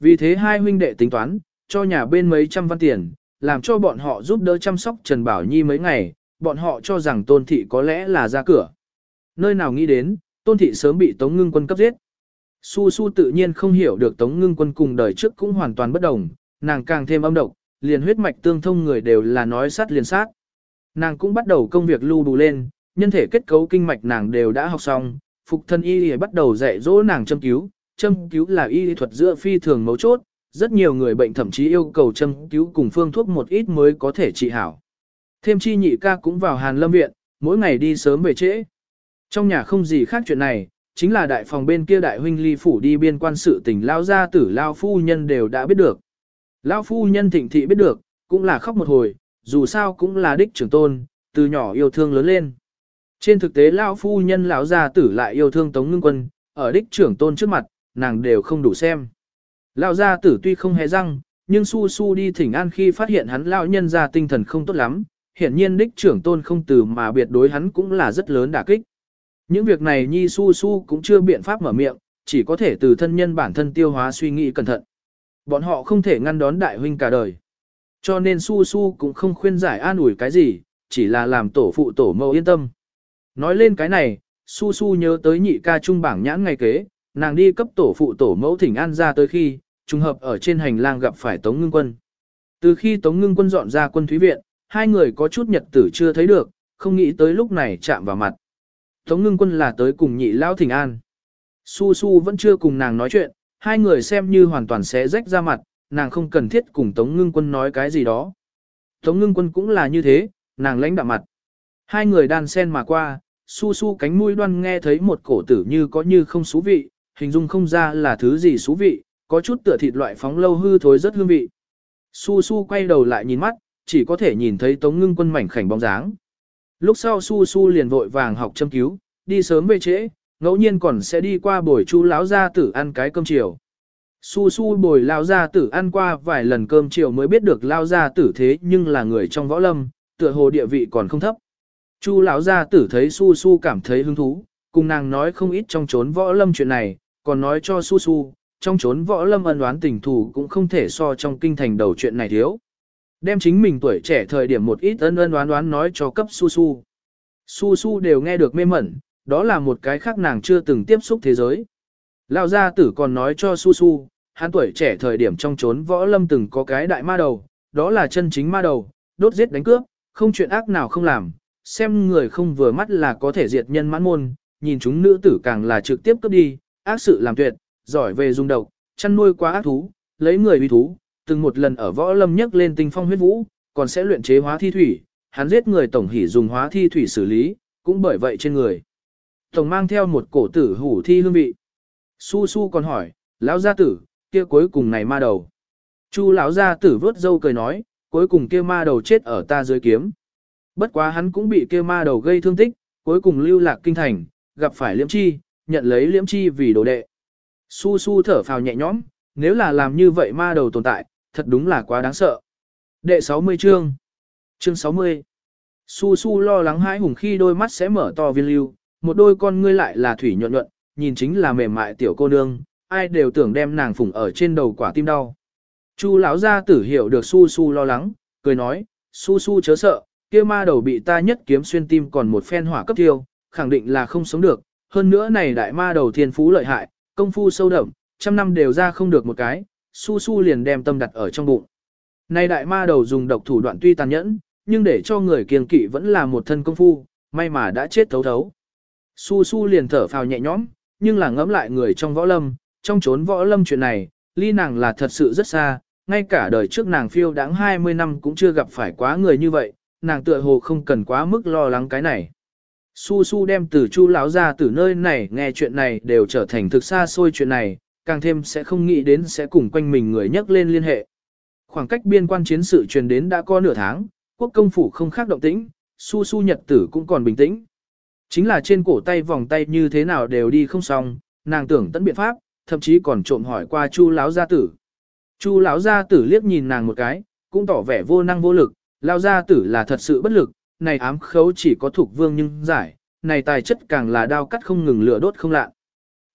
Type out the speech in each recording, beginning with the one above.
Vì thế hai huynh đệ tính toán, cho nhà bên mấy trăm văn tiền, làm cho bọn họ giúp đỡ chăm sóc Trần Bảo Nhi mấy ngày, bọn họ cho rằng tôn thị có lẽ là ra cửa. Nơi nào nghĩ đến, tôn thị sớm bị Tống Ngưng quân cấp giết. Su Su tự nhiên không hiểu được Tống Ngưng quân cùng đời trước cũng hoàn toàn bất đồng, nàng càng thêm âm độc, liền huyết mạch tương thông người đều là nói sát liền sát. Nàng cũng bắt đầu công việc lưu đủ lên, nhân thể kết cấu kinh mạch nàng đều đã học xong, phục thân y bắt đầu dạy dỗ nàng châm cứu, châm cứu là y thuật giữa phi thường mấu chốt, rất nhiều người bệnh thậm chí yêu cầu châm cứu cùng phương thuốc một ít mới có thể trị hảo. Thêm chi nhị ca cũng vào Hàn Lâm Viện, mỗi ngày đi sớm về trễ. Trong nhà không gì khác chuyện này, chính là đại phòng bên kia đại huynh ly phủ đi biên quan sự tình lao gia tử lao phu nhân đều đã biết được. Lao phu nhân thịnh thị biết được, cũng là khóc một hồi, dù sao cũng là đích trưởng tôn, từ nhỏ yêu thương lớn lên. Trên thực tế lao phu nhân lão gia tử lại yêu thương Tống Ngưng Quân, ở đích trưởng tôn trước mặt, nàng đều không đủ xem. Lão gia tử tuy không hề răng, nhưng su su đi thỉnh an khi phát hiện hắn lão nhân ra tinh thần không tốt lắm, hiển nhiên đích trưởng tôn không từ mà biệt đối hắn cũng là rất lớn đả kích. Những việc này Nhi Su Su cũng chưa biện pháp mở miệng, chỉ có thể từ thân nhân bản thân tiêu hóa suy nghĩ cẩn thận. Bọn họ không thể ngăn đón đại huynh cả đời. Cho nên Su Su cũng không khuyên giải an ủi cái gì, chỉ là làm tổ phụ tổ mẫu yên tâm. Nói lên cái này, Su Su nhớ tới nhị ca trung bảng nhãn ngày kế, nàng đi cấp tổ phụ tổ mẫu thỉnh an ra tới khi, trùng hợp ở trên hành lang gặp phải Tống Ngưng Quân. Từ khi Tống Ngưng Quân dọn ra quân thúy viện, hai người có chút nhật tử chưa thấy được, không nghĩ tới lúc này chạm vào mặt. Tống ngưng quân là tới cùng nhị lao thỉnh an. Su Su vẫn chưa cùng nàng nói chuyện, hai người xem như hoàn toàn sẽ rách ra mặt, nàng không cần thiết cùng Tống ngưng quân nói cái gì đó. Tống ngưng quân cũng là như thế, nàng lãnh đạm mặt. Hai người đan sen mà qua, Su Su cánh mũi đoan nghe thấy một cổ tử như có như không xú vị, hình dung không ra là thứ gì xú vị, có chút tựa thịt loại phóng lâu hư thối rất hương vị. Su Su quay đầu lại nhìn mắt, chỉ có thể nhìn thấy Tống Ngưng Quân mảnh khảnh bóng dáng. Lúc sau Su Su liền vội vàng học châm cứu, đi sớm về trễ, ngẫu nhiên còn sẽ đi qua buổi chu lão gia tử ăn cái cơm chiều. Su Su bồi lão gia tử ăn qua vài lần cơm chiều mới biết được lão gia tử thế nhưng là người trong võ lâm, tựa hồ địa vị còn không thấp. Chu lão gia tử thấy Su Su cảm thấy hứng thú, cùng nàng nói không ít trong chốn võ lâm chuyện này, còn nói cho Su Su, trong chốn võ lâm ân đoán tình thù cũng không thể so trong kinh thành đầu chuyện này thiếu. Đem chính mình tuổi trẻ thời điểm một ít ân ân đoán đoán nói cho cấp su su. Su su đều nghe được mê mẩn, đó là một cái khác nàng chưa từng tiếp xúc thế giới. Lão gia tử còn nói cho su su, hắn tuổi trẻ thời điểm trong chốn võ lâm từng có cái đại ma đầu, đó là chân chính ma đầu, đốt giết đánh cướp, không chuyện ác nào không làm, xem người không vừa mắt là có thể diệt nhân mãn môn, nhìn chúng nữ tử càng là trực tiếp cướp đi, ác sự làm tuyệt, giỏi về dung độc, chăn nuôi quá ác thú, lấy người uy thú, từng một lần ở võ lâm nhấc lên tinh phong huyết vũ, còn sẽ luyện chế hóa thi thủy, hắn giết người tổng hỉ dùng hóa thi thủy xử lý, cũng bởi vậy trên người. Tổng mang theo một cổ tử hủ thi hương vị. Su su còn hỏi, lão gia tử, kia cuối cùng này ma đầu. Chu lão gia tử vớt dâu cười nói, cuối cùng kia ma đầu chết ở ta dưới kiếm. Bất quá hắn cũng bị kia ma đầu gây thương tích, cuối cùng lưu lạc kinh thành, gặp phải liễm chi, nhận lấy liễm chi vì đồ đệ. Su su thở phào nhẹ nhõm, nếu là làm như vậy ma đầu tồn tại, thật đúng là quá đáng sợ. Đệ 60 chương Chương 60 Su su lo lắng hãi hùng khi đôi mắt sẽ mở to viên lưu, một đôi con ngươi lại là thủy nhuận nhuận, nhìn chính là mềm mại tiểu cô nương, ai đều tưởng đem nàng phủng ở trên đầu quả tim đau. Chu lão gia tử hiểu được su su lo lắng, cười nói, su su chớ sợ, kia ma đầu bị ta nhất kiếm xuyên tim còn một phen hỏa cấp tiêu, khẳng định là không sống được, hơn nữa này đại ma đầu thiên phú lợi hại, công phu sâu đậm, trăm năm đều ra không được một cái, su su liền đem tâm đặt ở trong bụng. Nay đại ma đầu dùng độc thủ đoạn tuy tàn nhẫn, nhưng để cho người kiêng kỵ vẫn là một thân công phu, may mà đã chết thấu thấu. Su su liền thở phào nhẹ nhõm, nhưng là ngẫm lại người trong võ lâm, trong chốn võ lâm chuyện này, ly nàng là thật sự rất xa, ngay cả đời trước nàng phiêu đáng 20 năm cũng chưa gặp phải quá người như vậy, nàng tựa hồ không cần quá mức lo lắng cái này. Su su đem từ chu lão ra từ nơi này nghe chuyện này đều trở thành thực xa xôi chuyện này, càng thêm sẽ không nghĩ đến sẽ cùng quanh mình người nhắc lên liên hệ. Khoảng cách biên quan chiến sự truyền đến đã có nửa tháng, quốc công phủ không khác động tĩnh, su su nhật tử cũng còn bình tĩnh. Chính là trên cổ tay vòng tay như thế nào đều đi không xong, nàng tưởng tận biện pháp, thậm chí còn trộm hỏi qua chu lão gia tử. Chu lão gia tử liếc nhìn nàng một cái, cũng tỏ vẻ vô năng vô lực, lão gia tử là thật sự bất lực, này ám khấu chỉ có thuộc vương nhưng giải, này tài chất càng là đao cắt không ngừng lửa đốt không lạ.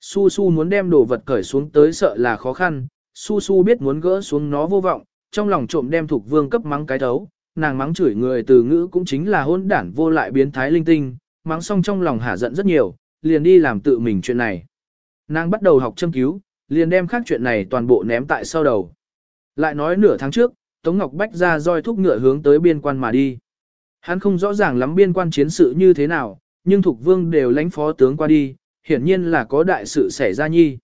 Su Su muốn đem đồ vật cởi xuống tới sợ là khó khăn, su su biết muốn gỡ xuống nó vô vọng, trong lòng trộm đem thuộc Vương cấp mắng cái thấu, nàng mắng chửi người từ ngữ cũng chính là hôn đản vô lại biến thái linh tinh, mắng xong trong lòng hả giận rất nhiều, liền đi làm tự mình chuyện này. Nàng bắt đầu học châm cứu, liền đem khác chuyện này toàn bộ ném tại sau đầu. Lại nói nửa tháng trước, Tống Ngọc Bách ra roi thúc ngựa hướng tới biên quan mà đi. Hắn không rõ ràng lắm biên quan chiến sự như thế nào, nhưng thuộc Vương đều lãnh phó tướng qua đi, hiển nhiên là có đại sự xảy ra nhi.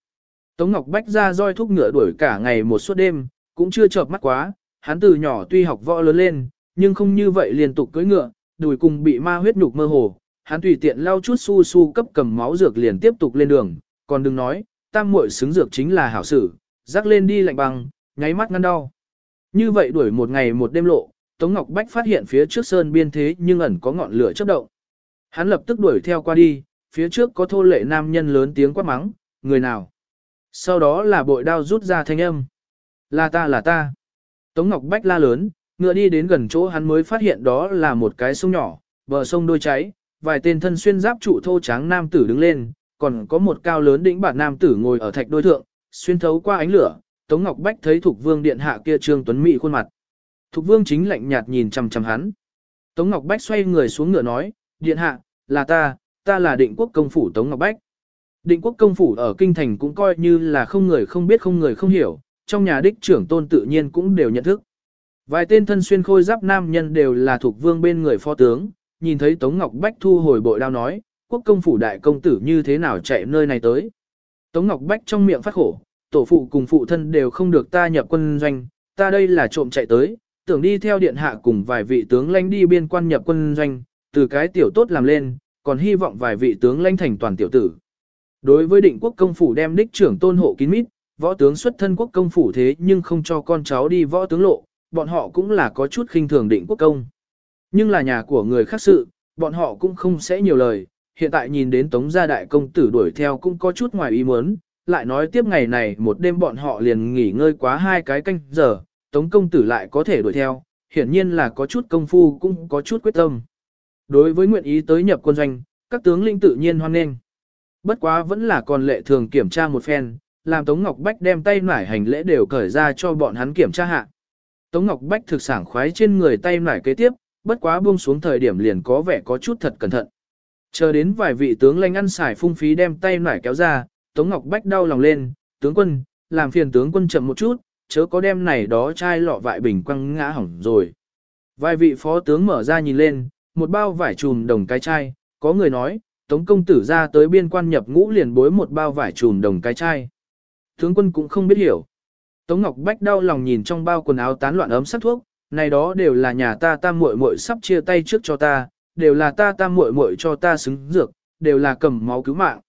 Tống Ngọc Bách ra roi thúc ngựa đuổi cả ngày một suốt đêm, cũng chưa chợp mắt quá, hắn từ nhỏ tuy học võ lớn lên, nhưng không như vậy liên tục cưỡi ngựa, đùi cùng bị ma huyết nhục mơ hồ, hắn tùy tiện lau chút su su cấp cầm máu dược liền tiếp tục lên đường, còn đừng nói, tam muội xứng dược chính là hảo sử, rắc lên đi lạnh băng, nháy mắt ngăn đau. Như vậy đuổi một ngày một đêm lộ, Tống Ngọc Bách phát hiện phía trước sơn biên thế nhưng ẩn có ngọn lửa chớp động. Hắn lập tức đuổi theo qua đi, phía trước có thô lệ nam nhân lớn tiếng quát mắng, người nào? Sau đó là bội đao rút ra thanh âm. Là ta là ta. Tống Ngọc Bách la lớn, ngựa đi đến gần chỗ hắn mới phát hiện đó là một cái sông nhỏ, bờ sông đôi cháy, vài tên thân xuyên giáp trụ thô tráng nam tử đứng lên, còn có một cao lớn đỉnh bạt nam tử ngồi ở thạch đôi thượng, xuyên thấu qua ánh lửa, Tống Ngọc Bách thấy thuộc Vương điện hạ kia trương tuấn mỹ khuôn mặt. Thục Vương chính lạnh nhạt nhìn chằm chằm hắn. Tống Ngọc Bách xoay người xuống ngựa nói, điện hạ, là ta, ta là định quốc công phủ Tống Ngọc Bách. Định quốc công phủ ở kinh thành cũng coi như là không người không biết không người không hiểu, trong nhà đích trưởng tôn tự nhiên cũng đều nhận thức. Vài tên thân xuyên khôi giáp nam nhân đều là thuộc vương bên người phó tướng, nhìn thấy Tống Ngọc Bách thu hồi bội đao nói, quốc công phủ đại công tử như thế nào chạy nơi này tới. Tống Ngọc Bách trong miệng phát khổ, tổ phụ cùng phụ thân đều không được ta nhập quân doanh, ta đây là trộm chạy tới, tưởng đi theo điện hạ cùng vài vị tướng lãnh đi biên quan nhập quân doanh, từ cái tiểu tốt làm lên, còn hy vọng vài vị tướng lãnh thành toàn tiểu tử. Đối với định quốc công phủ đem đích trưởng tôn hộ kín mít, võ tướng xuất thân quốc công phủ thế nhưng không cho con cháu đi võ tướng lộ, bọn họ cũng là có chút khinh thường định quốc công. Nhưng là nhà của người khác sự, bọn họ cũng không sẽ nhiều lời, hiện tại nhìn đến tống gia đại công tử đuổi theo cũng có chút ngoài ý muốn, lại nói tiếp ngày này một đêm bọn họ liền nghỉ ngơi quá hai cái canh giờ, tống công tử lại có thể đuổi theo, hiển nhiên là có chút công phu cũng có chút quyết tâm. Đối với nguyện ý tới nhập quân doanh, các tướng lĩnh tự nhiên hoan nghênh. Bất quá vẫn là còn lệ thường kiểm tra một phen, làm Tống Ngọc Bách đem tay nải hành lễ đều cởi ra cho bọn hắn kiểm tra hạ. Tống Ngọc Bách thực sảng khoái trên người tay nải kế tiếp, bất quá buông xuống thời điểm liền có vẻ có chút thật cẩn thận. Chờ đến vài vị tướng lãnh ăn xài phung phí đem tay nải kéo ra, Tống Ngọc Bách đau lòng lên, tướng quân, làm phiền tướng quân chậm một chút, chớ có đem này đó chai lọ vại bình quăng ngã hỏng rồi. Vài vị phó tướng mở ra nhìn lên, một bao vải trùm đồng cái chai, có người nói, Tống công tử ra tới biên quan nhập ngũ liền bối một bao vải trùm đồng cái chai. Tướng quân cũng không biết hiểu. Tống Ngọc Bách đau lòng nhìn trong bao quần áo tán loạn ấm sắc thuốc, này đó đều là nhà ta tam muội muội sắp chia tay trước cho ta, đều là ta tam muội muội cho ta xứng dược, đều là cầm máu cứu mạng.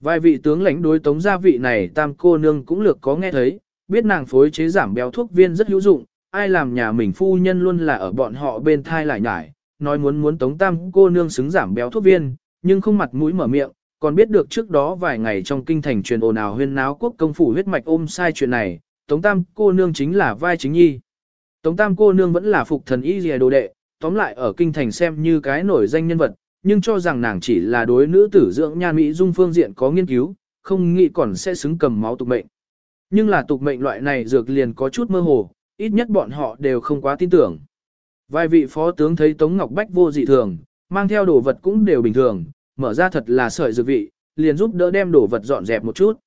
Vài vị tướng lãnh đối tống gia vị này tam cô nương cũng lược có nghe thấy, biết nàng phối chế giảm béo thuốc viên rất hữu dụng, ai làm nhà mình phu nhân luôn là ở bọn họ bên thai lại nhải, nói muốn muốn tống tam cô nương xứng giảm béo thuốc viên, nhưng không mặt mũi mở miệng, còn biết được trước đó vài ngày trong kinh thành truyền ồn ào huyên náo quốc công phủ huyết mạch ôm sai chuyện này, Tống Tam cô nương chính là vai chính nhi. Tống Tam cô nương vẫn là phục thần y lìa đồ đệ, tóm lại ở kinh thành xem như cái nổi danh nhân vật, nhưng cho rằng nàng chỉ là đối nữ tử dưỡng nhan mỹ dung phương diện có nghiên cứu, không nghĩ còn sẽ xứng cầm máu tục mệnh. Nhưng là tục mệnh loại này dược liền có chút mơ hồ, ít nhất bọn họ đều không quá tin tưởng. Vài vị phó tướng thấy Tống Ngọc Bách vô dị thường, mang theo đồ vật cũng đều bình thường, mở ra thật là sợi dược vị, liền giúp đỡ đem đồ vật dọn dẹp một chút.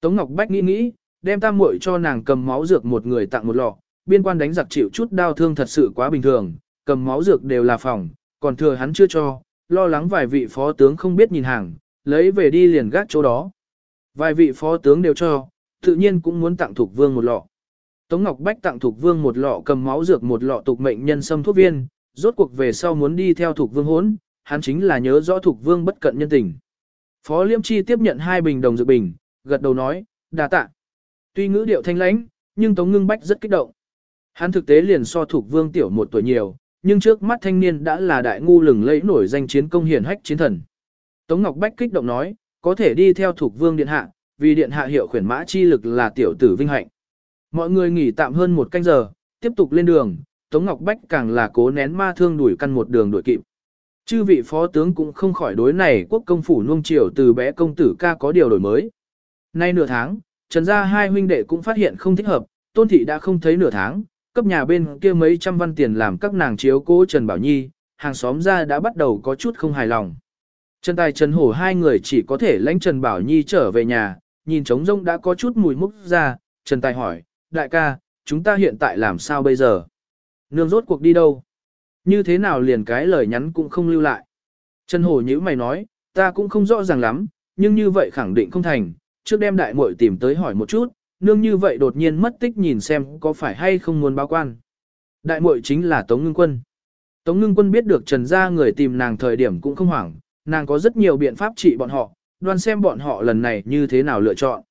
Tống Ngọc Bách nghĩ nghĩ, đem tam muội cho nàng cầm máu dược một người tặng một lọ, biên quan đánh giặc chịu chút đau thương thật sự quá bình thường, cầm máu dược đều là phòng, còn thừa hắn chưa cho, lo lắng vài vị phó tướng không biết nhìn hàng, lấy về đi liền gác chỗ đó. Vài vị phó tướng đều cho, tự nhiên cũng muốn tặng thuộc vương một lọ. Tống Ngọc Bách tặng thuộc vương một lọ cầm máu dược một lọ tục mệnh nhân sâm thuốc viên, rốt cuộc về sau muốn đi theo thuộc vương hốn, hắn chính là nhớ rõ thuộc vương bất cận nhân tình. Phó Liêm Chi tiếp nhận hai bình đồng dược bình, gật đầu nói, đà tạ. Tuy ngữ điệu thanh lãnh, nhưng Tống Ngưng Bách rất kích động. Hắn thực tế liền so thuộc vương tiểu một tuổi nhiều, nhưng trước mắt thanh niên đã là đại ngu lừng lẫy nổi danh chiến công hiển hách chiến thần. Tống Ngọc Bách kích động nói, có thể đi theo thuộc vương điện hạ, vì điện hạ hiệu khuyển mã chi lực là tiểu tử vinh hạnh. Mọi người nghỉ tạm hơn một canh giờ, tiếp tục lên đường, Tống Ngọc Bách càng là cố nén ma thương đuổi căn một đường đuổi kịp. Chư vị phó tướng cũng không khỏi đối này quốc công phủ nuông chiều từ bé công tử ca có điều đổi mới. Nay nửa tháng, Trần gia hai huynh đệ cũng phát hiện không thích hợp, tôn thị đã không thấy nửa tháng, cấp nhà bên kia mấy trăm văn tiền làm các nàng chiếu cố Trần Bảo Nhi, hàng xóm ra đã bắt đầu có chút không hài lòng. Trần Tài Trần Hổ hai người chỉ có thể lãnh Trần Bảo Nhi trở về nhà, nhìn trống rông đã có chút mùi múc ra, Trần Tài hỏi, đại ca, chúng ta hiện tại làm sao bây giờ? Nương rốt cuộc đi đâu? Như thế nào liền cái lời nhắn cũng không lưu lại? Trần Hổ nhữ mày nói, ta cũng không rõ ràng lắm, nhưng như vậy khẳng định không thành, trước đem đại muội tìm tới hỏi một chút, nương như vậy đột nhiên mất tích nhìn xem có phải hay không muốn báo quan. Đại muội chính là Tống Ngưng Quân. Tống Ngưng Quân biết được Trần gia người tìm nàng thời điểm cũng không hoảng, nàng có rất nhiều biện pháp trị bọn họ, đoan xem bọn họ lần này như thế nào lựa chọn.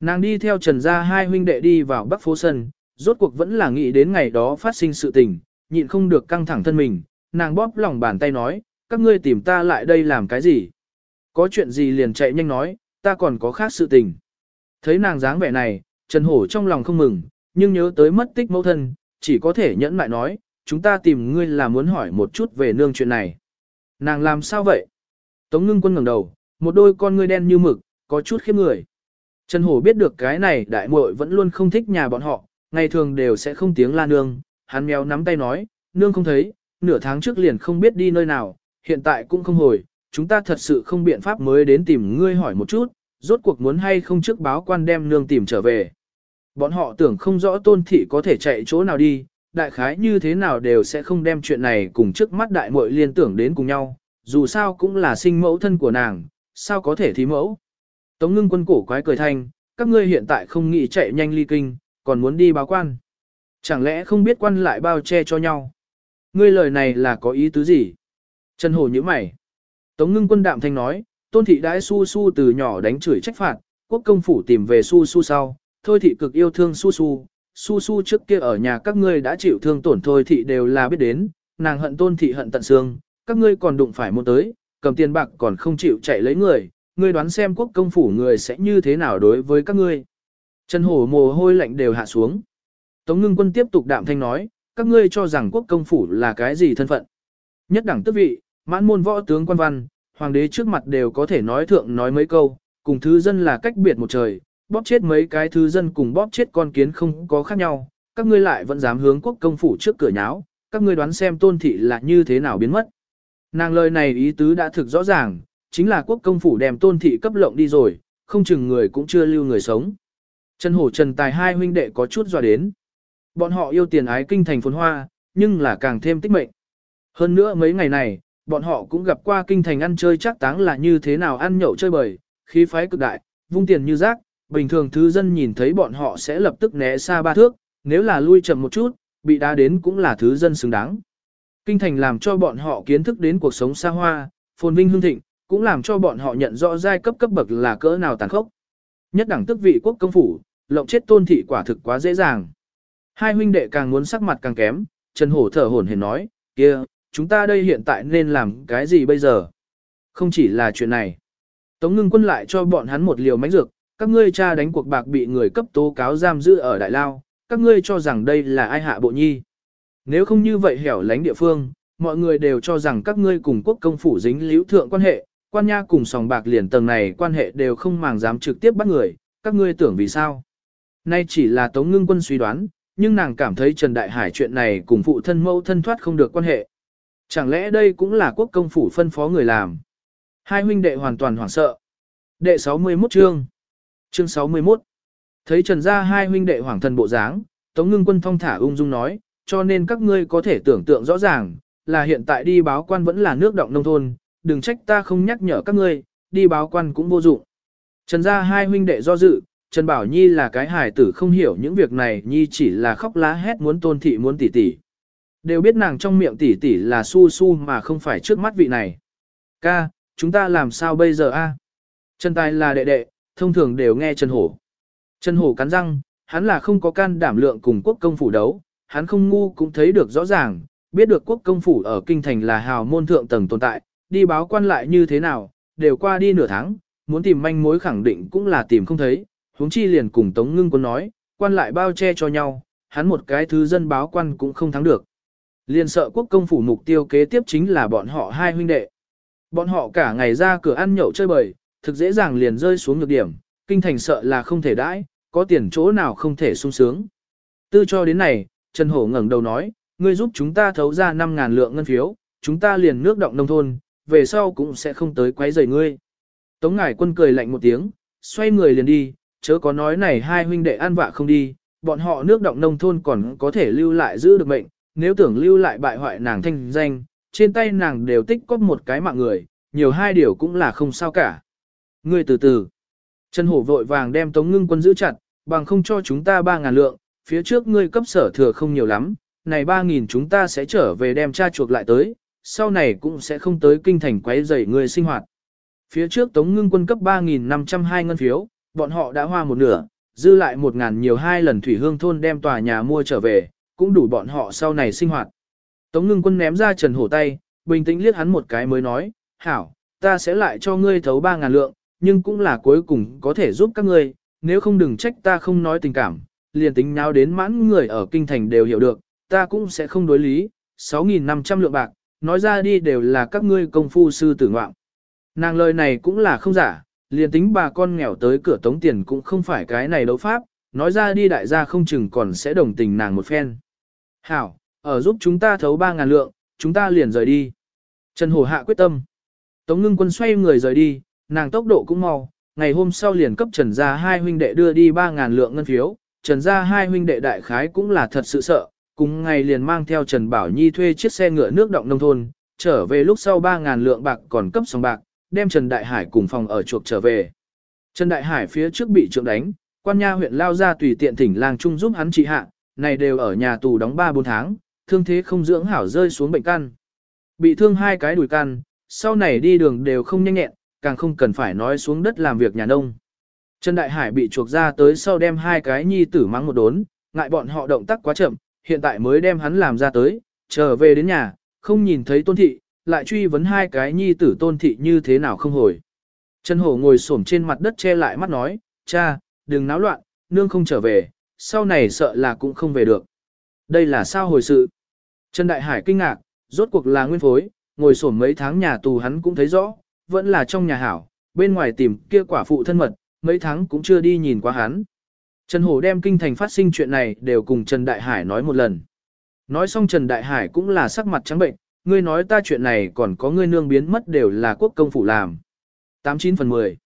Nàng đi theo Trần gia hai huynh đệ đi vào Bắc Phố Sân, rốt cuộc vẫn là nghĩ đến ngày đó phát sinh sự tình, nhịn không được căng thẳng thân mình, nàng bóp lòng bàn tay nói, các ngươi tìm ta lại đây làm cái gì? Có chuyện gì liền chạy nhanh nói, ta còn có khác sự tình. Thấy nàng dáng vẻ này, Trần Hổ trong lòng không mừng, nhưng nhớ tới mất tích mẫu thân, chỉ có thể nhẫn lại nói, chúng ta tìm ngươi là muốn hỏi một chút về nương chuyện này. Nàng làm sao vậy? Tống ngưng quân ngẩng đầu, một đôi con ngươi đen như mực, có chút khiếp người. Trần Hổ biết được cái này đại muội vẫn luôn không thích nhà bọn họ, ngày thường đều sẽ không tiếng la nương, hắn mèo nắm tay nói, nương không thấy, nửa tháng trước liền không biết đi nơi nào, hiện tại cũng không hồi, chúng ta thật sự không biện pháp mới đến tìm ngươi hỏi một chút, rốt cuộc muốn hay không trước báo quan đem nương tìm trở về. Bọn họ tưởng không rõ tôn thị có thể chạy chỗ nào đi, đại khái như thế nào đều sẽ không đem chuyện này cùng trước mắt đại muội liên tưởng đến cùng nhau, dù sao cũng là sinh mẫu thân của nàng, sao có thể thí mẫu. Tống ngưng quân cổ quái cười thanh, các ngươi hiện tại không nghĩ chạy nhanh ly kinh, còn muốn đi báo quan. Chẳng lẽ không biết quan lại bao che cho nhau? Ngươi lời này là có ý tứ gì? Trần Hổ như mày. Tống ngưng quân đạm thanh nói, tôn thị đãi su su từ nhỏ đánh chửi trách phạt, quốc công phủ tìm về su su sau, thôi thị cực yêu thương su su, su su trước kia ở nhà các ngươi đã chịu thương tổn thôi thị đều là biết đến, nàng hận tôn thị hận tận xương, các ngươi còn đụng phải một tới, cầm tiền bạc còn không chịu chạy lấy người, ngươi đoán xem quốc công phủ người sẽ như thế nào đối với các ngươi. Trần Hổ mồ hôi lạnh đều hạ xuống. Tống ngưng quân tiếp tục đạm thanh nói, các ngươi cho rằng quốc công phủ là cái gì thân phận. Nhất đẳng tước vị, mãn môn võ tướng quan văn, hoàng đế trước mặt đều có thể nói thượng nói mấy câu, cùng thứ dân là cách biệt một trời, bóp chết mấy cái thứ dân cùng bóp chết con kiến không có khác nhau, các ngươi lại vẫn dám hướng quốc công phủ trước cửa nháo, các ngươi đoán xem tôn thị là như thế nào biến mất. Nàng lời này ý tứ đã thực rõ ràng, chính là quốc công phủ đem tôn thị cấp lộng đi rồi, không chừng người cũng chưa lưu người sống. Trần Hổ Trần Tài hai huynh đệ có chút dò đến. Bọn họ yêu tiền ái kinh thành phồn hoa, nhưng là càng thêm tích mệnh. Hơn nữa mấy ngày này, bọn họ cũng gặp qua kinh thành ăn chơi chắc táng là như thế nào ăn nhậu chơi bời, khí phái cực đại, vung tiền như rác, bình thường thứ dân nhìn thấy bọn họ sẽ lập tức né xa ba thước, nếu là lui chậm một chút, bị đá đến cũng là thứ dân xứng đáng. Kinh thành làm cho bọn họ kiến thức đến cuộc sống xa hoa, phồn vinh hương thịnh, cũng làm cho bọn họ nhận rõ giai cấp cấp bậc là cỡ nào tàn khốc. Nhất đẳng tức vị quốc công phủ, lộng chết tôn thị quả thực quá dễ dàng. Hai huynh đệ càng muốn sắc mặt càng kém, Trần Hổ thở hổn hển nói, kia, chúng ta đây hiện tại nên làm cái gì bây giờ? Không chỉ là chuyện này. Tống ngưng quân lại cho bọn hắn một liều mánh dược, các ngươi cha đánh cuộc bạc bị người cấp tố cáo giam giữ ở Đại Lao, các ngươi cho rằng đây là ai hạ bộ nhi. Nếu không như vậy hẻo lánh địa phương, mọi người đều cho rằng các ngươi cùng quốc công phủ dính liễu thượng quan hệ, quan nha cùng sòng bạc liền tầng này quan hệ đều không màng dám trực tiếp bắt người, các ngươi tưởng vì sao. Nay chỉ là Tống Ngưng Quân suy đoán, nhưng nàng cảm thấy Trần Đại Hải chuyện này cùng phụ thân mẫu thân thoát không được quan hệ. Chẳng lẽ đây cũng là quốc công phủ phân phó người làm? Hai huynh đệ hoàn toàn hoảng sợ. Đệ 61 chương. Chương 61. Thấy Trần gia hai huynh đệ hoàng thần bộ dáng, Tống Ngưng Quân thong thả ung dung nói, cho nên các ngươi có thể tưởng tượng rõ ràng, là hiện tại đi báo quan vẫn là nước động nông thôn, đừng trách ta không nhắc nhở các ngươi, đi báo quan cũng vô dụng. Trần gia hai huynh đệ do dự, Trần Bảo Nhi là cái hài tử không hiểu những việc này Nhi chỉ là khóc lá hét muốn tôn thị muốn tỷ tỷ. Đều biết nàng trong miệng tỷ tỷ là su su mà không phải trước mắt vị này. Ca, chúng ta làm sao bây giờ a? Trần Tài là đệ đệ, thông thường đều nghe Trần Hổ. Trần Hổ cắn răng, hắn là không có can đảm lượng cùng quốc công phủ đấu, hắn không ngu cũng thấy được rõ ràng, biết được quốc công phủ ở kinh thành là hào môn thượng tầng tồn tại, đi báo quan lại như thế nào, đều qua đi nửa tháng, muốn tìm manh mối khẳng định cũng là tìm không thấy, huống chi liền cùng Tống Ngưng Quân nói, quan lại bao che cho nhau, hắn một cái thứ dân báo quan cũng không thắng được. Liền sợ quốc công phủ mục tiêu kế tiếp chính là bọn họ hai huynh đệ. Bọn họ cả ngày ra cửa ăn nhậu chơi bời, thực dễ dàng liền rơi xuống nhược điểm, kinh thành sợ là không thể đãi, có tiền chỗ nào không thể sung sướng. Tư cho đến này, Trần Hổ ngẩng đầu nói, ngươi giúp chúng ta thấu ra 5.000 lượng ngân phiếu, chúng ta liền nước động nông thôn, về sau cũng sẽ không tới quấy rầy ngươi. Tống Ngải Quân cười lạnh một tiếng, xoay người liền đi, chớ có nói này hai huynh đệ an vạ không đi, bọn họ nước động nông thôn còn có thể lưu lại giữ được mệnh, nếu tưởng lưu lại bại hoại nàng thanh danh, trên tay nàng đều tích có một cái mạng người, nhiều hai điều cũng là không sao cả. Ngươi từ từ. Trần Hổ vội vàng đem Tống Ngưng Quân giữ chặt, bằng không cho chúng ta 3.000 lượng, phía trước ngươi cấp sở thừa không nhiều lắm, này 3.000 chúng ta sẽ trở về đem cha chuộc lại tới, sau này cũng sẽ không tới kinh thành quấy rầy ngươi sinh hoạt. Phía trước Tống Ngưng Quân cấp 3.502 ngân phiếu, bọn họ đã hoa một nửa, dư lại 1.000 nhiều hai lần thủy hương thôn đem tòa nhà mua trở về, cũng đủ bọn họ sau này sinh hoạt. Tống Ngưng Quân ném ra Trần Hổ tay, bình tĩnh liếc hắn một cái mới nói, hảo, ta sẽ lại cho ngươi thấu 3.000 lượng, nhưng cũng là cuối cùng có thể giúp các ngươi, nếu không đừng trách ta không nói tình cảm, liền tính nháo đến mãn người ở kinh thành đều hiểu được, ta cũng sẽ không đối lý, 6.500 lượng bạc, nói ra đi đều là các ngươi công phu sư tử ngoạm. Nàng lời này cũng là không giả, liền tính bà con nghèo tới cửa tống tiền cũng không phải cái này đấu pháp, nói ra đi đại gia không chừng còn sẽ đồng tình nàng một phen. Hảo, ở giúp chúng ta thấu 3.000 lượng, chúng ta liền rời đi. Trần Hồ Hạ quyết tâm. Tống ngưng quân xoay người rời đi, nàng tốc độ cũng mau, ngày hôm sau liền cấp Trần ra hai huynh đệ đưa đi 3.000 lượng ngân phiếu, Trần gia hai huynh đệ đại khái cũng là thật sự sợ, cùng ngày liền mang theo Trần Bảo Nhi thuê chiếc xe ngựa nước động nông thôn, trở về lúc sau 3.000 lượng bạc còn cấp sòng bạc, đem Trần Đại Hải cùng phòng ở chuộc trở về. Trần Đại Hải phía trước bị trượng đánh, quan nha huyện lao ra tùy tiện thỉnh làng trung giúp hắn trị hạ, này đều ở nhà tù đóng 3-4 tháng, thương thế không dưỡng hảo rơi xuống bệnh căn. Bị thương hai cái đùi căn, sau này đi đường đều không nhanh nhẹn, càng không cần phải nói xuống đất làm việc nhà nông. Trần Đại Hải bị chuộc ra tới sau đem hai cái nhi tử mắng một đốn, ngại bọn họ động tác quá chậm, hiện tại mới đem hắn làm ra tới, trở về đến nhà, không nhìn thấy tôn thị, lại truy vấn hai cái nhi tử tôn thị như thế nào không hồi. Trần Hổ ngồi xổm trên mặt đất che lại mắt nói, cha, đừng náo loạn, nương không trở về, sau này sợ là cũng không về được. Đây là sao hồi sự? Trần Đại Hải kinh ngạc, rốt cuộc là nguyên phối, ngồi xổm mấy tháng nhà tù hắn cũng thấy rõ, vẫn là trong nhà hảo, bên ngoài tìm kia quả phụ thân mật, mấy tháng cũng chưa đi nhìn qua hắn. Trần Hổ đem kinh thành phát sinh chuyện này đều cùng Trần Đại Hải nói một lần. Nói xong Trần Đại Hải cũng là sắc mặt trắng bệnh, ngươi nói ta chuyện này còn có ngươi nương biến mất đều là quốc công phủ làm. 89 phần 10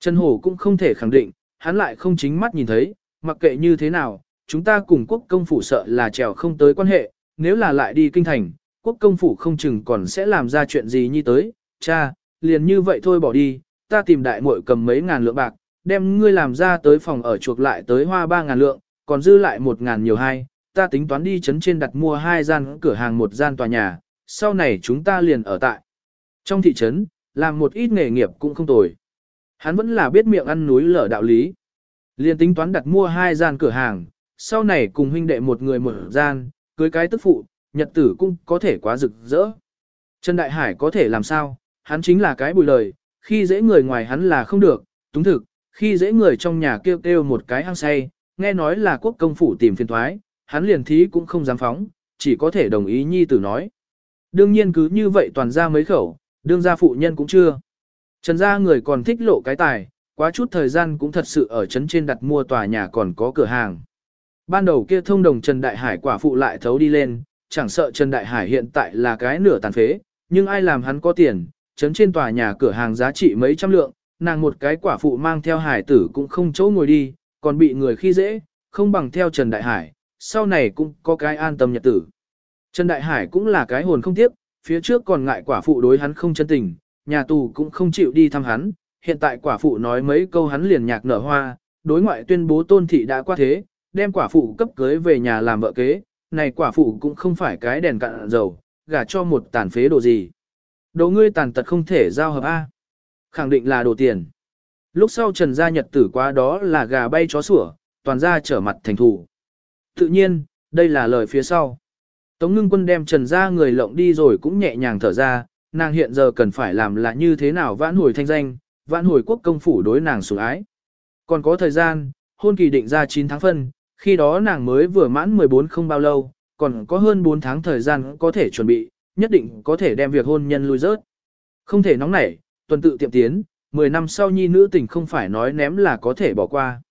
Trần Hổ cũng không thể khẳng định, hắn lại không chính mắt nhìn thấy, mặc kệ như thế nào, chúng ta cùng quốc công phủ sợ là trèo không tới quan hệ, nếu là lại đi kinh thành, quốc công phủ không chừng còn sẽ làm ra chuyện gì như tới, cha, liền như vậy thôi bỏ đi, ta tìm đại muội cầm mấy ngàn lượng bạc, đem ngươi làm ra tới phòng ở chuộc lại tới hoa ba ngàn lượng, còn dư lại một ngàn nhiều hai, ta tính toán đi chấn trên đặt mua hai gian cửa hàng một gian tòa nhà, sau này chúng ta liền ở tại. Trong thị trấn, làm một ít nghề nghiệp cũng không tồi. Hắn vẫn là biết miệng ăn núi lở đạo lý. Liền tính toán đặt mua hai gian cửa hàng, sau này cùng huynh đệ một người một gian, cưới cái tức phụ, nhật tử cũng có thể quá rực rỡ. Trần Đại Hải có thể làm sao, hắn chính là cái bùi lời, khi dễ người ngoài hắn là không được, túng thực, khi dễ người trong nhà kêu kêu một cái hăng say, nghe nói là quốc công phủ tìm phiền thoái, hắn liền thí cũng không dám phóng, chỉ có thể đồng ý nhi tử nói. Đương nhiên cứ như vậy toàn ra mấy khẩu, đương gia phụ nhân cũng chưa. Trần gia người còn thích lộ cái tài, quá chút thời gian cũng thật sự ở trấn trên đặt mua tòa nhà còn có cửa hàng. Ban đầu kia thông đồng Trần Đại Hải quả phụ lại thấu đi lên, chẳng sợ Trần Đại Hải hiện tại là cái nửa tàn phế, nhưng ai làm hắn có tiền, trấn trên tòa nhà cửa hàng giá trị mấy trăm lượng, nàng một cái quả phụ mang theo hải tử cũng không chỗ ngồi đi, còn bị người khi dễ, không bằng theo Trần Đại Hải, sau này cũng có cái an tâm nhật tử. Trần Đại Hải cũng là cái hồn không tiếp, phía trước còn ngại quả phụ đối hắn không chân tình, nhà tù cũng không chịu đi thăm hắn, hiện tại quả phụ nói mấy câu hắn liền nhạc nở hoa, đối ngoại tuyên bố tôn thị đã qua thế, đem quả phụ cấp cưới về nhà làm vợ kế, này quả phụ cũng không phải cái đèn cạn dầu, gả cho một tàn phế đồ gì. Đồ ngươi tàn tật không thể giao hợp A. Khẳng định là đồ tiền. Lúc sau trần gia nhật tử quá đó là gà bay chó sủa, toàn ra trở mặt thành thủ. Tự nhiên, đây là lời phía sau. Tống ngưng quân đem trần gia người lộng đi rồi cũng nhẹ nhàng thở ra, nàng hiện giờ cần phải làm là như thế nào vãn hồi thanh danh, vãn hồi quốc công phủ đối nàng sủng ái. Còn có thời gian, hôn kỳ định ra 9 tháng phân, khi đó nàng mới vừa mãn 14 không bao lâu, còn có hơn 4 tháng thời gian có thể chuẩn bị, nhất định có thể đem việc hôn nhân lui rớt. Không thể nóng nảy, tuần tự tiệm tiến, 10 năm sau nhi nữ tình không phải nói ném là có thể bỏ qua.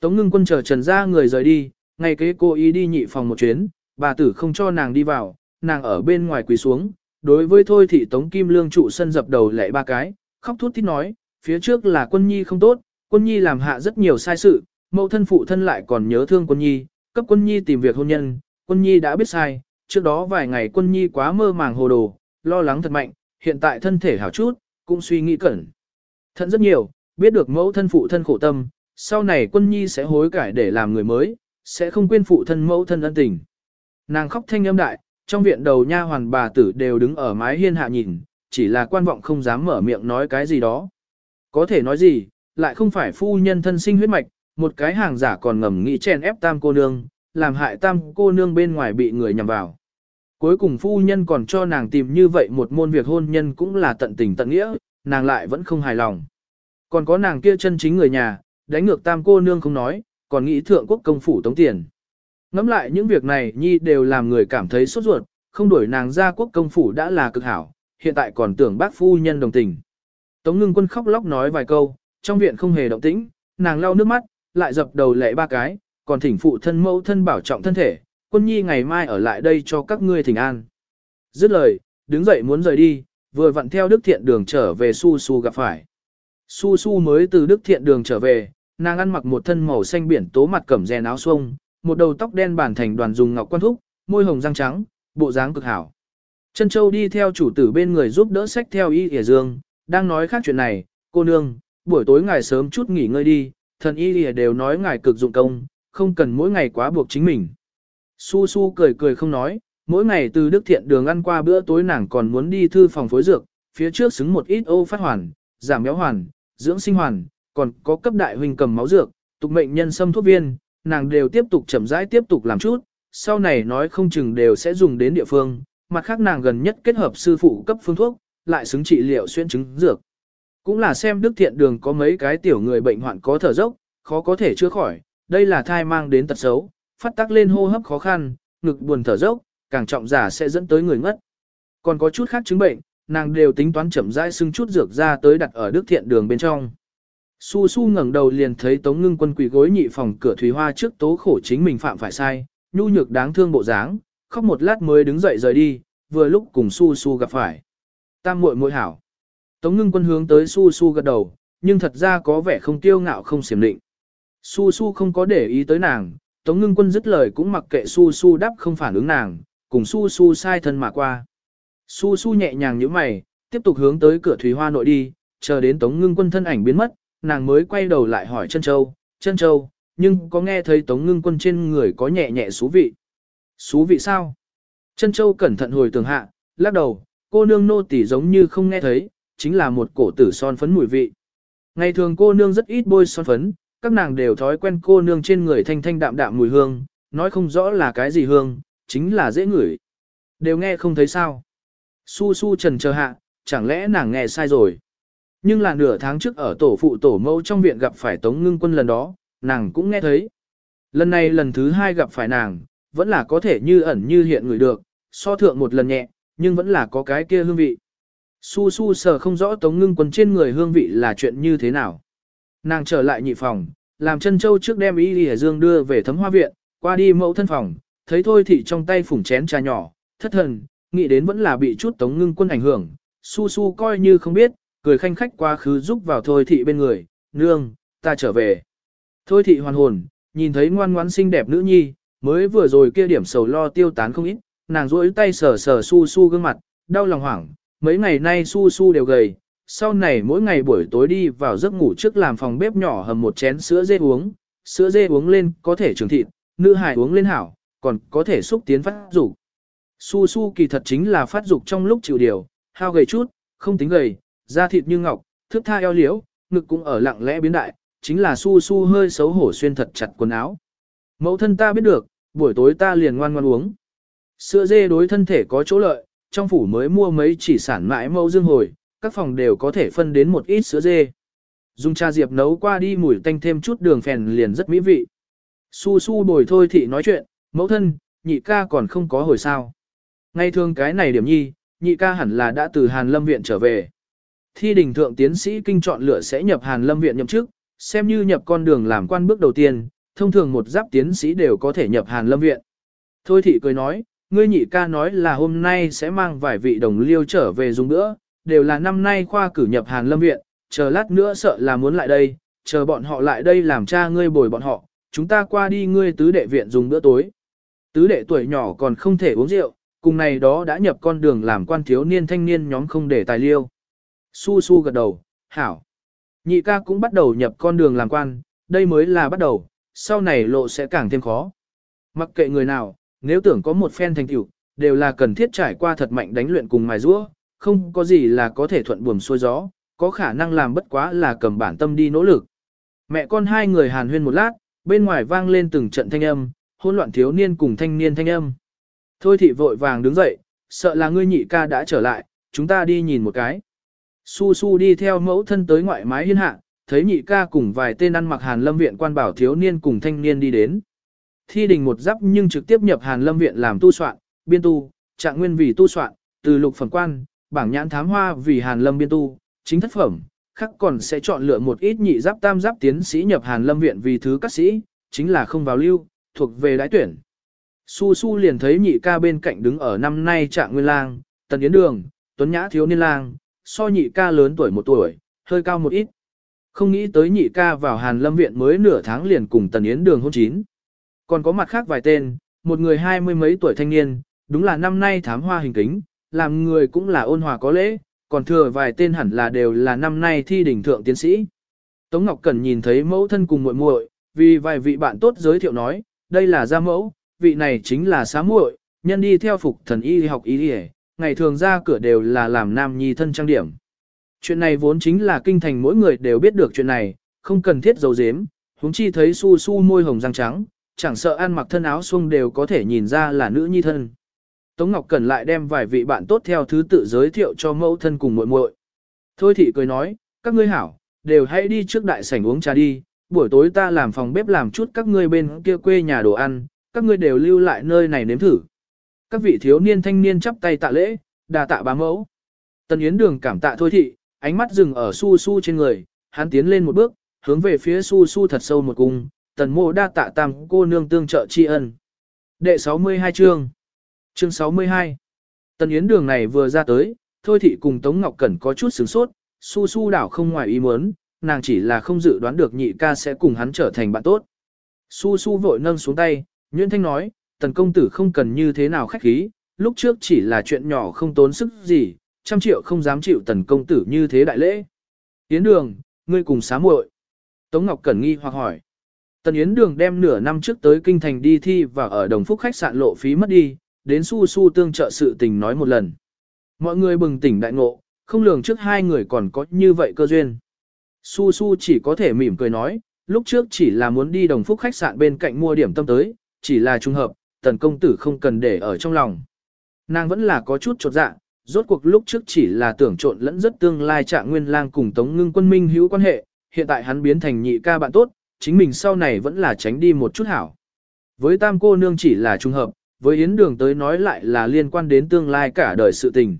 Tống ngưng quân chờ trần ra người rời đi, ngày kế cô ý đi nhị phòng một chuyến, bà tử không cho nàng đi vào, nàng ở bên ngoài quỳ xuống, đối với thôi thị tống kim lương trụ sân dập đầu lệ ba cái, khóc thút thít nói, phía trước là quân nhi không tốt, quân nhi làm hạ rất nhiều sai sự, mẫu thân phụ thân lại còn nhớ thương quân nhi, cấp quân nhi tìm việc hôn nhân, quân nhi đã biết sai, trước đó vài ngày quân nhi quá mơ màng hồ đồ, lo lắng thật mạnh, hiện tại thân thể hảo chút, cũng suy nghĩ cẩn. Thận rất nhiều, biết được mẫu thân phụ thân khổ tâm, sau này quân nhi sẽ hối cải để làm người mới, sẽ không quên phụ thân mẫu thân ân tình. Nàng khóc thanh âm đại, trong viện đầu nha hoàn bà tử đều đứng ở mái hiên hạ nhìn, chỉ là quan vọng không dám mở miệng nói cái gì đó. Có thể nói gì, lại không phải phu nhân thân sinh huyết mạch, một cái hàng giả còn ngầm nghĩ chen ép tam cô nương, làm hại tam cô nương bên ngoài bị người nhằm vào. Cuối cùng phu nhân còn cho nàng tìm như vậy một môn việc hôn nhân cũng là tận tình tận nghĩa, nàng lại vẫn không hài lòng. Còn có nàng kia chân chính người nhà, đánh ngược tam cô nương không nói, còn nghĩ thượng quốc công phủ tống tiền. Ngắm lại những việc này nhi đều làm người cảm thấy sốt ruột, không đuổi nàng ra quốc công phủ đã là cực hảo, hiện tại còn tưởng bác phu nhân đồng tình. Tống ngưng quân khóc lóc nói vài câu, trong viện không hề động tĩnh, nàng lau nước mắt, lại dập đầu lệ ba cái, còn thỉnh phụ thân mẫu thân bảo trọng thân thể, quân nhi ngày mai ở lại đây cho các ngươi thỉnh an. Dứt lời, đứng dậy muốn rời đi, vừa vặn theo Đức Thiện đường trở về Su Su gặp phải. Su Su mới từ Đức Thiện đường trở về, nàng ăn mặc một thân màu xanh biển tố mặt cẩm rèn áo xuông, một đầu tóc đen bản thành đoàn dùng ngọc quan thúc, môi hồng răng trắng, bộ dáng cực hảo. Chân Châu đi theo chủ tử bên người giúp đỡ sách theo y ỉa dương, đang nói khác chuyện này, cô nương, buổi tối ngài sớm chút nghỉ ngơi đi, thần y ỉa đều nói ngài cực dụng công, không cần mỗi ngày quá buộc chính mình. Su su cười cười không nói, mỗi ngày từ Đức Thiện đường ăn qua bữa tối nàng còn muốn đi thư phòng phối dược, phía trước xứng một ít ô phát hoàn, giảm béo hoàn, dưỡng sinh hoàn, còn có cấp đại huynh cầm máu dược, tục mệnh nhân xâm thuốc viên, nàng đều tiếp tục chậm rãi tiếp tục làm chút, sau này nói không chừng đều sẽ dùng đến địa phương, mặt khác nàng gần nhất kết hợp sư phụ cấp phương thuốc, lại xứng trị liệu xuyên chứng dược. Cũng là xem Đức Thiện đường có mấy cái tiểu người bệnh hoạn có thở dốc, khó có thể chữa khỏi, đây là thai mang đến tật xấu, phát tác lên hô hấp khó khăn, ngực buồn thở dốc, càng trọng giả sẽ dẫn tới người ngất. Còn có chút khác chứng bệnh, nàng đều tính toán chậm rãi xưng chút dược ra tới đặt ở Đức Thiện đường bên trong. Su Su ngẩng đầu liền thấy Tống Ngưng Quân quỳ gối nhị phòng cửa Thủy Hoa trước tố khổ chính mình phạm phải sai, nhu nhược đáng thương bộ dáng, khóc một lát mới đứng dậy rời đi, vừa lúc cùng Su Su gặp phải. Tam muội muội hảo. Tống Ngưng Quân hướng tới Su Su gật đầu, nhưng thật ra có vẻ không tiêu ngạo không xiểm định. Su Su không có để ý tới nàng, Tống Ngưng Quân dứt lời cũng mặc kệ Su Su đáp không phản ứng nàng, cùng Su Su sai thân mà qua. Su Su nhẹ nhàng như mày, tiếp tục hướng tới cửa Thủy Hoa nội đi, chờ đến Tống Ngưng Quân thân ảnh biến mất, nàng mới quay đầu lại hỏi chân châu, chân châu, nhưng có nghe thấy tống ngưng quân trên người có nhẹ nhẹ xú vị. Xú vị sao? Chân châu cẩn thận hồi tường hạ, lắc đầu, cô nương nô tỉ giống như không nghe thấy, chính là một cổ tử son phấn mùi vị. Ngày thường cô nương rất ít bôi son phấn, các nàng đều thói quen cô nương trên người thanh thanh đạm đạm mùi hương, nói không rõ là cái gì hương, chính là dễ ngửi. Đều nghe không thấy sao. Su su trần chờ hạ, chẳng lẽ nàng nghe sai rồi. Nhưng là nửa tháng trước ở tổ phụ tổ mẫu trong viện gặp phải Tống Ngưng Quân lần đó, nàng cũng nghe thấy. Lần này lần thứ hai gặp phải nàng, vẫn là có thể như ẩn như hiện người được, so thượng một lần nhẹ, nhưng vẫn là có cái kia hương vị. Su su sờ không rõ Tống Ngưng Quân trên người hương vị là chuyện như thế nào. Nàng trở lại nhị phòng, làm chân châu trước đem Y Lìa Dương đưa về thấm hoa viện, qua đi mẫu thân phòng, thấy thôi Thị trong tay phủng chén trà nhỏ, thất thần, nghĩ đến vẫn là bị chút Tống Ngưng Quân ảnh hưởng, su su coi như không biết, cười khanh khách quá khứ giúp vào thôi thị bên người, nương, ta trở về. Thôi thị hoàn hồn, nhìn thấy ngoan ngoãn xinh đẹp nữ nhi, mới vừa rồi kia điểm sầu lo tiêu tán không ít, nàng rỗi tay sờ sờ su su gương mặt, đau lòng hoảng, mấy ngày nay su su đều gầy, sau này mỗi ngày buổi tối đi vào giấc ngủ trước làm phòng bếp nhỏ hầm một chén sữa dê uống, sữa dê uống lên có thể trường thịt, nữ hài uống lên hảo, còn có thể xúc tiến phát dục. Su su kỳ thật chính là phát dục trong lúc chịu điều, hao gầy chút, không tính gầy, da thịt như ngọc, thước tha eo liễu, ngực cũng ở lặng lẽ biến đại, chính là su su hơi xấu hổ xuyên thật chặt quần áo. Mẫu thân ta biết được, buổi tối ta liền ngoan ngoan uống. Sữa dê đối thân thể có chỗ lợi, trong phủ mới mua mấy chỉ sản mãi mẫu dương hồi, các phòng đều có thể phân đến một ít sữa dê. Dùng trà diệp nấu qua đi mùi tanh thêm chút đường phèn liền rất mỹ vị. Su su bồi thôi thị nói chuyện, mẫu thân, nhị ca còn không có hồi sao. Ngay thường cái này điểm nhi, nhị ca hẳn là đã từ Hàn Lâm Viện trở về thi đình thượng tiến sĩ kinh chọn lựa sẽ nhập Hàn Lâm viện nhậm chức, xem như nhập con đường làm quan bước đầu tiên, thông thường một giáp tiến sĩ đều có thể nhập Hàn Lâm Viện. Thôi thị cười nói, ngươi nhị ca nói là hôm nay sẽ mang vài vị đồng liêu trở về dùng nữa, đều là năm nay khoa cử nhập Hàn Lâm Viện, chờ lát nữa sợ là muốn lại đây, chờ bọn họ lại đây làm cha ngươi bồi bọn họ, chúng ta qua đi ngươi tứ đệ viện dùng bữa tối. Tứ đệ tuổi nhỏ còn không thể uống rượu, cùng này đó đã nhập con đường làm quan thiếu niên thanh niên nhóm không để tài liêu. Su su gật đầu, hảo. Nhị ca cũng bắt đầu nhập con đường làm quan, đây mới là bắt đầu, sau này lộ sẽ càng thêm khó. Mặc kệ người nào, nếu tưởng có một phen thành tựu, đều là cần thiết trải qua thật mạnh đánh luyện cùng mài rũa, không có gì là có thể thuận buồm xuôi gió, có khả năng làm bất quá là cầm bản tâm đi nỗ lực. Mẹ con hai người hàn huyên một lát, bên ngoài vang lên từng trận thanh âm, hỗn loạn thiếu niên cùng thanh niên thanh âm. Thôi thị vội vàng đứng dậy, sợ là ngươi nhị ca đã trở lại, chúng ta đi nhìn một cái. Su su đi theo mẫu thân tới ngoại mái hiên hạ, thấy nhị ca cùng vài tên ăn mặc hàn lâm viện quan bảo thiếu niên cùng thanh niên đi đến. Thi đình một giáp nhưng trực tiếp nhập hàn lâm viện làm tu soạn, biên tu, trạng nguyên vì tu soạn, từ lục phẩm quan, bảng nhãn thám hoa vì hàn lâm biên tu, chính thất phẩm, khắc còn sẽ chọn lựa một ít nhị giáp tam giáp tiến sĩ nhập hàn lâm viện vì thứ các sĩ, chính là không vào lưu, thuộc về đái tuyển. Su Su liền thấy nhị ca bên cạnh đứng ở năm nay trạng nguyên lang, tần yến đường, tuấn nhã thiếu niên lang, so nhị ca lớn tuổi một tuổi, hơi cao một ít. Không nghĩ tới nhị ca vào hàn lâm viện mới nửa tháng liền cùng tần yến đường hôn chín. Còn có mặt khác vài tên, một người hai mươi mấy tuổi thanh niên, đúng là năm nay thám hoa hình kính, làm người cũng là ôn hòa có lễ, còn thừa vài tên hẳn là đều là năm nay thi đỉnh thượng tiến sĩ. Tống Ngọc Cẩn nhìn thấy mẫu thân cùng muội muội, vì vài vị bạn tốt giới thiệu nói, đây là gia mẫu, vị này chính là xá muội, nhân đi theo phục thần y học y y, ngày thường ra cửa đều là làm nam nhi thân trang điểm. Chuyện này vốn chính là kinh thành mỗi người đều biết được chuyện này, không cần thiết giấu giếm, huống chi thấy su su môi hồng răng trắng, chẳng sợ ăn mặc thân áo xuông đều có thể nhìn ra là nữ nhi thân. Tống Ngọc Cẩn lại đem vài vị bạn tốt theo thứ tự giới thiệu cho mẫu thân cùng muội muội. Thôi thị cười nói, các ngươi hảo, đều hãy đi trước đại sảnh uống trà đi, buổi tối ta làm phòng bếp làm chút các ngươi bên kia quê nhà đồ ăn, các ngươi đều lưu lại nơi này nếm thử. Các vị thiếu niên thanh niên chắp tay tạ lễ, đà tạ bá mẫu. Tần Yến Đường cảm tạ thôi thị, ánh mắt dừng ở su su trên người, hắn tiến lên một bước, hướng về phía su su thật sâu một cung, tần Mô đa tạ tam cô nương tương trợ tri ân. Đệ 62 chương Chương 62 Tần Yến đường này vừa ra tới, thôi thị cùng Tống Ngọc Cẩn có chút sửng sốt, su su đảo không ngoài ý muốn, nàng chỉ là không dự đoán được nhị ca sẽ cùng hắn trở thành bạn tốt. Su su vội nâng xuống tay, Nguyễn Thanh nói, tần công tử không cần như thế nào khách khí, lúc trước chỉ là chuyện nhỏ không tốn sức gì, trăm triệu không dám chịu tần công tử như thế đại lễ. Yến đường, ngươi cùng xá muội. Tống Ngọc Cẩn nghi hoặc hỏi. Tần Yến đường đem nửa năm trước tới kinh thành đi thi và ở đồng phúc khách sạn lộ phí mất đi, đến su su tương trợ sự tình nói một lần. Mọi người bừng tỉnh đại ngộ, không lường trước hai người còn có như vậy cơ duyên. Su su chỉ có thể mỉm cười nói, lúc trước chỉ là muốn đi đồng phúc khách sạn bên cạnh mua điểm tâm tới, chỉ là trùng hợp, tần công tử không cần để ở trong lòng. Nàng vẫn là có chút trột dạ, rốt cuộc lúc trước chỉ là tưởng trộn lẫn rất tương lai trạng nguyên lang cùng tống ngưng quân minh hữu quan hệ, hiện tại hắn biến thành nhị ca bạn tốt, chính mình sau này vẫn là tránh đi một chút hảo. Với tam cô nương chỉ là trùng hợp, với Yến Đường tới nói lại là liên quan đến tương lai cả đời sự tình.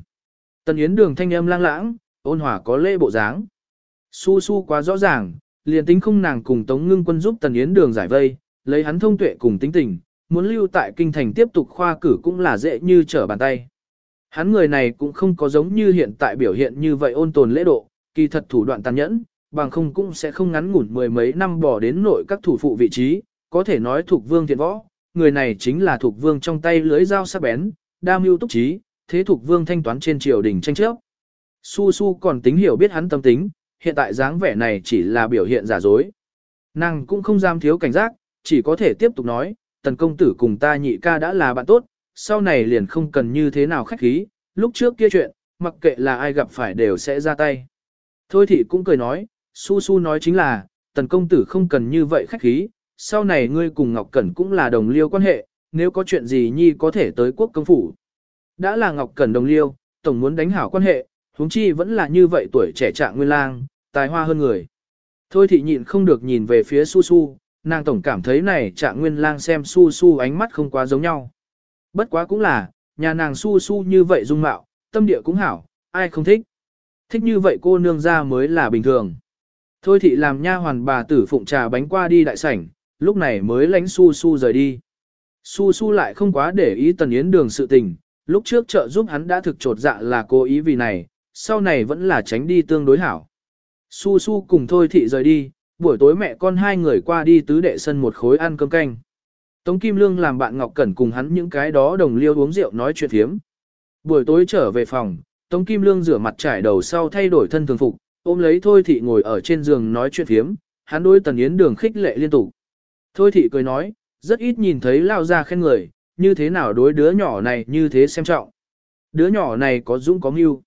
Tần Yến Đường thanh âm lang lãng, ôn hòa có lễ bộ dáng. Su su quá rõ ràng, liền tính không nàng cùng Tống Ngưng Quân giúp Tần Yến Đường giải vây, lấy hắn thông tuệ cùng tính tình, muốn lưu tại kinh thành tiếp tục khoa cử cũng là dễ như trở bàn tay. Hắn người này cũng không có giống như hiện tại biểu hiện như vậy ôn tồn lễ độ, kỳ thật thủ đoạn tàn nhẫn, bằng không cũng sẽ không ngắn ngủn mười mấy năm bỏ đến nội các thủ phụ vị trí, có thể nói thuộc vương thiện võ, người này chính là thuộc vương trong tay lưới dao sắc bén, đam mưu túc trí, thế thuộc vương thanh toán trên triều đình tranh chấp. Su Su còn tính hiểu biết hắn tâm tính, hiện tại dáng vẻ này chỉ là biểu hiện giả dối. Nàng cũng không dám thiếu cảnh giác, chỉ có thể tiếp tục nói, tần công tử cùng ta nhị ca đã là bạn tốt, sau này liền không cần như thế nào khách khí, lúc trước kia chuyện, mặc kệ là ai gặp phải đều sẽ ra tay. Thôi thì cũng cười nói, Su Su nói chính là, tần công tử không cần như vậy khách khí, sau này ngươi cùng Ngọc Cẩn cũng là đồng liêu quan hệ, nếu có chuyện gì nhi có thể tới quốc công phủ. Đã là Ngọc Cẩn đồng liêu, tổng muốn đánh hảo quan hệ, huống chi vẫn là như vậy tuổi trẻ trạng nguyên lang, tài hoa hơn người. Thôi thị nhịn không được nhìn về phía Su Su, nàng tổng cảm thấy này trạng nguyên lang xem Su Su ánh mắt không quá giống nhau. Bất quá cũng là, nhà nàng Su Su như vậy dung mạo, tâm địa cũng hảo, ai không thích. Thích như vậy cô nương ra mới là bình thường. Thôi thị làm nha hoàn bà tử phụng trà bánh qua đi đại sảnh, lúc này mới lánh su su rời đi. Su su lại không quá để ý tần yến đường sự tình, lúc trước trợ giúp hắn đã thực trột dạ là cố ý vì này, sau này vẫn là tránh đi tương đối hảo. Su su cùng thôi thị rời đi, buổi tối mẹ con hai người qua đi tứ đệ sân một khối ăn cơm canh. Tống Kim Lương làm bạn Ngọc Cẩn cùng hắn những cái đó đồng liêu uống rượu nói chuyện thiếm. Buổi tối trở về phòng, Tống Kim Lương rửa mặt trải đầu sau thay đổi thân thường phục, ôm lấy Thôi Thị ngồi ở trên giường nói chuyện thiếm, hắn đối Tần Yến Đường khích lệ liên tục. Thôi Thị cười nói, rất ít nhìn thấy lao ra khen người, như thế nào đối đứa nhỏ này như thế xem trọng. Đứa nhỏ này có dũng có mưu.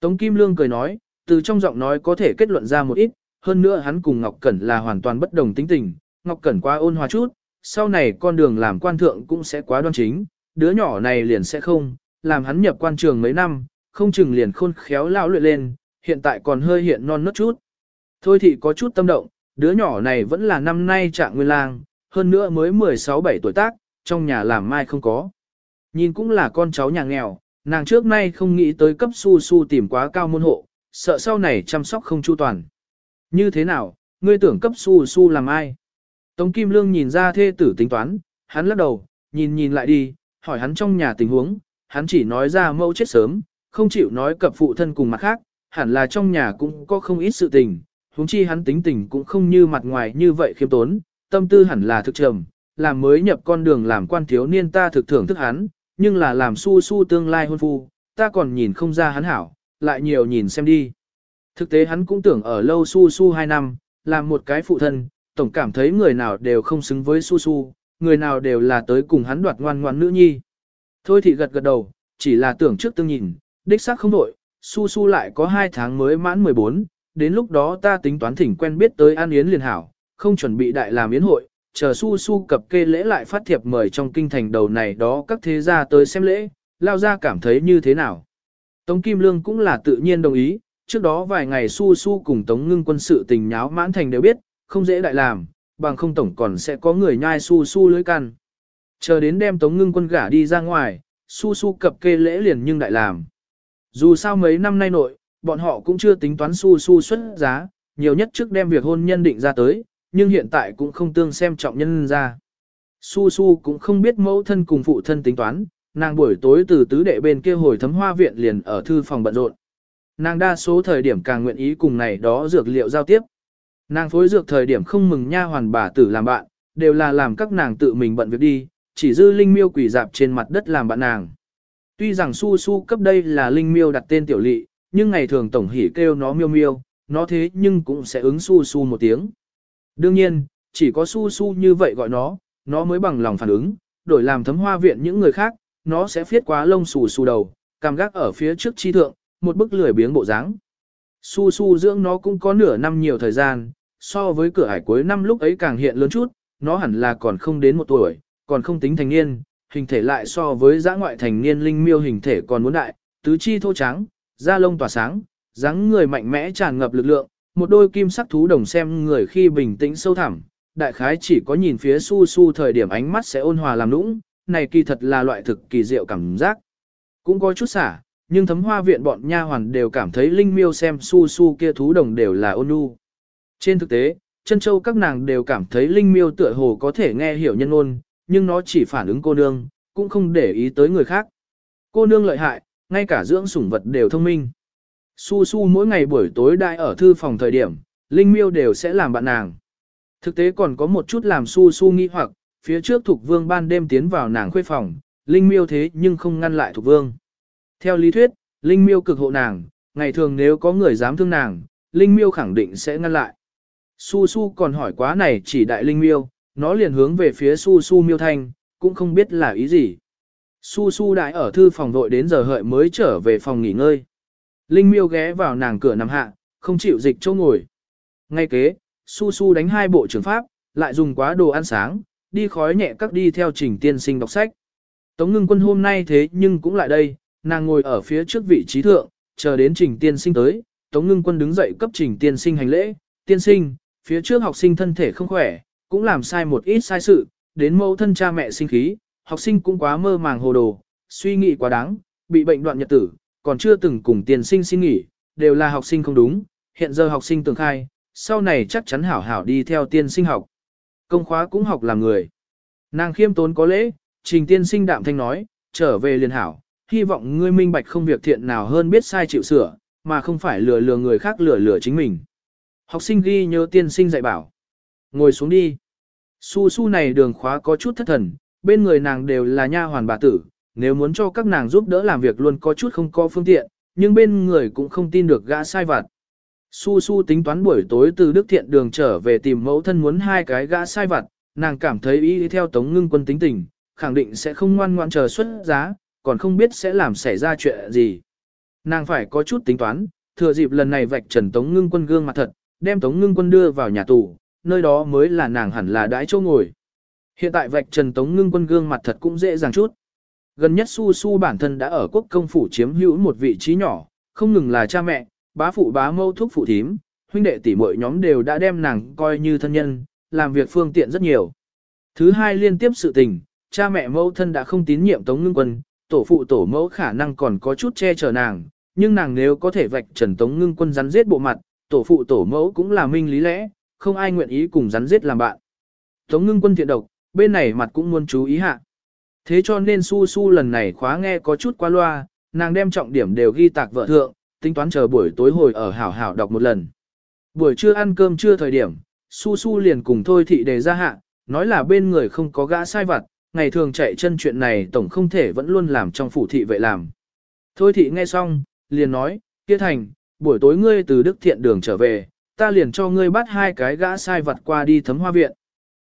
Tống Kim Lương cười nói, từ trong giọng nói có thể kết luận ra một ít, hơn nữa hắn cùng Ngọc Cẩn là hoàn toàn bất đồng tính tình, Ngọc Cẩn quá ôn hòa chút, sau này con đường làm quan thượng cũng sẽ quá đoan chính, đứa nhỏ này liền sẽ không, làm hắn nhập quan trường mấy năm, không chừng liền khôn khéo lão luyện lên, hiện tại còn hơi hiện non nớt chút. Thôi thì có chút tâm động, đứa nhỏ này vẫn là năm nay trạng nguyên lang, hơn nữa mới 16-17 tuổi tác, trong nhà làm mai không có. Nhìn cũng là con cháu nhà nghèo, nàng trước nay không nghĩ tới cấp su su tìm quá cao môn hộ, sợ sau này chăm sóc không chu toàn. Như thế nào, ngươi tưởng cấp su su làm ai? Tống Kim Lương nhìn ra thê tử tính toán, hắn lắc đầu, nhìn nhìn lại đi, hỏi hắn trong nhà tình huống, hắn chỉ nói ra mẫu chết sớm, không chịu nói cập phụ thân cùng mặt khác, hẳn là trong nhà cũng có không ít sự tình, huống chi hắn tính tình cũng không như mặt ngoài như vậy khiêm tốn, tâm tư hẳn là thực trầm, làm mới nhập con đường làm quan thiếu niên ta thực thưởng thức hắn, nhưng là làm su su tương lai hôn phu, ta còn nhìn không ra hắn hảo, lại nhiều nhìn xem đi. Thực tế hắn cũng tưởng ở lâu su su 2 năm, làm một cái phụ thân, tổng cảm thấy người nào đều không xứng với su su, người nào đều là tới cùng hắn đoạt ngoan ngoan nữ nhi. Thôi thì gật gật đầu, chỉ là tưởng trước tương nhìn, đích xác không đổi, su su lại có 2 tháng mới mãn 14, đến lúc đó ta tính toán thỉnh quen biết tới an yến liền hảo, không chuẩn bị đại làm yến hội, chờ su su cập kê lễ lại phát thiệp mời trong kinh thành đầu này đó các thế gia tới xem lễ, lao ra cảm thấy như thế nào. Tống Kim Lương cũng là tự nhiên đồng ý, trước đó vài ngày su su cùng Tống Ngưng quân sự tình nháo mãn thành đều biết, không dễ đại làm, bằng không tổng còn sẽ có người nhai su su lưới căn. Chờ đến đem Tống Ngưng quân gả đi ra ngoài, su su cập kê lễ liền nhưng đại làm. Dù sao mấy năm nay nội, bọn họ cũng chưa tính toán su su xuất giá, nhiều nhất trước đem việc hôn nhân định ra tới, nhưng hiện tại cũng không tương xem trọng nhân ra. Su Su cũng không biết mẫu thân cùng phụ thân tính toán, nàng buổi tối từ tứ đệ bên kia hồi thấm hoa viện liền ở thư phòng bận rộn. Nàng đa số thời điểm càng nguyện ý cùng này đó dược liệu giao tiếp. Nàng phối dược thời điểm không mừng nha hoàn bà tử làm bạn, đều là làm các nàng tự mình bận việc đi, chỉ dư linh miêu quỷ dạp trên mặt đất làm bạn nàng. Tuy rằng su su cấp đây là linh miêu đặt tên tiểu lỵ, nhưng ngày thường tổng hỉ kêu nó miêu miêu, nó thế nhưng cũng sẽ ứng su su một tiếng. Đương nhiên, chỉ có su su như vậy gọi nó, nó mới bằng lòng phản ứng, đổi làm thấm hoa viện những người khác, nó sẽ phiết quá lông xù xù đầu, cam gác ở phía trước chi thượng, một bức lười biếng bộ dáng. Su su dưỡng nó cũng có nửa năm nhiều thời gian, so với cửa hải cuối năm lúc ấy càng hiện lớn chút, nó hẳn là còn không đến một tuổi, còn không tính thành niên, hình thể lại so với giã ngoại thành niên linh miêu hình thể còn muốn đại, tứ chi thô trắng, da lông tỏa sáng, dáng người mạnh mẽ tràn ngập lực lượng, một đôi kim sắc thú đồng xem người khi bình tĩnh sâu thẳm, đại khái chỉ có nhìn phía su su thời điểm ánh mắt sẽ ôn hòa làm nũng, này kỳ thật là loại thực kỳ diệu cảm giác. Cũng có chút xả, nhưng thấm hoa viện bọn nha hoàn đều cảm thấy linh miêu xem su su kia thú đồng đều là ôn nhu. Trên thực tế, chân châu các nàng đều cảm thấy linh miêu tựa hồ có thể nghe hiểu nhân ôn, nhưng nó chỉ phản ứng cô nương, cũng không để ý tới người khác. Cô nương lợi hại, ngay cả dưỡng sủng vật đều thông minh. Su Su mỗi ngày buổi tối đại ở thư phòng thời điểm, Linh Miêu đều sẽ làm bạn nàng. Thực tế còn có một chút làm Su Su nghi hoặc, phía trước Thục Vương ban đêm tiến vào nàng khuê phòng, Linh Miêu thế nhưng không ngăn lại Thục Vương. Theo lý thuyết, Linh Miêu cực hộ nàng, ngày thường nếu có người dám thương nàng, Linh Miêu khẳng định sẽ ngăn lại. Su Su còn hỏi quá này chỉ đại Linh Miêu, nó liền hướng về phía Su Su Miêu Thanh, cũng không biết là ý gì. Su Su đại ở thư phòng vội đến giờ hợi mới trở về phòng nghỉ ngơi. Linh miêu ghé vào nàng cửa nằm hạ, không chịu dịch chỗ ngồi. Ngay kế, su su đánh hai bộ trường pháp, lại dùng quá đồ ăn sáng, đi khói nhẹ các đi theo trình tiên sinh đọc sách. Tống ngưng quân hôm nay thế nhưng cũng lại đây, nàng ngồi ở phía trước vị trí thượng, chờ đến trình tiên sinh tới, tống ngưng quân đứng dậy cấp trình tiên sinh hành lễ, tiên sinh, phía trước học sinh thân thể không khỏe, cũng làm sai một ít sai sự, đến mẫu thân cha mẹ sinh khí, học sinh cũng quá mơ màng hồ đồ, suy nghĩ quá đáng, bị bệnh đoạn nhật tử, còn chưa từng cùng tiền sinh xin nghỉ, đều là học sinh không đúng, hiện giờ học sinh tưởng khai, sau này chắc chắn hảo hảo đi theo tiên sinh học. Công khóa cũng học làm người. Nàng khiêm tốn có lễ, trình tiên sinh đạm thanh nói, trở về liền hảo, hy vọng ngươi minh bạch không việc thiện nào hơn biết sai chịu sửa, mà không phải lừa lừa người khác lừa lừa chính mình. Học sinh ghi nhớ tiên sinh dạy bảo. Ngồi xuống đi. Su su này đường khóa có chút thất thần, bên người nàng đều là nha hoàn bà tử, nếu muốn cho các nàng giúp đỡ làm việc luôn có chút không có phương tiện, nhưng bên người cũng không tin được gã sai vặt. Su su tính toán buổi tối từ Đức Thiện đường trở về tìm mẫu thân muốn hai cái gã sai vặt, nàng cảm thấy ý theo Tống Ngưng Quân tính tình, khẳng định sẽ không ngoan ngoan chờ xuất giá, còn không biết sẽ làm xảy ra chuyện gì. Nàng phải có chút tính toán, thừa dịp lần này vạch trần Tống Ngưng Quân gương mặt thật, đem Tống Ngưng Quân đưa vào nhà tù, nơi đó mới là nàng hẳn là đãi chỗ ngồi. Hiện tại vạch trần Tống Ngưng Quân gương mặt thật cũng dễ dàng chút. Gần nhất Su Su bản thân đã ở quốc công phủ chiếm hữu một vị trí nhỏ, không ngừng là cha mẹ, bá phụ bá mâu thúc phụ thím, huynh đệ tỷ muội nhóm đều đã đem nàng coi như thân nhân, làm việc phương tiện rất nhiều. Thứ hai liên tiếp sự tình, cha mẹ mẫu thân đã không tín nhiệm Tống Ngưng Quân, tổ phụ tổ mẫu khả năng còn có chút che chở nàng, nhưng nàng nếu có thể vạch trần Tống Ngưng Quân rắn giết bộ mặt, tổ phụ tổ mẫu cũng là minh lý lẽ, không ai nguyện ý cùng rắn giết làm bạn. Tống Ngưng Quân thiện độc, bên này mặt cũng muốn chú ý hạ. Thế cho nên su su lần này khóa nghe có chút qua loa, nàng đem trọng điểm đều ghi tạc vợ thượng, tính toán chờ buổi tối hồi ở hảo hảo đọc một lần. Buổi trưa ăn cơm trưa thời điểm, su su liền cùng thôi thị đề ra hạ, nói là bên người không có gã sai vặt, ngày thường chạy chân chuyện này tổng không thể vẫn luôn làm trong phủ thị vậy làm. Thôi thị nghe xong, liền nói, kia thành, buổi tối ngươi từ Đức Thiện đường trở về, ta liền cho ngươi bắt hai cái gã sai vặt qua đi thấm hoa viện.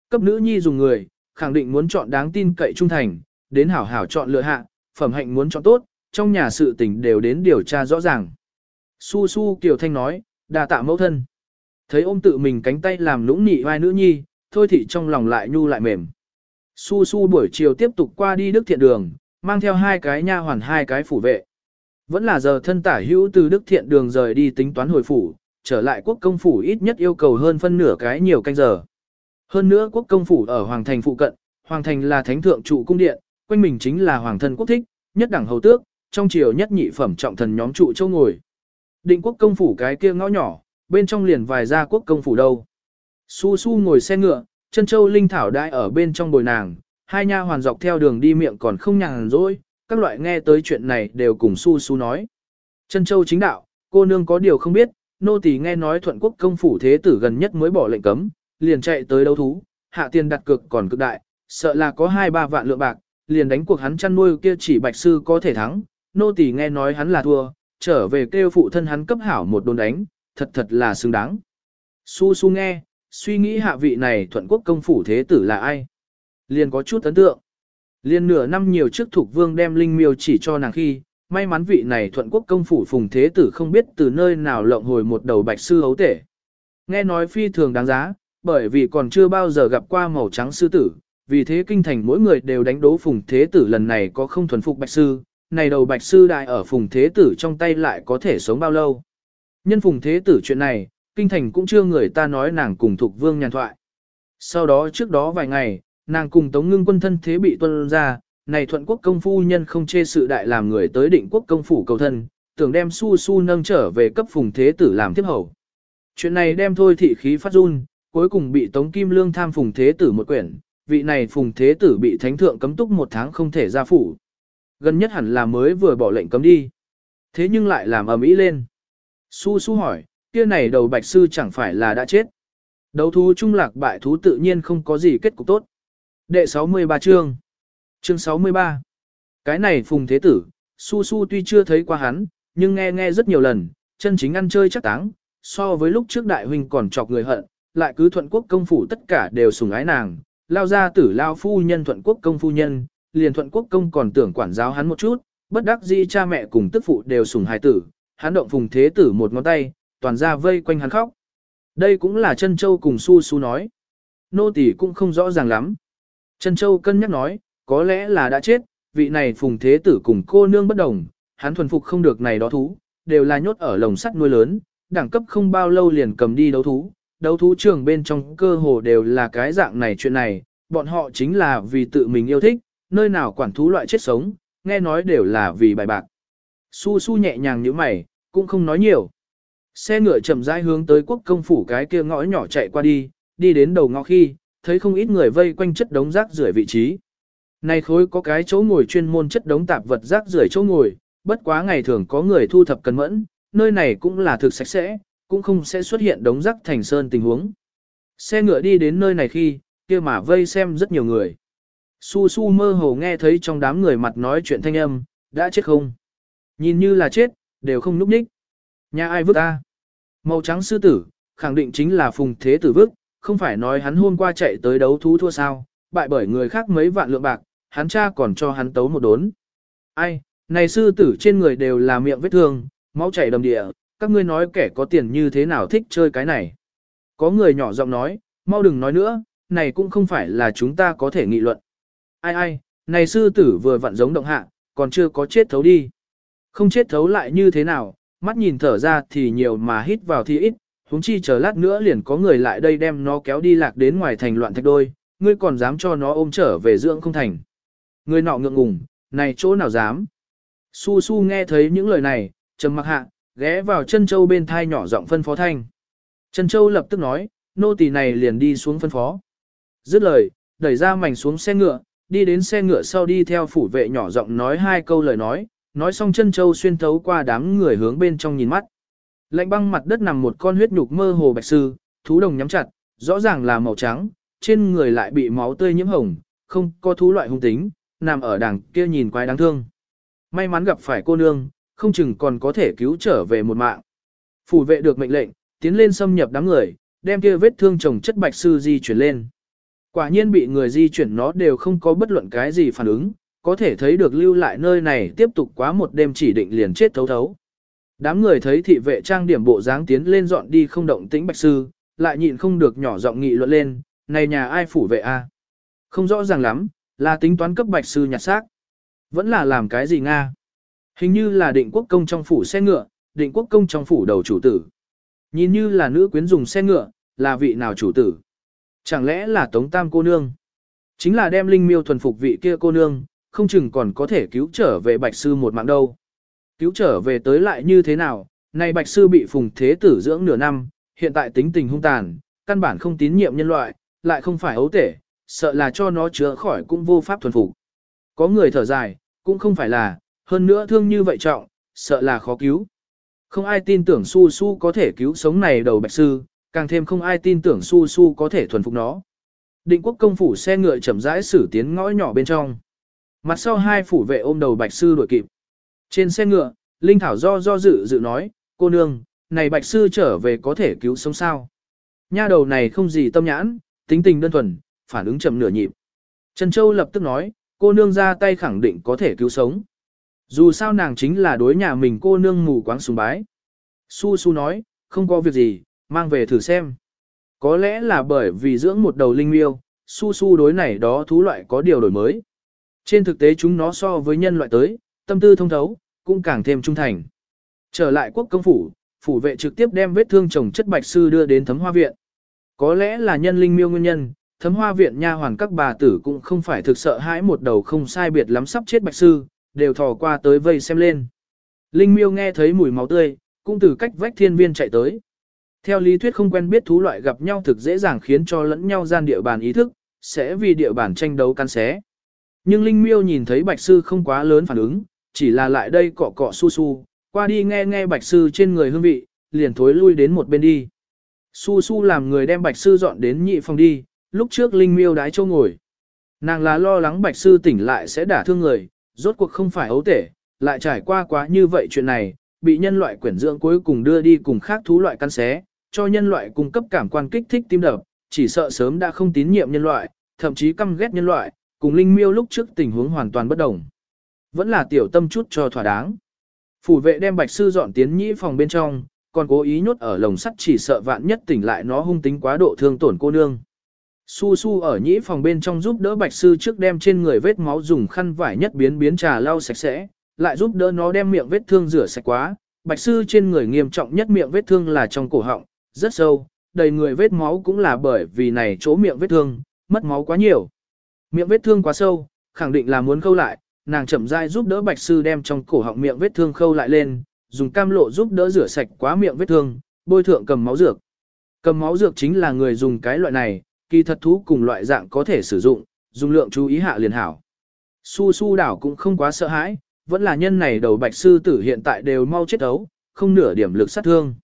Cấp nữ nhi dùng người, khẳng định muốn chọn đáng tin cậy trung thành, đến hảo hảo chọn lựa hạ, phẩm hạnh muốn chọn tốt, trong nhà sự tình đều đến điều tra rõ ràng. Su su Kiều Thanh nói, đà tạ mẫu thân. Thấy ôm tự mình cánh tay làm lũng nị vai nữ nhi, thôi thì trong lòng lại nhu lại mềm. Su su buổi chiều tiếp tục qua đi Đức Thiện Đường, mang theo hai cái nha hoàn hai cái phủ vệ. Vẫn là giờ thân tả hữu từ Đức Thiện Đường rời đi tính toán hồi phủ, trở lại quốc công phủ ít nhất yêu cầu hơn phân nửa cái nhiều canh giờ. Hơn nữa quốc công phủ ở Hoàng Thành phụ cận, Hoàng Thành là thánh thượng trụ cung điện, quanh mình chính là Hoàng thân quốc thích, nhất đẳng hầu tước, trong triều nhất nhị phẩm trọng thần nhóm trụ châu ngồi. Định quốc công phủ cái kia ngõ nhỏ, bên trong liền vài gia quốc công phủ đâu. Su su ngồi xe ngựa, chân châu linh thảo đại ở bên trong bồi nàng, hai nha hoàn dọc theo đường đi miệng còn không nhàn rỗi, các loại nghe tới chuyện này đều cùng su su nói. Chân châu chính đạo, cô nương có điều không biết, nô tỳ nghe nói thuận quốc công phủ thế tử gần nhất mới bỏ lệnh cấm, liền chạy tới đấu thú, hạ tiền đặt cược còn cực đại, sợ là có 2-3 vạn lượng bạc, liền đánh cuộc hắn chăn nuôi kia chỉ bạch sư có thể thắng, nô tỳ nghe nói hắn là thua, trở về kêu phụ thân hắn cấp hảo một đồn đánh, thật thật là xứng đáng. Su su nghe, suy nghĩ hạ vị này thuận quốc công phủ thế tử là ai. Liền có chút ấn tượng. Liền nửa năm nhiều trước thuộc vương đem linh miêu chỉ cho nàng khi, may mắn vị này thuận quốc công phủ phùng thế tử không biết từ nơi nào lộng hồi một đầu bạch sư hấu tể. Nghe nói phi thường đáng giá, bởi vì còn chưa bao giờ gặp qua màu trắng sư tử, vì thế kinh thành mỗi người đều đánh đố phùng thế tử lần này có không thuần phục bạch sư, này đầu bạch sư đại ở phùng thế tử trong tay lại có thể sống bao lâu. Nhân phùng thế tử chuyện này, kinh thành cũng chưa người ta nói nàng cùng thuộc vương nhàn thoại. Sau đó trước đó vài ngày, nàng cùng tống ngưng quân thân thế bị tuân ra, này thuận quốc công phu nhân không chê sự đại làm người tới định quốc công phủ cầu thân, tưởng đem su su nâng trở về cấp phùng thế tử làm tiếp hậu. Chuyện này đem thôi thị khí phát run, cuối cùng bị tống kim lương tham phùng thế tử một quyển, vị này phùng thế tử bị thánh thượng cấm túc một tháng không thể ra phủ. Gần nhất hẳn là mới vừa bỏ lệnh cấm đi. Thế nhưng lại làm ầm ĩ lên. Su su hỏi, kia này đầu bạch sư chẳng phải là đã chết. Đấu thú trung lạc bại thú tự nhiên không có gì kết cục tốt. Đệ 63 chương. Chương 63. Cái này phùng thế tử, su su tuy chưa thấy qua hắn, nhưng nghe nghe rất nhiều lần, chân chính ăn chơi chắc táng, so với lúc trước đại huynh còn chọc người hận, lại cứ thuận quốc công phủ tất cả đều sùng ái nàng, lao ra tử lao phu nhân thuận quốc công phu nhân, liền thuận quốc công còn tưởng quản giáo hắn một chút, bất đắc dĩ cha mẹ cùng tức phụ đều sùng hài tử, hắn động phùng thế tử một ngón tay, toàn ra vây quanh hắn khóc. Đây cũng là chân châu cùng su su nói. Nô tỳ cũng không rõ ràng lắm. Chân châu cân nhắc nói, có lẽ là đã chết, vị này phùng thế tử cùng cô nương bất đồng, hắn thuần phục không được này đó thú, đều là nhốt ở lồng sắt nuôi lớn, đẳng cấp không bao lâu liền cầm đi đấu thú, đấu thú trường bên trong cơ hồ đều là cái dạng này chuyện này, bọn họ chính là vì tự mình yêu thích, nơi nào quản thú loại chết sống, nghe nói đều là vì bài bạc. Su su nhẹ nhàng như mày, cũng không nói nhiều. Xe ngựa chậm rãi hướng tới quốc công phủ cái kia ngõ nhỏ chạy qua đi, đi đến đầu ngõ khi, thấy không ít người vây quanh chất đống rác rưởi vị trí. Này khối có cái chỗ ngồi chuyên môn chất đống tạp vật rác rưởi chỗ ngồi, bất quá ngày thường có người thu thập cẩn mẫn, nơi này cũng là thực sạch sẽ, cũng không sẽ xuất hiện đống rác thành sơn tình huống. Xe ngựa đi đến nơi này khi, kia mà vây xem rất nhiều người. Su su mơ hồ nghe thấy trong đám người mặt nói chuyện thanh âm, đã chết không? Nhìn như là chết, đều không núp ních. Nhà ai vứt ta? Màu trắng sư tử, khẳng định chính là phùng thế tử vứt, không phải nói hắn hôm qua chạy tới đấu thú thua sao, bại bởi người khác mấy vạn lượng bạc, hắn cha còn cho hắn tấu một đốn. Ai, này sư tử trên người đều là miệng vết thương, máu chảy đầm địa, các ngươi nói kẻ có tiền như thế nào thích chơi cái này. Có người nhỏ giọng nói, mau đừng nói nữa, này cũng không phải là chúng ta có thể nghị luận. Ai ai, này sư tử vừa vặn giống động hạ, còn chưa có chết thấu đi. Không chết thấu lại như thế nào, mắt nhìn thở ra thì nhiều mà hít vào thì ít, huống chi chờ lát nữa liền có người lại đây đem nó kéo đi lạc đến ngoài thành loạn thạch đôi, ngươi còn dám cho nó ôm trở về dưỡng không thành. Người nọ ngượng ngùng, này chỗ nào dám. Su su nghe thấy những lời này, trầm mặc hạ, ghé vào chân châu bên thai nhỏ giọng phân phó thanh. Chân châu lập tức nói, nô tỳ này liền đi xuống phân phó. Dứt lời, đẩy ra mảnh xuống xe ngựa, đi đến xe ngựa sau đi theo phủ vệ nhỏ giọng nói hai câu lời nói, nói xong chân châu xuyên thấu qua đám người hướng bên trong nhìn mắt. Lạnh băng mặt đất nằm một con huyết nhục mơ hồ bạch sư, thú đồng nhắm chặt, rõ ràng là màu trắng, trên người lại bị máu tươi nhiễm hồng, không có thú loại hung tính, nằm ở đằng kia nhìn quái đáng thương. May mắn gặp phải cô nương, không chừng còn có thể cứu trở về một mạng. Phủ vệ được mệnh lệnh, tiến lên xâm nhập đám người, đem kia vết thương chồng chất bạch sư di chuyển lên. Quả nhiên bị người di chuyển nó đều không có bất luận cái gì phản ứng, có thể thấy được lưu lại nơi này tiếp tục quá một đêm chỉ định liền chết thấu thấu. Đám người thấy thị vệ trang điểm bộ dáng tiến lên dọn đi không động tĩnh bạch sư, lại nhịn không được nhỏ giọng nghị luận lên, này nhà ai phủ vệ a? Không rõ ràng lắm, là tính toán cấp bạch sư nhặt xác. Vẫn là làm cái gì Nga? Hình như là định quốc công trong phủ xe ngựa, định quốc công trong phủ đầu chủ tử. Nhìn như là nữ quyến dùng xe ngựa, là vị nào chủ tử? Chẳng lẽ là Tống Tam cô nương? Chính là đem linh miêu thuần phục vị kia cô nương, không chừng còn có thể cứu trở về bạch sư một mạng đâu. Cứu trở về tới lại như thế nào, nay bạch sư bị phùng thế tử dưỡng nửa năm, hiện tại tính tình hung tàn, căn bản không tín nhiệm nhân loại, lại không phải ấu tể, sợ là cho nó chữa khỏi cũng vô pháp thuần phục. Có người thở dài, cũng không phải là, hơn nữa thương như vậy trọng, sợ là khó cứu. Không ai tin tưởng su su có thể cứu sống này đầu bạch sư, càng thêm không ai tin tưởng su su có thể thuần phục nó. Định quốc công phủ xe ngựa chậm rãi xử tiến ngõ nhỏ bên trong. Mặt sau hai phủ vệ ôm đầu bạch sư đuổi kịp. Trên xe ngựa, Linh Thảo do do dự dự nói, cô nương, này bạch sư trở về có thể cứu sống sao. Nha đầu này không gì tâm nhãn, tính tình đơn thuần, phản ứng chậm nửa nhịp. Trần Châu lập tức nói, cô nương ra tay khẳng định có thể cứu sống. Dù sao nàng chính là đối nhà mình cô nương mù quáng sùng bái. Su Su nói, không có việc gì, mang về thử xem. Có lẽ là bởi vì dưỡng một đầu linh miêu, Su Su đối này đó thú loại có điều đổi mới. Trên thực tế chúng nó so với nhân loại tới, tâm tư thông thấu, cũng càng thêm trung thành. Trở lại quốc công phủ, phủ vệ trực tiếp đem vết thương chồng chất bạch sư đưa đến thấm hoa viện. Có lẽ là nhân linh miêu nguyên nhân, thấm hoa viện nha hoàn các bà tử cũng không phải thực sợ hãi một đầu không sai biệt lắm sắp chết bạch sư, đều thò qua tới vây xem lên. Linh miêu nghe thấy mùi máu tươi, cũng từ cách vách thiên viên chạy tới. Theo lý thuyết không quen biết thú loại gặp nhau thực dễ dàng khiến cho lẫn nhau gian địa bàn ý thức, sẽ vì địa bàn tranh đấu căn xé. Nhưng Linh miêu nhìn thấy bạch sư không quá lớn phản ứng, chỉ là lại đây cọ cọ su su, qua đi nghe nghe bạch sư trên người hương vị, liền thối lui đến một bên đi. Su su làm người đem bạch sư dọn đến nhị phòng đi, lúc trước Linh miêu đái châu ngồi. Nàng là lo lắng bạch sư tỉnh lại sẽ đả thương người, rốt cuộc không phải ấu tể, lại trải qua quá như vậy chuyện này, bị nhân loại quyển dưỡng cuối cùng đưa đi cùng khác thú loại căn xé, cho nhân loại cung cấp cảm quan kích thích tim đập, chỉ sợ sớm đã không tín nhiệm nhân loại, thậm chí căm ghét nhân loại, cùng Linh Miêu lúc trước tình huống hoàn toàn bất đồng. Vẫn là tiểu tâm chút cho thỏa đáng. Phủ vệ đem bạch sư dọn tiến nhĩ phòng bên trong, còn cố ý nhốt ở lồng sắt chỉ sợ vạn nhất tỉnh lại nó hung tính quá độ thương tổn cô nương. Su su ở nhĩ phòng bên trong giúp đỡ bạch sư trước đem trên người vết máu dùng khăn vải nhất biến biến trà lau sạch sẽ, lại giúp đỡ nó đem miệng vết thương rửa sạch quá. Bạch sư trên người nghiêm trọng nhất miệng vết thương là trong cổ họng, rất sâu, đầy người vết máu cũng là bởi vì này chỗ miệng vết thương, mất máu quá nhiều. Miệng vết thương quá sâu, khẳng định là muốn khâu lại, nàng chậm rãi giúp đỡ bạch sư đem trong cổ họng miệng vết thương khâu lại lên, dùng cam lộ giúp đỡ rửa sạch quá miệng vết thương, bôi thượng cầm máu dược. Cầm máu dược chính là người dùng cái loại này, kỳ thật thú cùng loại dạng có thể sử dụng, dùng lượng chú ý hạ liền hảo. Su su đảo cũng không quá sợ hãi, vẫn là nhân này đầu bạch sư tử hiện tại đều mau chết ấu, không nửa điểm lực sát thương.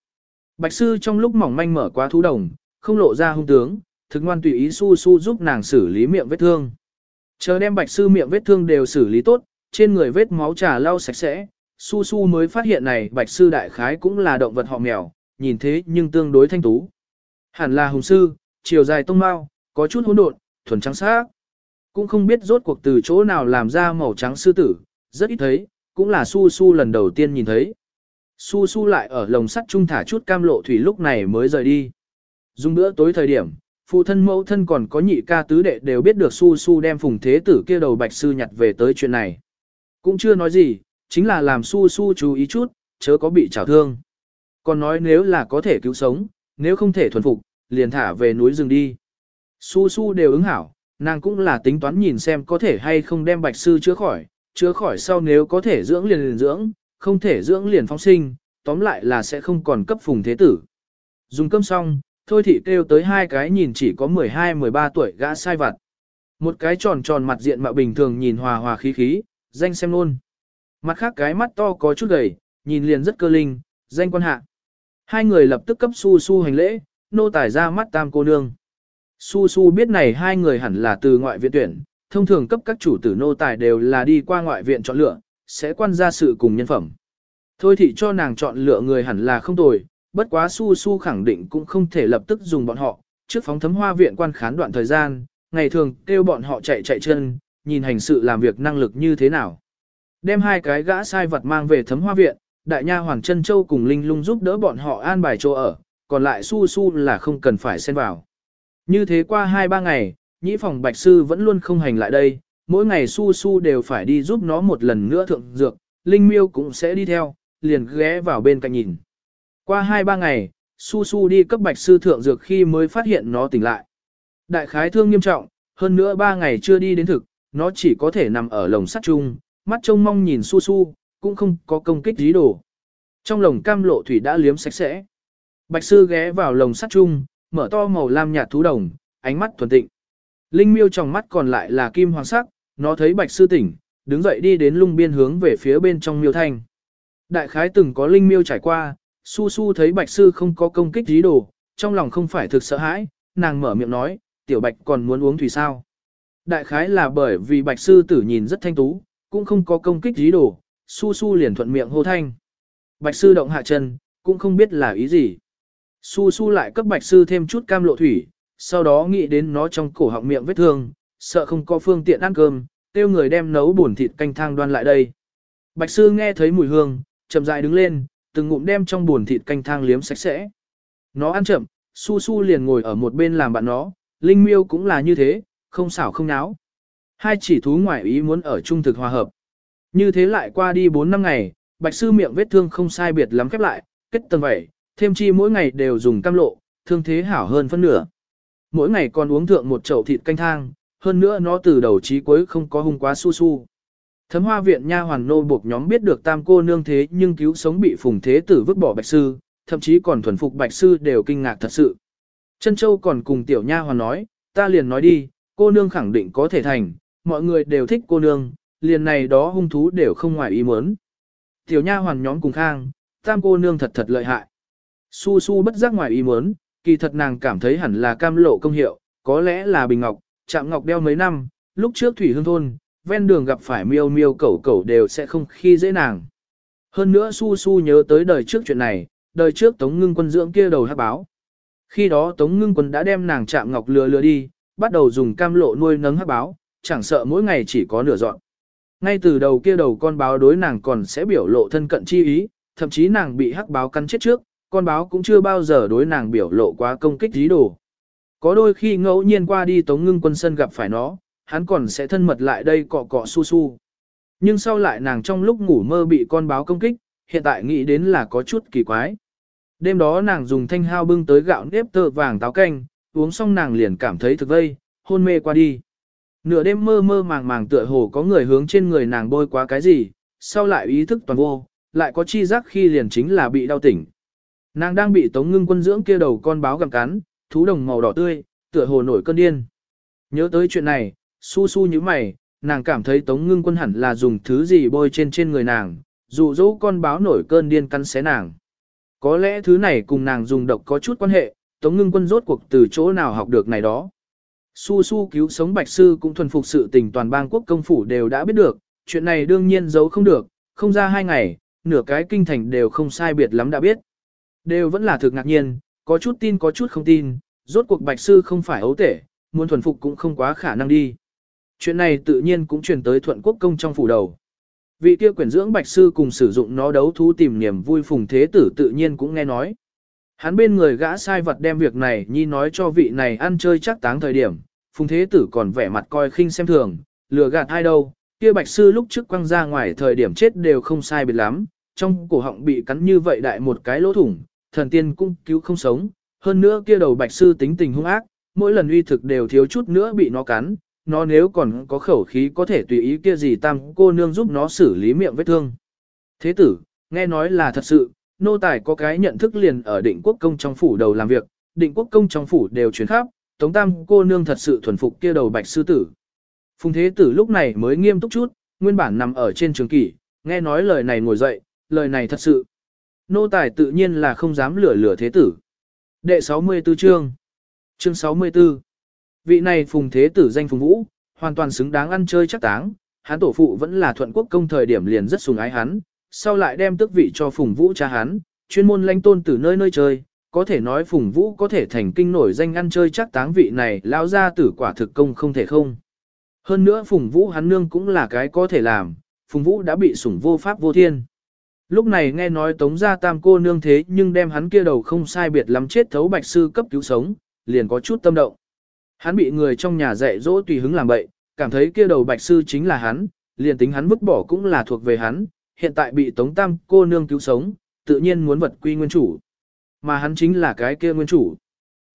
Bạch sư trong lúc mỏng manh mở quá thú đồng, không lộ ra hung tướng, thực ngoan tùy ý su su giúp nàng xử lý miệng vết thương. Chờ đem bạch sư miệng vết thương đều xử lý tốt, trên người vết máu trà lau sạch sẽ, su su mới phát hiện này bạch sư đại khái cũng là động vật họ mèo, nhìn thế nhưng tương đối thanh tú. Hẳn là hùng sư, chiều dài tông mau, có chút hỗn độn, thuần trắng sắc. Cũng không biết rốt cuộc từ chỗ nào làm ra màu trắng sư tử, rất ít thấy, cũng là su su lần đầu tiên nhìn thấy. Su su lại ở lồng sắt trung thả chút cam lộ thủy lúc này mới rời đi. Dùng bữa tối thời điểm, phụ thân mẫu thân còn có nhị ca tứ đệ đều biết được su su đem phùng thế tử kia đầu bạch sư nhặt về tới chuyện này. Cũng chưa nói gì, chính là làm su su chú ý chút, chớ có bị trào thương. Còn nói nếu là có thể cứu sống, nếu không thể thuần phục, liền thả về núi rừng đi. Su su đều ứng hảo, nàng cũng là tính toán nhìn xem có thể hay không đem bạch sư chữa khỏi, chữa khỏi sau nếu có thể dưỡng liền liền dưỡng, không thể dưỡng liền phóng sinh, tóm lại là sẽ không còn cấp phùng thế tử. Dùng cơm xong, thôi thị kêu tới hai cái nhìn chỉ có 12-13 tuổi gã sai vặt. Một cái tròn tròn mặt diện mạo bình thường nhìn hòa hòa khí khí, danh xem luôn. Mặt khác cái mắt to có chút gầy, nhìn liền rất cơ linh, danh quan hạ. Hai người lập tức cấp su su hành lễ, nô tài ra mắt tam cô nương. Su su biết này hai người hẳn là từ ngoại viện tuyển, thông thường cấp các chủ tử nô tài đều là đi qua ngoại viện chọn lựa, sẽ quan ra sự cùng nhân phẩm. Thôi thì cho nàng chọn lựa người hẳn là không tồi, bất quá su su khẳng định cũng không thể lập tức dùng bọn họ, trước phóng thấm hoa viện quan khán đoạn thời gian, ngày thường kêu bọn họ chạy chạy chân, nhìn hành sự làm việc năng lực như thế nào. Đem hai cái gã sai vật mang về thấm hoa viện, đại nha Hoàng chân Châu cùng Linh Lung giúp đỡ bọn họ an bài chỗ ở, còn lại su su là không cần phải xen vào. Như thế qua 2-3 ngày, nhĩ phòng bạch sư vẫn luôn không hành lại đây, mỗi ngày su su đều phải đi giúp nó một lần nữa thượng dược, Linh Miêu cũng sẽ đi theo, liền ghé vào bên cạnh nhìn. Qua 2-3 ngày, su su đi cấp bạch sư thượng dược khi mới phát hiện nó tỉnh lại. Đại khái thương nghiêm trọng, hơn nữa 3 ngày chưa đi đến thực, nó chỉ có thể nằm ở lồng sắt chung, mắt trông mong nhìn su su, cũng không có công kích dí đồ. Trong lồng cam lộ thủy đã liếm sạch sẽ. Bạch sư ghé vào lồng sắt chung, mở to màu lam nhạt thú đồng, ánh mắt thuần tịnh. Linh miêu trong mắt còn lại là kim hoàng sắc, nó thấy bạch sư tỉnh, đứng dậy đi đến lung biên hướng về phía bên trong miêu thanh. Đại khái từng có linh miêu trải qua, su su thấy bạch sư không có công kích dí đồ, trong lòng không phải thực sợ hãi, nàng mở miệng nói, tiểu bạch còn muốn uống thủy sao. Đại khái là bởi vì bạch sư tử nhìn rất thanh tú, cũng không có công kích dí đồ, su su liền thuận miệng hô thanh. Bạch sư động hạ chân, cũng không biết là ý gì. Su su lại cấp bạch sư thêm chút cam lộ thủy, sau đó nghĩ đến nó trong cổ họng miệng vết thương, sợ không có phương tiện ăn cơm, tiêu người đem nấu bổn thịt canh thang đoan lại đây. Bạch sư nghe thấy mùi hương, chậm rãi đứng lên, từng ngụm đem trong bổn thịt canh thang liếm sạch sẽ. Nó ăn chậm, su su liền ngồi ở một bên làm bạn nó, linh miêu cũng là như thế, không xảo không náo. Hai chỉ thú ngoại ý muốn ở trung thực hòa hợp. Như thế lại qua đi 4 năm ngày, bạch sư miệng vết thương không sai biệt lắm khép lại, kết tầng vẩy, thêm chi mỗi ngày đều dùng cam lộ, thương thế hảo hơn phân nửa. Mỗi ngày còn uống thượng một chậu thịt canh thang, hơn nữa nó từ đầu chí cuối không có hung quá su su. Thấm hoa viện nha hoàn nô buộc nhóm biết được tam cô nương thế nhưng cứu sống bị phùng thế tử vứt bỏ bạch sư, thậm chí còn thuần phục bạch sư đều kinh ngạc thật sự. Trân Châu còn cùng tiểu nha hoàn nói, ta liền nói đi, cô nương khẳng định có thể thành, mọi người đều thích cô nương, liền này đó hung thú đều không ngoài ý muốn. Tiểu nha hoàn nhóm cùng khang, tam cô nương thật thật lợi hại. Su su bất giác ngoài ý muốn, kỳ thật nàng cảm thấy hẳn là cam lộ công hiệu, có lẽ là bình ngọc, chạm ngọc đeo mấy năm, lúc trước thủy hương thôn, ven đường gặp phải miêu miêu cẩu cẩu đều sẽ không khi dễ nàng. Hơn nữa su su nhớ tới đời trước chuyện này, đời trước tống ngưng quân dưỡng kia đầu hát báo. Khi đó tống ngưng quân đã đem nàng chạm ngọc lừa lừa đi, bắt đầu dùng cam lộ nuôi nấng hát báo, chẳng sợ mỗi ngày chỉ có nửa dọn. Ngay từ đầu kia đầu con báo đối nàng còn sẽ biểu lộ thân cận chi ý, thậm chí nàng bị hắc báo cắn chết trước, con báo cũng chưa bao giờ đối nàng biểu lộ quá công kích dí đồ. Có đôi khi ngẫu nhiên qua đi tống ngưng quân sân gặp phải nó, hắn còn sẽ thân mật lại đây cọ cọ su su. Nhưng sau lại nàng trong lúc ngủ mơ bị con báo công kích, hiện tại nghĩ đến là có chút kỳ quái. Đêm đó nàng dùng thanh hao bưng tới gạo nếp tơ vàng táo canh, uống xong nàng liền cảm thấy thực vây, hôn mê qua đi. Nửa đêm mơ mơ màng màng tựa hồ có người hướng trên người nàng bôi quá cái gì, sau lại ý thức toàn vô, lại có chi giác khi liền chính là bị đau tỉnh. Nàng đang bị Tống Ngưng Quân dưỡng kia đầu con báo gặm cắn, thú đồng màu đỏ tươi, tựa hồ nổi cơn điên. Nhớ tới chuyện này, su su như mày, nàng cảm thấy Tống Ngưng Quân hẳn là dùng thứ gì bôi trên trên người nàng, dụ dỗ con báo nổi cơn điên cắn xé nàng. Có lẽ thứ này cùng nàng dùng độc có chút quan hệ, Tống Ngưng Quân rốt cuộc từ chỗ nào học được này đó. Su su cứu sống Bạch Sư cũng thuần phục sự tình toàn bang quốc công phủ đều đã biết được, chuyện này đương nhiên giấu không được, không ra hai ngày, nửa cái kinh thành đều không sai biệt lắm đã biết. Đều vẫn là thực ngạc nhiên, có chút tin có chút không tin, rốt cuộc Bạch Sư không phải ấu tể, muốn thuần phục cũng không quá khả năng đi. Chuyện này tự nhiên cũng truyền tới thuận quốc công trong phủ đầu. Vị kia quyển dưỡng Bạch Sư cùng sử dụng nó đấu thú tìm niềm vui phùng thế tử tự nhiên cũng nghe nói. Hắn bên người gã sai vật đem việc này nhi nói cho vị này ăn chơi chắc táng thời điểm, phùng thế tử còn vẻ mặt coi khinh xem thường, lừa gạt ai đâu, kia bạch sư lúc trước quăng ra ngoài thời điểm chết đều không sai biệt lắm, trong cổ họng bị cắn như vậy đại một cái lỗ thủng, thần tiên cũng cứu không sống, hơn nữa kia đầu bạch sư tính tình hung ác, mỗi lần uy thực đều thiếu chút nữa bị nó cắn, nó nếu còn có khẩu khí có thể tùy ý kia gì tam cô nương giúp nó xử lý miệng vết thương. Thế tử, nghe nói là thật sự, nô tài có cái nhận thức liền ở định quốc công trong phủ đầu làm việc, định quốc công trong phủ đều chuyển khắp, tống tam cô nương thật sự thuần phục kia đầu bạch sư tử. Phùng thế tử lúc này mới nghiêm túc chút, nguyên bản nằm ở trên trường kỷ, nghe nói lời này ngồi dậy, lời này thật sự. Nô tài tự nhiên là không dám lửa lửa thế tử. Đệ 64 chương Chương 64 Vị này phùng thế tử danh phùng vũ, hoàn toàn xứng đáng ăn chơi chắc táng, hắn tổ phụ vẫn là thuận quốc công thời điểm liền rất sùng ái hắn, sau lại đem tước vị cho Phùng Vũ cha hắn, chuyên môn lãnh tôn từ nơi nơi chơi, có thể nói Phùng Vũ có thể thành kinh nổi danh ăn chơi chắc táng vị này lao ra tử quả thực công không thể không. Hơn nữa Phùng Vũ hắn nương cũng là cái có thể làm, Phùng Vũ đã bị sủng vô pháp vô thiên. Lúc này nghe nói tống gia tam cô nương thế nhưng đem hắn kia đầu không sai biệt lắm chết thấu bạch sư cấp cứu sống, liền có chút tâm động. Hắn bị người trong nhà dạy dỗ tùy hứng làm bậy, cảm thấy kia đầu bạch sư chính là hắn, liền tính hắn vứt bỏ cũng là thuộc về hắn, hiện tại bị Tống Tam cô nương cứu sống, tự nhiên muốn vật quy nguyên chủ. Mà hắn chính là cái kia nguyên chủ.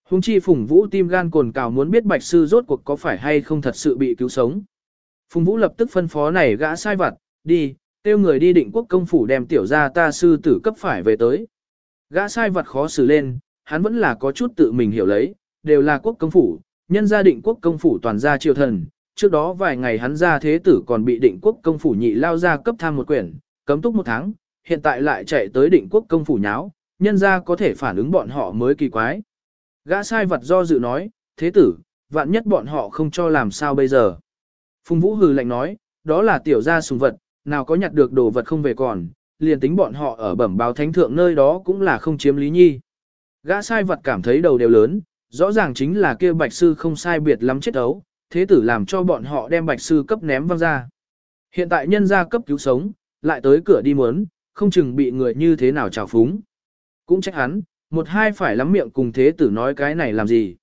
Hùng chi Phùng Vũ tim gan cồn cào muốn biết Bạch Sư rốt cuộc có phải hay không thật sự bị cứu sống. Phùng Vũ lập tức phân phó này gã sai vặt, đi, tiêu người đi định quốc công phủ đem tiểu ra ta sư tử cấp phải về tới. Gã sai vật khó xử lên, hắn vẫn là có chút tự mình hiểu lấy, đều là quốc công phủ, nhân gia định quốc công phủ toàn gia triều thần. Trước đó vài ngày hắn ra thế tử còn bị định quốc công phủ nhị lao ra cấp tham một quyển, cấm túc một tháng, hiện tại lại chạy tới định quốc công phủ nháo, nhân gia có thể phản ứng bọn họ mới kỳ quái. Gã sai vật do dự nói, thế tử, vạn nhất bọn họ không cho làm sao bây giờ. Phùng Vũ hừ lạnh nói, đó là tiểu gia sùng vật, nào có nhặt được đồ vật không về còn, liền tính bọn họ ở bẩm báo thánh thượng nơi đó cũng là không chiếm lý nhi. Gã sai vật cảm thấy đầu đều lớn, rõ ràng chính là kia bạch sư không sai biệt lắm chết ấu, thế tử làm cho bọn họ đem bạch sư cấp ném văng ra. Hiện tại nhân gia cấp cứu sống, lại tới cửa đi muốn, không chừng bị người như thế nào trào phúng. Cũng trách hắn, một hai phải lắm miệng cùng thế tử nói cái này làm gì.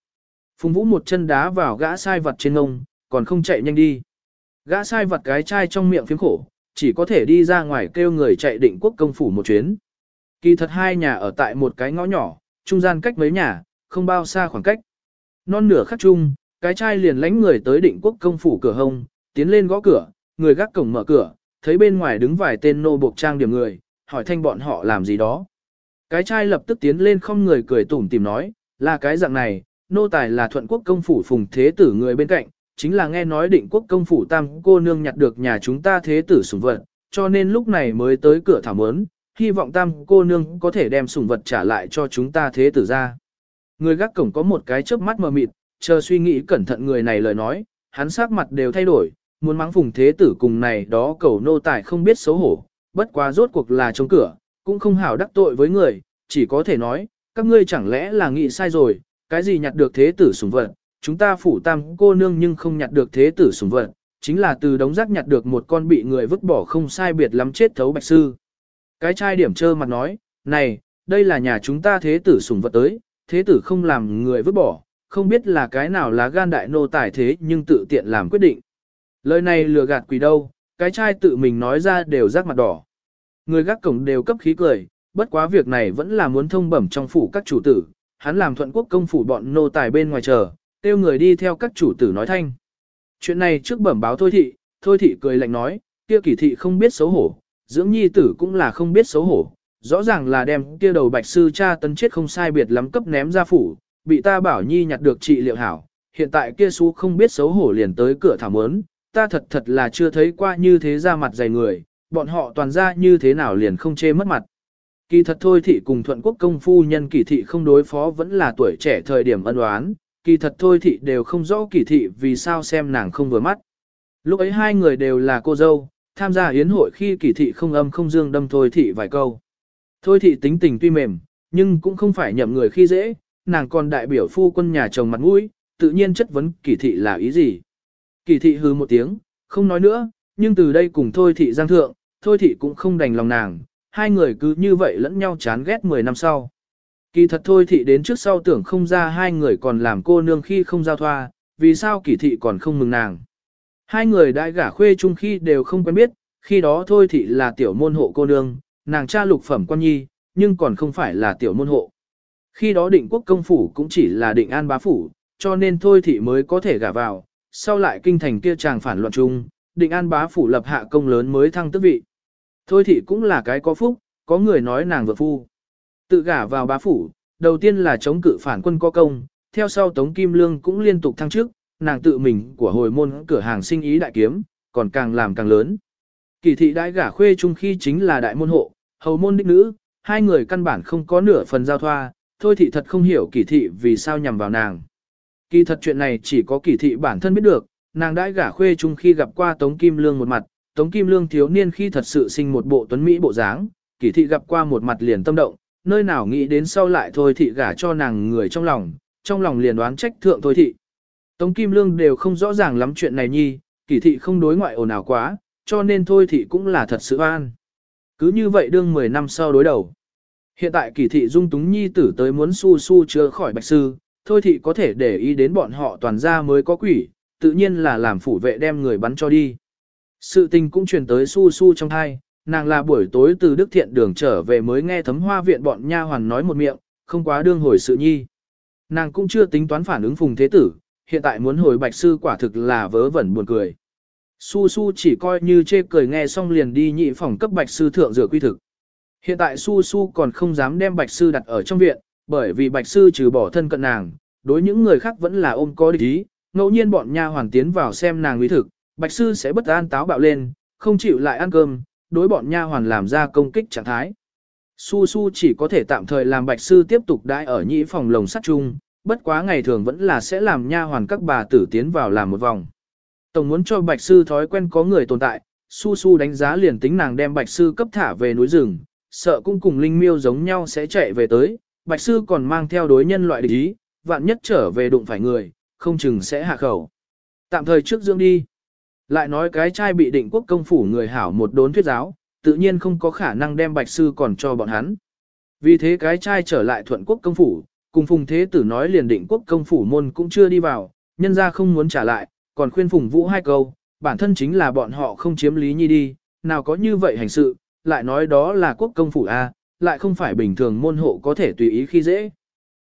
Phùng Vũ một chân đá vào gã sai vật trên ngông, còn không chạy nhanh đi. Gã sai vật cái chai trong miệng phiếm khổ, chỉ có thể đi ra ngoài kêu người chạy định quốc công phủ một chuyến. Kỳ thật hai nhà ở tại một cái ngõ nhỏ, trung gian cách mấy nhà, không bao xa khoảng cách. Non nửa khắc chung, cái trai liền lánh người tới định quốc công phủ cửa hông, tiến lên gõ cửa, người gác cổng mở cửa, thấy bên ngoài đứng vài tên nô buộc trang điểm người, hỏi thanh bọn họ làm gì đó. Cái trai lập tức tiến lên không người cười tủm tìm nói, là cái dạng này, nô tài là thuận quốc công phủ phùng thế tử người bên cạnh, chính là nghe nói định quốc công phủ tam cô nương nhặt được nhà chúng ta thế tử sủng vật, cho nên lúc này mới tới cửa thảo mớn, hy vọng tam cô nương có thể đem sủng vật trả lại cho chúng ta thế tử ra. Người gác cổng có một cái chớp mắt mờ mịt, chờ suy nghĩ cẩn thận người này lời nói, hắn sắc mặt đều thay đổi, muốn mắng phùng thế tử cùng này đó cầu nô tài không biết xấu hổ, bất quá rốt cuộc là trong cửa, cũng không hảo đắc tội với người, chỉ có thể nói, các ngươi chẳng lẽ là nghĩ sai rồi, cái gì nhặt được thế tử sủng vật, chúng ta phủ tam cô nương nhưng không nhặt được thế tử sủng vật, chính là từ đống rác nhặt được một con bị người vứt bỏ không sai biệt lắm chết thấu bạch sư. Cái trai điểm trơ mặt nói, này, đây là nhà chúng ta thế tử sủng vật tới, thế tử không làm người vứt bỏ, không biết là cái nào là gan đại nô tài thế nhưng tự tiện làm quyết định. Lời này lừa gạt quỷ đâu, cái trai tự mình nói ra đều rác mặt đỏ. Người gác cổng đều cấp khí cười, bất quá việc này vẫn là muốn thông bẩm trong phủ các chủ tử, hắn làm thuận quốc công phủ bọn nô tài bên ngoài chờ, tiêu người đi theo các chủ tử nói thanh. Chuyện này trước bẩm báo thôi thị, thôi thị cười lạnh nói, kia kỳ thị không biết xấu hổ, dưỡng nhi tử cũng là không biết xấu hổ, rõ ràng là đem kia đầu bạch sư cha tấn chết không sai biệt lắm cấp ném ra phủ, bị ta bảo nhi nhặt được trị liệu hảo, hiện tại kia xú không biết xấu hổ liền tới cửa thảm ớn, ta thật thật là chưa thấy qua như thế ra mặt dày người, bọn họ toàn ra như thế nào liền không chê mất mặt. Kỳ thật thôi thị cùng thuận quốc công phu nhân kỳ thị không đối phó vẫn là tuổi trẻ thời điểm ân oán, kỳ thật thôi thị đều không rõ kỳ thị vì sao xem nàng không vừa mắt. Lúc ấy hai người đều là cô dâu, tham gia yến hội khi kỳ thị không âm không dương đâm thôi thị vài câu. Thôi thị tính tình tuy mềm, nhưng cũng không phải nhậm người khi dễ, nàng còn đại biểu phu quân nhà chồng mặt mũi, tự nhiên chất vấn kỳ thị là ý gì. Kỳ thị hư một tiếng, không nói nữa, nhưng từ đây cùng thôi thị giang thượng, thôi thị cũng không đành lòng nàng, hai người cứ như vậy lẫn nhau chán ghét 10 năm sau. Kỳ thật thôi thị đến trước sau tưởng không ra hai người còn làm cô nương khi không giao thoa, vì sao kỳ thị còn không mừng nàng. Hai người đại gả khuê chung khi đều không quen biết, khi đó thôi thị là tiểu môn hộ cô nương, nàng cha lục phẩm quan nhi, nhưng còn không phải là tiểu môn hộ. Khi đó định quốc công phủ cũng chỉ là định an bá phủ, cho nên thôi thị mới có thể gả vào, sau lại kinh thành kia chàng phản loạn chung, định an bá phủ lập hạ công lớn mới thăng tước vị. Thôi thị cũng là cái có phúc, có người nói nàng vợ phu. Tự gả vào bá phủ, đầu tiên là chống cự phản quân có công, theo sau Tống Kim Lương cũng liên tục thăng chức, nàng tự mình của hồi môn cửa hàng sinh ý đại kiếm, còn càng làm càng lớn. Kỳ thị đại gả khuê chung khi chính là đại môn hộ, hầu môn đích nữ, hai người căn bản không có nửa phần giao thoa, thôi thị thật không hiểu kỳ thị vì sao nhằm vào nàng. Kỳ thật chuyện này chỉ có kỳ thị bản thân biết được, nàng đã gả khuê chung khi gặp qua Tống Kim Lương một mặt, Tống Kim Lương thiếu niên khi thật sự sinh một bộ tuấn Mỹ bộ dáng, kỳ thị gặp qua một mặt liền tâm động, nơi nào nghĩ đến sau lại thôi thị gả cho nàng người trong lòng, trong lòng liền đoán trách thượng thôi thị. Tống Kim Lương đều không rõ ràng lắm chuyện này nhi, kỳ thị không đối ngoại ồn ào quá, cho nên thôi thị cũng là thật sự an. Cứ như vậy đương 10 năm sau đối đầu. Hiện tại kỳ thị dung túng nhi tử tới muốn su su chữa khỏi bạch sư, thôi thị có thể để ý đến bọn họ toàn ra mới có quỷ, tự nhiên là làm phủ vệ đem người bắn cho đi. Sự tình cũng truyền tới su su trong thai, nàng là buổi tối từ Đức Thiện đường trở về mới nghe thấm hoa viện bọn nha hoàn nói một miệng, không quá đương hồi sự nhi. Nàng cũng chưa tính toán phản ứng phùng thế tử, hiện tại muốn hồi bạch sư quả thực là vớ vẩn buồn cười. Su Su chỉ coi như chê cười nghe xong liền đi nhị phòng cấp bạch sư thượng rửa quy thực. Hiện tại Su Su còn không dám đem bạch sư đặt ở trong viện, bởi vì bạch sư trừ bỏ thân cận nàng, đối những người khác vẫn là ôm có địch ý, ngẫu nhiên bọn nha hoàn tiến vào xem nàng uy thực, bạch sư sẽ bất an táo bạo lên, không chịu lại ăn cơm, đối bọn nha hoàn làm ra công kích trạng thái. Su Su chỉ có thể tạm thời làm bạch sư tiếp tục đãi ở nhị phòng lồng sắt chung, bất quá ngày thường vẫn là sẽ làm nha hoàn các bà tử tiến vào làm một vòng. Tổng muốn cho bạch sư thói quen có người tồn tại, su su đánh giá liền tính nàng đem bạch sư cấp thả về núi rừng, sợ cũng cùng linh miêu giống nhau sẽ chạy về tới, bạch sư còn mang theo đối nhân loại địch ý, vạn nhất trở về đụng phải người, không chừng sẽ hạ khẩu. Tạm thời trước dưỡng đi. Lại nói cái trai bị định quốc công phủ người hảo một đốn thuyết giáo, tự nhiên không có khả năng đem bạch sư còn cho bọn hắn. Vì thế cái trai trở lại thuận quốc công phủ, cùng phùng thế tử nói liền định quốc công phủ môn cũng chưa đi vào, nhân ra không muốn trả lại, còn khuyên Phùng Vũ hai câu, bản thân chính là bọn họ không chiếm Lý Nhi đi, nào có như vậy hành sự, lại nói đó là quốc công phủ A, lại không phải bình thường môn hộ có thể tùy ý khi dễ.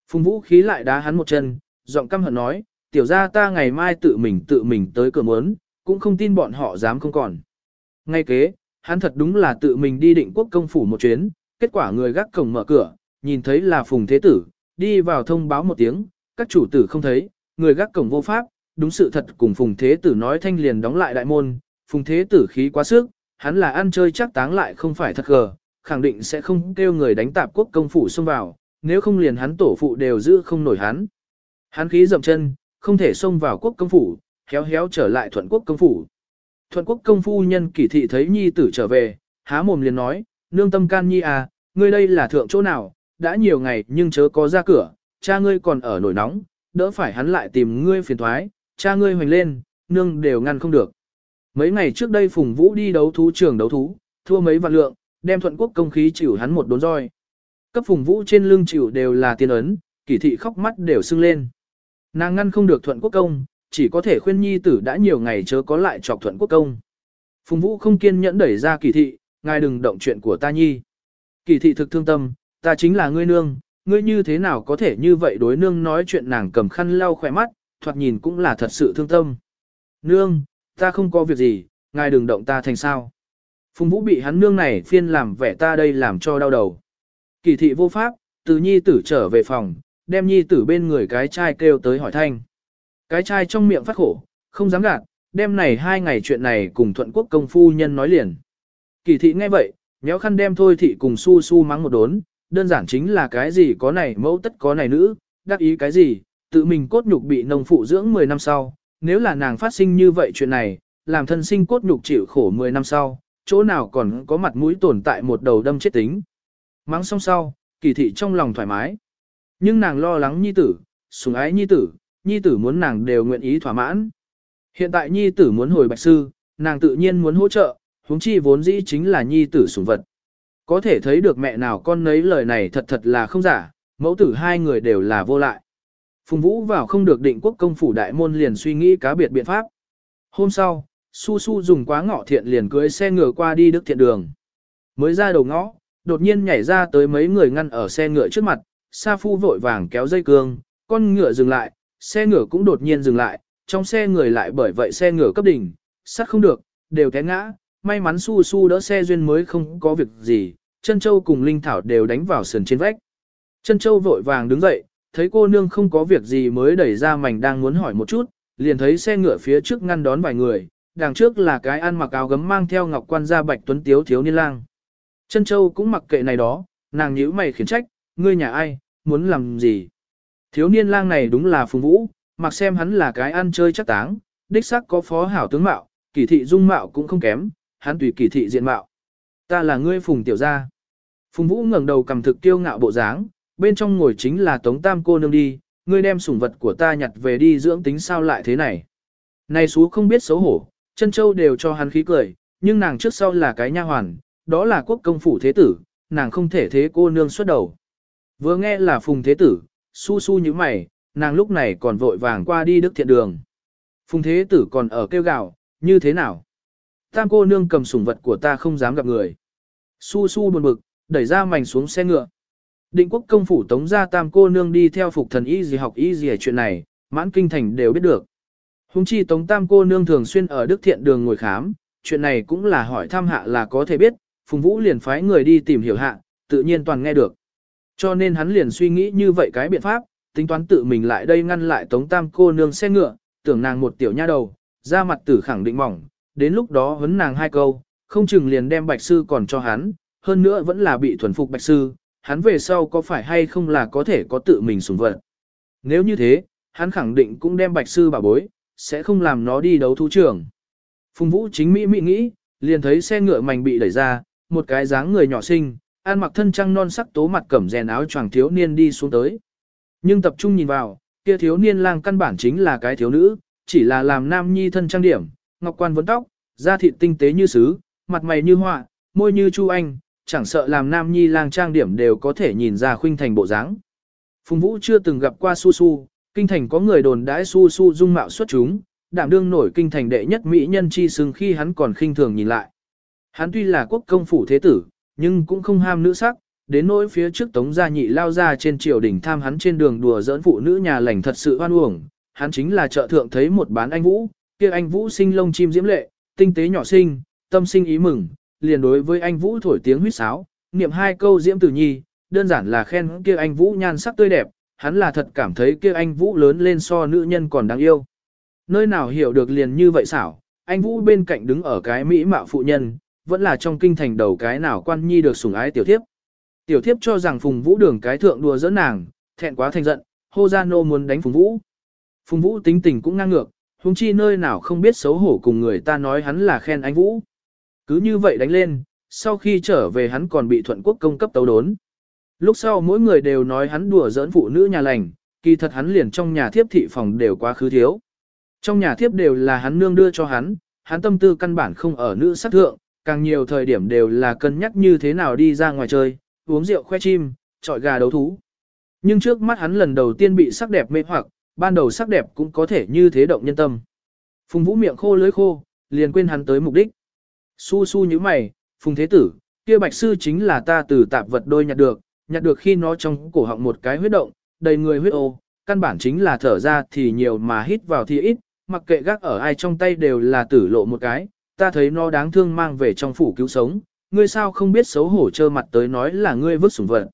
Phùng Vũ khí lại đá hắn một chân, giọng căm hận nói, tiểu ra ta ngày mai tự mình tự mình tới cửa muốn, cũng không tin bọn họ dám không còn. Ngay kế, hắn thật đúng là tự mình đi định quốc công phủ một chuyến, kết quả người gác cổng mở cửa, nhìn thấy là Phùng Thế Tử, đi vào thông báo một tiếng, các chủ tử không thấy, người gác cổng vô pháp, đúng sự thật cùng Phùng Thế Tử nói thanh liền đóng lại đại môn, Phùng Thế Tử khí quá sức, hắn là ăn chơi chắc táng lại không phải thật gờ, khẳng định sẽ không kêu người đánh tạp quốc công phủ xông vào, nếu không liền hắn tổ phụ đều giữ không nổi hắn. Hắn khí dậm chân, không thể xông vào quốc công phủ, héo héo trở lại thuận quốc công phủ. Thuận quốc công phu nhân kỷ thị thấy nhi tử trở về, há mồm liền nói, nương tâm can nhi à, ngươi đây là thượng chỗ nào, đã nhiều ngày nhưng chớ có ra cửa, cha ngươi còn ở nổi nóng, đỡ phải hắn lại tìm ngươi phiền thoái, cha ngươi hoành lên, nương đều ngăn không được. Mấy ngày trước đây Phùng Vũ đi đấu thú trường đấu thú, thua mấy vạn lượng, đem thuận quốc công khí chịu hắn một đốn roi. Cấp Phùng Vũ trên lưng chịu đều là tiên ấn, kỳ thị khóc mắt đều sưng lên. Nàng ngăn không được thuận quốc công, chỉ có thể khuyên nhi tử đã nhiều ngày chớ có lại trọc thuận quốc công. Phùng Vũ không kiên nhẫn đẩy ra kỳ thị, ngài đừng động chuyện của ta nhi. Kỳ thị thực thương tâm, ta chính là ngươi nương, ngươi như thế nào có thể như vậy đối nương nói chuyện nàng cầm khăn lau khỏe mắt, thoạt nhìn cũng là thật sự thương tâm. Nương, ta không có việc gì, ngài đừng động ta thành sao. Phùng Vũ bị hắn nương này phiên làm vẻ ta đây làm cho đau đầu. Kỳ thị vô pháp, từ nhi tử trở về phòng, đem nhi tử bên người cái trai kêu tới hỏi thanh. Cái trai trong miệng phát khổ, không dám gạt, đem này hai ngày chuyện này cùng thuận quốc công phu nhân nói liền. Kỳ thị nghe vậy, méo khăn đem thôi thị cùng su su mắng một đốn, đơn giản chính là cái gì có này mẫu tất có này nữ, đắc ý cái gì, tự mình cốt nhục bị nông phụ dưỡng 10 năm sau, nếu là nàng phát sinh như vậy chuyện này, làm thân sinh cốt nhục chịu khổ 10 năm sau, chỗ nào còn có mặt mũi tồn tại một đầu đâm chết tính. Mắng xong sau, kỳ thị trong lòng thoải mái. Nhưng nàng lo lắng nhi tử, sủng ái nhi tử, nhi tử muốn nàng đều nguyện ý thỏa mãn. Hiện tại nhi tử muốn hồi bạch sư, nàng tự nhiên muốn hỗ trợ, huống chi vốn dĩ chính là nhi tử sủng vật. Có thể thấy được mẹ nào con nấy lời này thật thật là không giả, mẫu tử hai người đều là vô lại. Phùng Vũ vào không được định quốc công phủ đại môn liền suy nghĩ cá biệt biện pháp. Hôm sau, Su Su dùng quá ngọ thiện liền cưới xe ngựa qua đi đức thiện đường. Mới ra đầu ngõ, đột nhiên nhảy ra tới mấy người ngăn ở xe ngựa trước mặt, Sa Phu vội vàng kéo dây cương, con ngựa dừng lại, xe ngựa cũng đột nhiên dừng lại, trong xe người lại bởi vậy xe ngựa cấp đỉnh, sắt không được, đều té ngã, may mắn Su Su đỡ xe duyên mới không có việc gì, chân châu cùng Linh Thảo đều đánh vào sườn trên vách. Chân châu vội vàng đứng dậy, thấy cô nương không có việc gì mới đẩy ra mảnh đang muốn hỏi một chút, liền thấy xe ngựa phía trước ngăn đón vài người, đằng trước là cái ăn mặc áo gấm mang theo ngọc quan gia bạch tuấn tiếu thiếu niên lang. Chân châu cũng mặc kệ này đó, nàng nhíu mày khiển trách, ngươi nhà ai, muốn làm gì? Thiếu niên lang này đúng là phùng vũ, mặc xem hắn là cái ăn chơi chắc táng, đích xác có phó hảo tướng mạo, kỳ thị dung mạo cũng không kém, hắn tùy kỳ thị diện mạo. Ta là ngươi phùng tiểu gia. Phùng vũ ngẩng đầu cầm thực tiêu ngạo bộ dáng, bên trong ngồi chính là tống tam cô nương đi, ngươi đem sủng vật của ta nhặt về đi dưỡng tính sao lại thế này. Này xú không biết xấu hổ, chân châu đều cho hắn khí cười, nhưng nàng trước sau là cái nha hoàn, đó là quốc công phủ thế tử, nàng không thể thế cô nương xuất đầu. Vừa nghe là phùng thế tử, su su như mày, nàng lúc này còn vội vàng qua đi đức thiện đường. Phùng thế tử còn ở kêu gạo, như thế nào? Tam cô nương cầm sủng vật của ta không dám gặp người. Su su buồn bực, đẩy ra mảnh xuống xe ngựa. Định quốc công phủ tống ra tam cô nương đi theo phục thần y gì học y gì chuyện này, mãn kinh thành đều biết được. Hùng chi tống tam cô nương thường xuyên ở đức thiện đường ngồi khám, chuyện này cũng là hỏi thăm hạ là có thể biết, phùng vũ liền phái người đi tìm hiểu hạ, tự nhiên toàn nghe được. Cho nên hắn liền suy nghĩ như vậy cái biện pháp, tính toán tự mình lại đây ngăn lại tống tam cô nương xe ngựa, tưởng nàng một tiểu nha đầu, ra mặt tử khẳng định mỏng, đến lúc đó vấn nàng hai câu, không chừng liền đem bạch sư còn cho hắn, hơn nữa vẫn là bị thuần phục bạch sư, hắn về sau có phải hay không là có thể có tự mình sủng vật. Nếu như thế, hắn khẳng định cũng đem bạch sư bảo bối, sẽ không làm nó đi đấu thú trường. Phùng Vũ chính Mỹ Mỹ nghĩ, liền thấy xe ngựa mảnh bị đẩy ra, một cái dáng người nhỏ xinh, An mặc thân trăng non sắc tố mặt cẩm rèn áo choàng thiếu niên đi xuống tới. Nhưng tập trung nhìn vào, kia thiếu niên lang căn bản chính là cái thiếu nữ, chỉ là làm nam nhi thân trang điểm, ngọc quan vấn tóc, da thịt tinh tế như sứ, mặt mày như họa, môi như chu anh, chẳng sợ làm nam nhi lang trang điểm đều có thể nhìn ra khuynh thành bộ dáng. Phùng Vũ chưa từng gặp qua Su Su, kinh thành có người đồn đãi Su Su dung mạo xuất chúng, đảm đương nổi kinh thành đệ nhất mỹ nhân chi xưng khi hắn còn khinh thường nhìn lại. Hắn tuy là quốc công phủ thế tử, nhưng cũng không ham nữ sắc, đến nỗi phía trước tống gia nhị lao ra trên triều đình tham hắn trên đường đùa giỡn phụ nữ nhà lành thật sự hoan uổng, hắn chính là trợ thượng thấy một bán anh vũ, kia anh vũ sinh lông chim diễm lệ, tinh tế nhỏ sinh, tâm sinh ý mừng, liền đối với anh vũ thổi tiếng huýt sáo, niệm hai câu diễm tử nhi, đơn giản là khen kia anh vũ nhan sắc tươi đẹp, hắn là thật cảm thấy kia anh vũ lớn lên so nữ nhân còn đáng yêu. Nơi nào hiểu được liền như vậy xảo, anh vũ bên cạnh đứng ở cái mỹ mạo phụ nhân, vẫn là trong kinh thành đầu cái nào quan nhi được sủng ái tiểu thiếp. Tiểu thiếp cho rằng Phùng Vũ đường cái thượng đùa giỡn nàng, thẹn quá thành giận, hô ra nô muốn đánh Phùng Vũ. Phùng Vũ tính tình cũng ngang ngược, huống chi nơi nào không biết xấu hổ cùng người ta nói hắn là khen anh Vũ. Cứ như vậy đánh lên, sau khi trở về hắn còn bị thuận quốc công cấp tấu đốn. Lúc sau mỗi người đều nói hắn đùa giỡn phụ nữ nhà lành, kỳ thật hắn liền trong nhà thiếp thị phòng đều quá khứ thiếu. Trong nhà thiếp đều là hắn nương đưa cho hắn, hắn tâm tư căn bản không ở nữ sắc thượng, càng nhiều thời điểm đều là cân nhắc như thế nào đi ra ngoài chơi, uống rượu khoe chim, trọi gà đấu thú. Nhưng trước mắt hắn lần đầu tiên bị sắc đẹp mê hoặc, ban đầu sắc đẹp cũng có thể như thế động nhân tâm. Phùng Vũ miệng khô lưỡi khô, liền quên hắn tới mục đích. Su su như mày, Phùng Thế Tử, kia bạch sư chính là ta từ tạp vật đôi nhặt được, nhặt được khi nó trong cổ họng một cái huyết động, đầy người huyết ô, căn bản chính là thở ra thì nhiều mà hít vào thì ít, mặc kệ gác ở ai trong tay đều là tử lộ một cái, ta thấy nó đáng thương mang về trong phủ cứu sống, ngươi sao không biết xấu hổ trơ mặt tới nói là ngươi vứt sủng vật.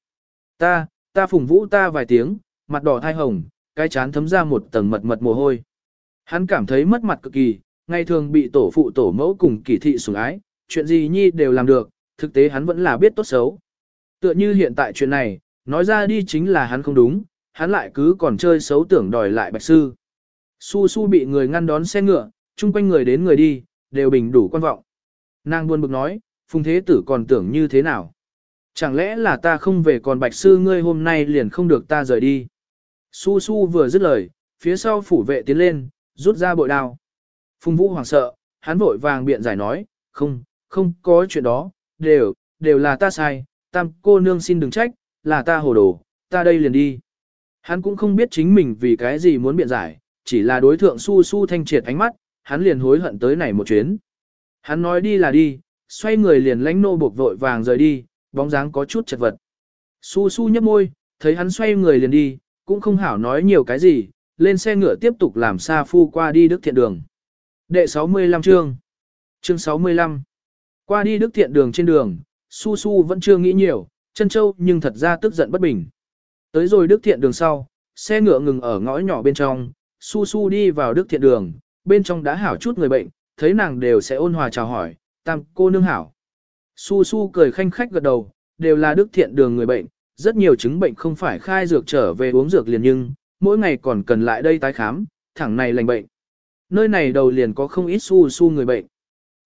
Ta, ta phùng vũ ta vài tiếng, mặt đỏ thai hồng, cái chán thấm ra một tầng mật mật mồ hôi. Hắn cảm thấy mất mặt cực kỳ, ngày thường bị tổ phụ tổ mẫu cùng kỳ thị sủng ái, chuyện gì nhi đều làm được, thực tế hắn vẫn là biết tốt xấu. Tựa như hiện tại chuyện này, nói ra đi chính là hắn không đúng, hắn lại cứ còn chơi xấu tưởng đòi lại bạch sư. Su su bị người ngăn đón xe ngựa, chung quanh người đến người đi, đều bình đủ quan vọng. Nàng buồn bực nói, phùng thế tử còn tưởng như thế nào? Chẳng lẽ là ta không về còn bạch sư ngươi hôm nay liền không được ta rời đi? Su su vừa dứt lời, phía sau phủ vệ tiến lên, rút ra bội đao. Phùng vũ hoảng sợ, hắn vội vàng biện giải nói, không, không có chuyện đó, đều, đều là ta sai, tam cô nương xin đừng trách, là ta hồ đồ, ta đây liền đi. Hắn cũng không biết chính mình vì cái gì muốn biện giải, chỉ là đối thượng su su thanh triệt ánh mắt, hắn liền hối hận tới này một chuyến. Hắn nói đi là đi, xoay người liền lánh nô buộc vội vàng rời đi, bóng dáng có chút chật vật. Su su nhấp môi, thấy hắn xoay người liền đi, cũng không hảo nói nhiều cái gì, lên xe ngựa tiếp tục làm xa phu qua đi đức thiện đường. Đệ 65 chương Chương 65 Qua đi đức thiện đường trên đường, su su vẫn chưa nghĩ nhiều, chân châu nhưng thật ra tức giận bất bình. Tới rồi đức thiện đường sau, xe ngựa ngừng ở ngõ nhỏ bên trong, su su đi vào đức thiện đường, bên trong đã hảo chút người bệnh, thấy nàng đều sẽ ôn hòa chào hỏi, tam cô nương hảo. Su su cười khanh khách gật đầu, đều là đức thiện đường người bệnh, rất nhiều chứng bệnh không phải khai dược trở về uống dược liền nhưng, mỗi ngày còn cần lại đây tái khám, thẳng này lành bệnh. Nơi này đầu liền có không ít su su người bệnh.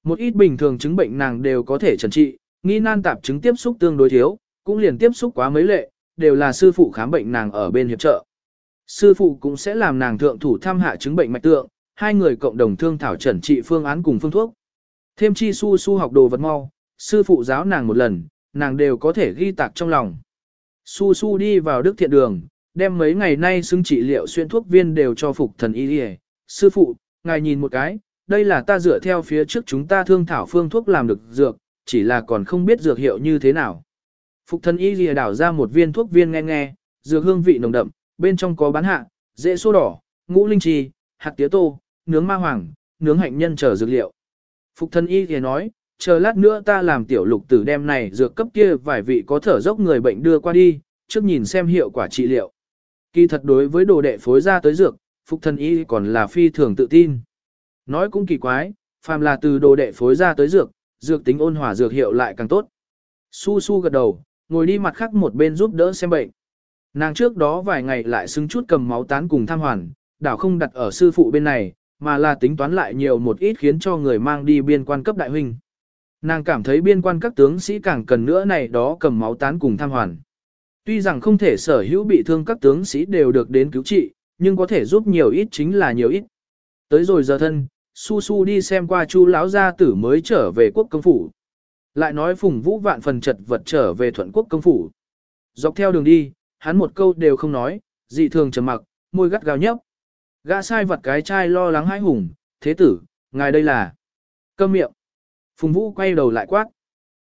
Một ít bình thường chứng bệnh nàng đều có thể trần trị, nghi nan tạp chứng tiếp xúc tương đối thiếu, cũng liền tiếp xúc quá mấy lệ, đều là sư phụ khám bệnh nàng ở bên hiệp trợ. Sư phụ cũng sẽ làm nàng thượng thủ thăm hạ chứng bệnh mạch tượng, hai người cộng đồng thương thảo trần trị phương án cùng phương thuốc. Thêm chi su su học đồ vật mau, sư phụ giáo nàng một lần, nàng đều có thể ghi tạc trong lòng. Su su đi vào đức thiện đường, đem mấy ngày nay xưng trị liệu xuyên thuốc viên đều cho phục thần y đi Sư phụ, ngài nhìn một cái, đây là ta dựa theo phía trước chúng ta thương thảo phương thuốc làm được dược, chỉ là còn không biết dược hiệu như thế nào. Phục thần y lìa đảo ra một viên thuốc viên nghe nghe, dược hương vị nồng đậm, bên trong có bán hạ, dễ số đỏ, ngũ linh trì, hạt tía tô, nướng ma hoàng, nướng hạnh nhân chờ dược liệu. Phục thân y thì nói, chờ lát nữa ta làm tiểu lục tử đem này dược cấp kia vài vị có thở dốc người bệnh đưa qua đi, trước nhìn xem hiệu quả trị liệu. Kỳ thật đối với đồ đệ phối ra tới dược, phục thân y còn là phi thường tự tin. Nói cũng kỳ quái, phàm là từ đồ đệ phối ra tới dược, dược tính ôn hòa dược hiệu lại càng tốt. Su su gật đầu, ngồi đi mặt khác một bên giúp đỡ xem bệnh. Nàng trước đó vài ngày lại xứng chút cầm máu tán cùng tham hoàn, đảo không đặt ở sư phụ bên này, mà là tính toán lại nhiều một ít khiến cho người mang đi biên quan cấp đại huynh. Nàng cảm thấy biên quan các tướng sĩ càng cần nữa này đó cầm máu tán cùng tham hoàn. Tuy rằng không thể sở hữu bị thương các tướng sĩ đều được đến cứu trị, nhưng có thể giúp nhiều ít chính là nhiều ít. Tới rồi giờ thân, Su Su đi xem qua chu lão gia tử mới trở về quốc công phủ. Lại nói Phùng Vũ vạn phần chật vật trở về thuận quốc công phủ. Dọc theo đường đi, hắn một câu đều không nói, dị thường trầm mặc, môi gắt gao nhấp. Gã sai vật cái trai lo lắng hãi hùng, thế tử, ngài đây là. Câm miệng. Phùng Vũ quay đầu lại quát.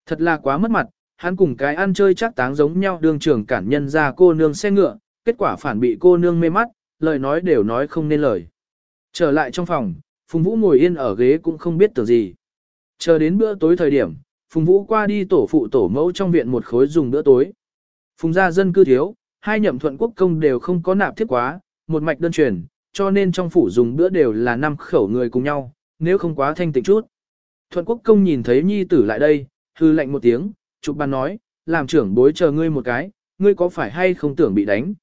Thật là quá mất mặt, hắn cùng cái ăn chơi chắc táng giống nhau đường trưởng cản nhân ra cô nương xe ngựa, kết quả phản bị cô nương mê mắt, lời nói đều nói không nên lời. Trở lại trong phòng, Phùng Vũ ngồi yên ở ghế cũng không biết tưởng gì. Chờ đến bữa tối thời điểm, Phùng Vũ qua đi tổ phụ tổ mẫu trong viện một khối dùng bữa tối. Phùng gia dân cư thiếu, hai nhậm thuận quốc công đều không có nạp thiết quá, một mạch đơn truyền, cho nên trong phủ dùng bữa đều là năm khẩu người cùng nhau, nếu không quá thanh tịnh chút. Thuận quốc công nhìn thấy nhi tử lại đây, hư lệnh một tiếng, chụp bàn nói, làm trưởng bối chờ ngươi một cái, ngươi có phải hay không tưởng bị đánh.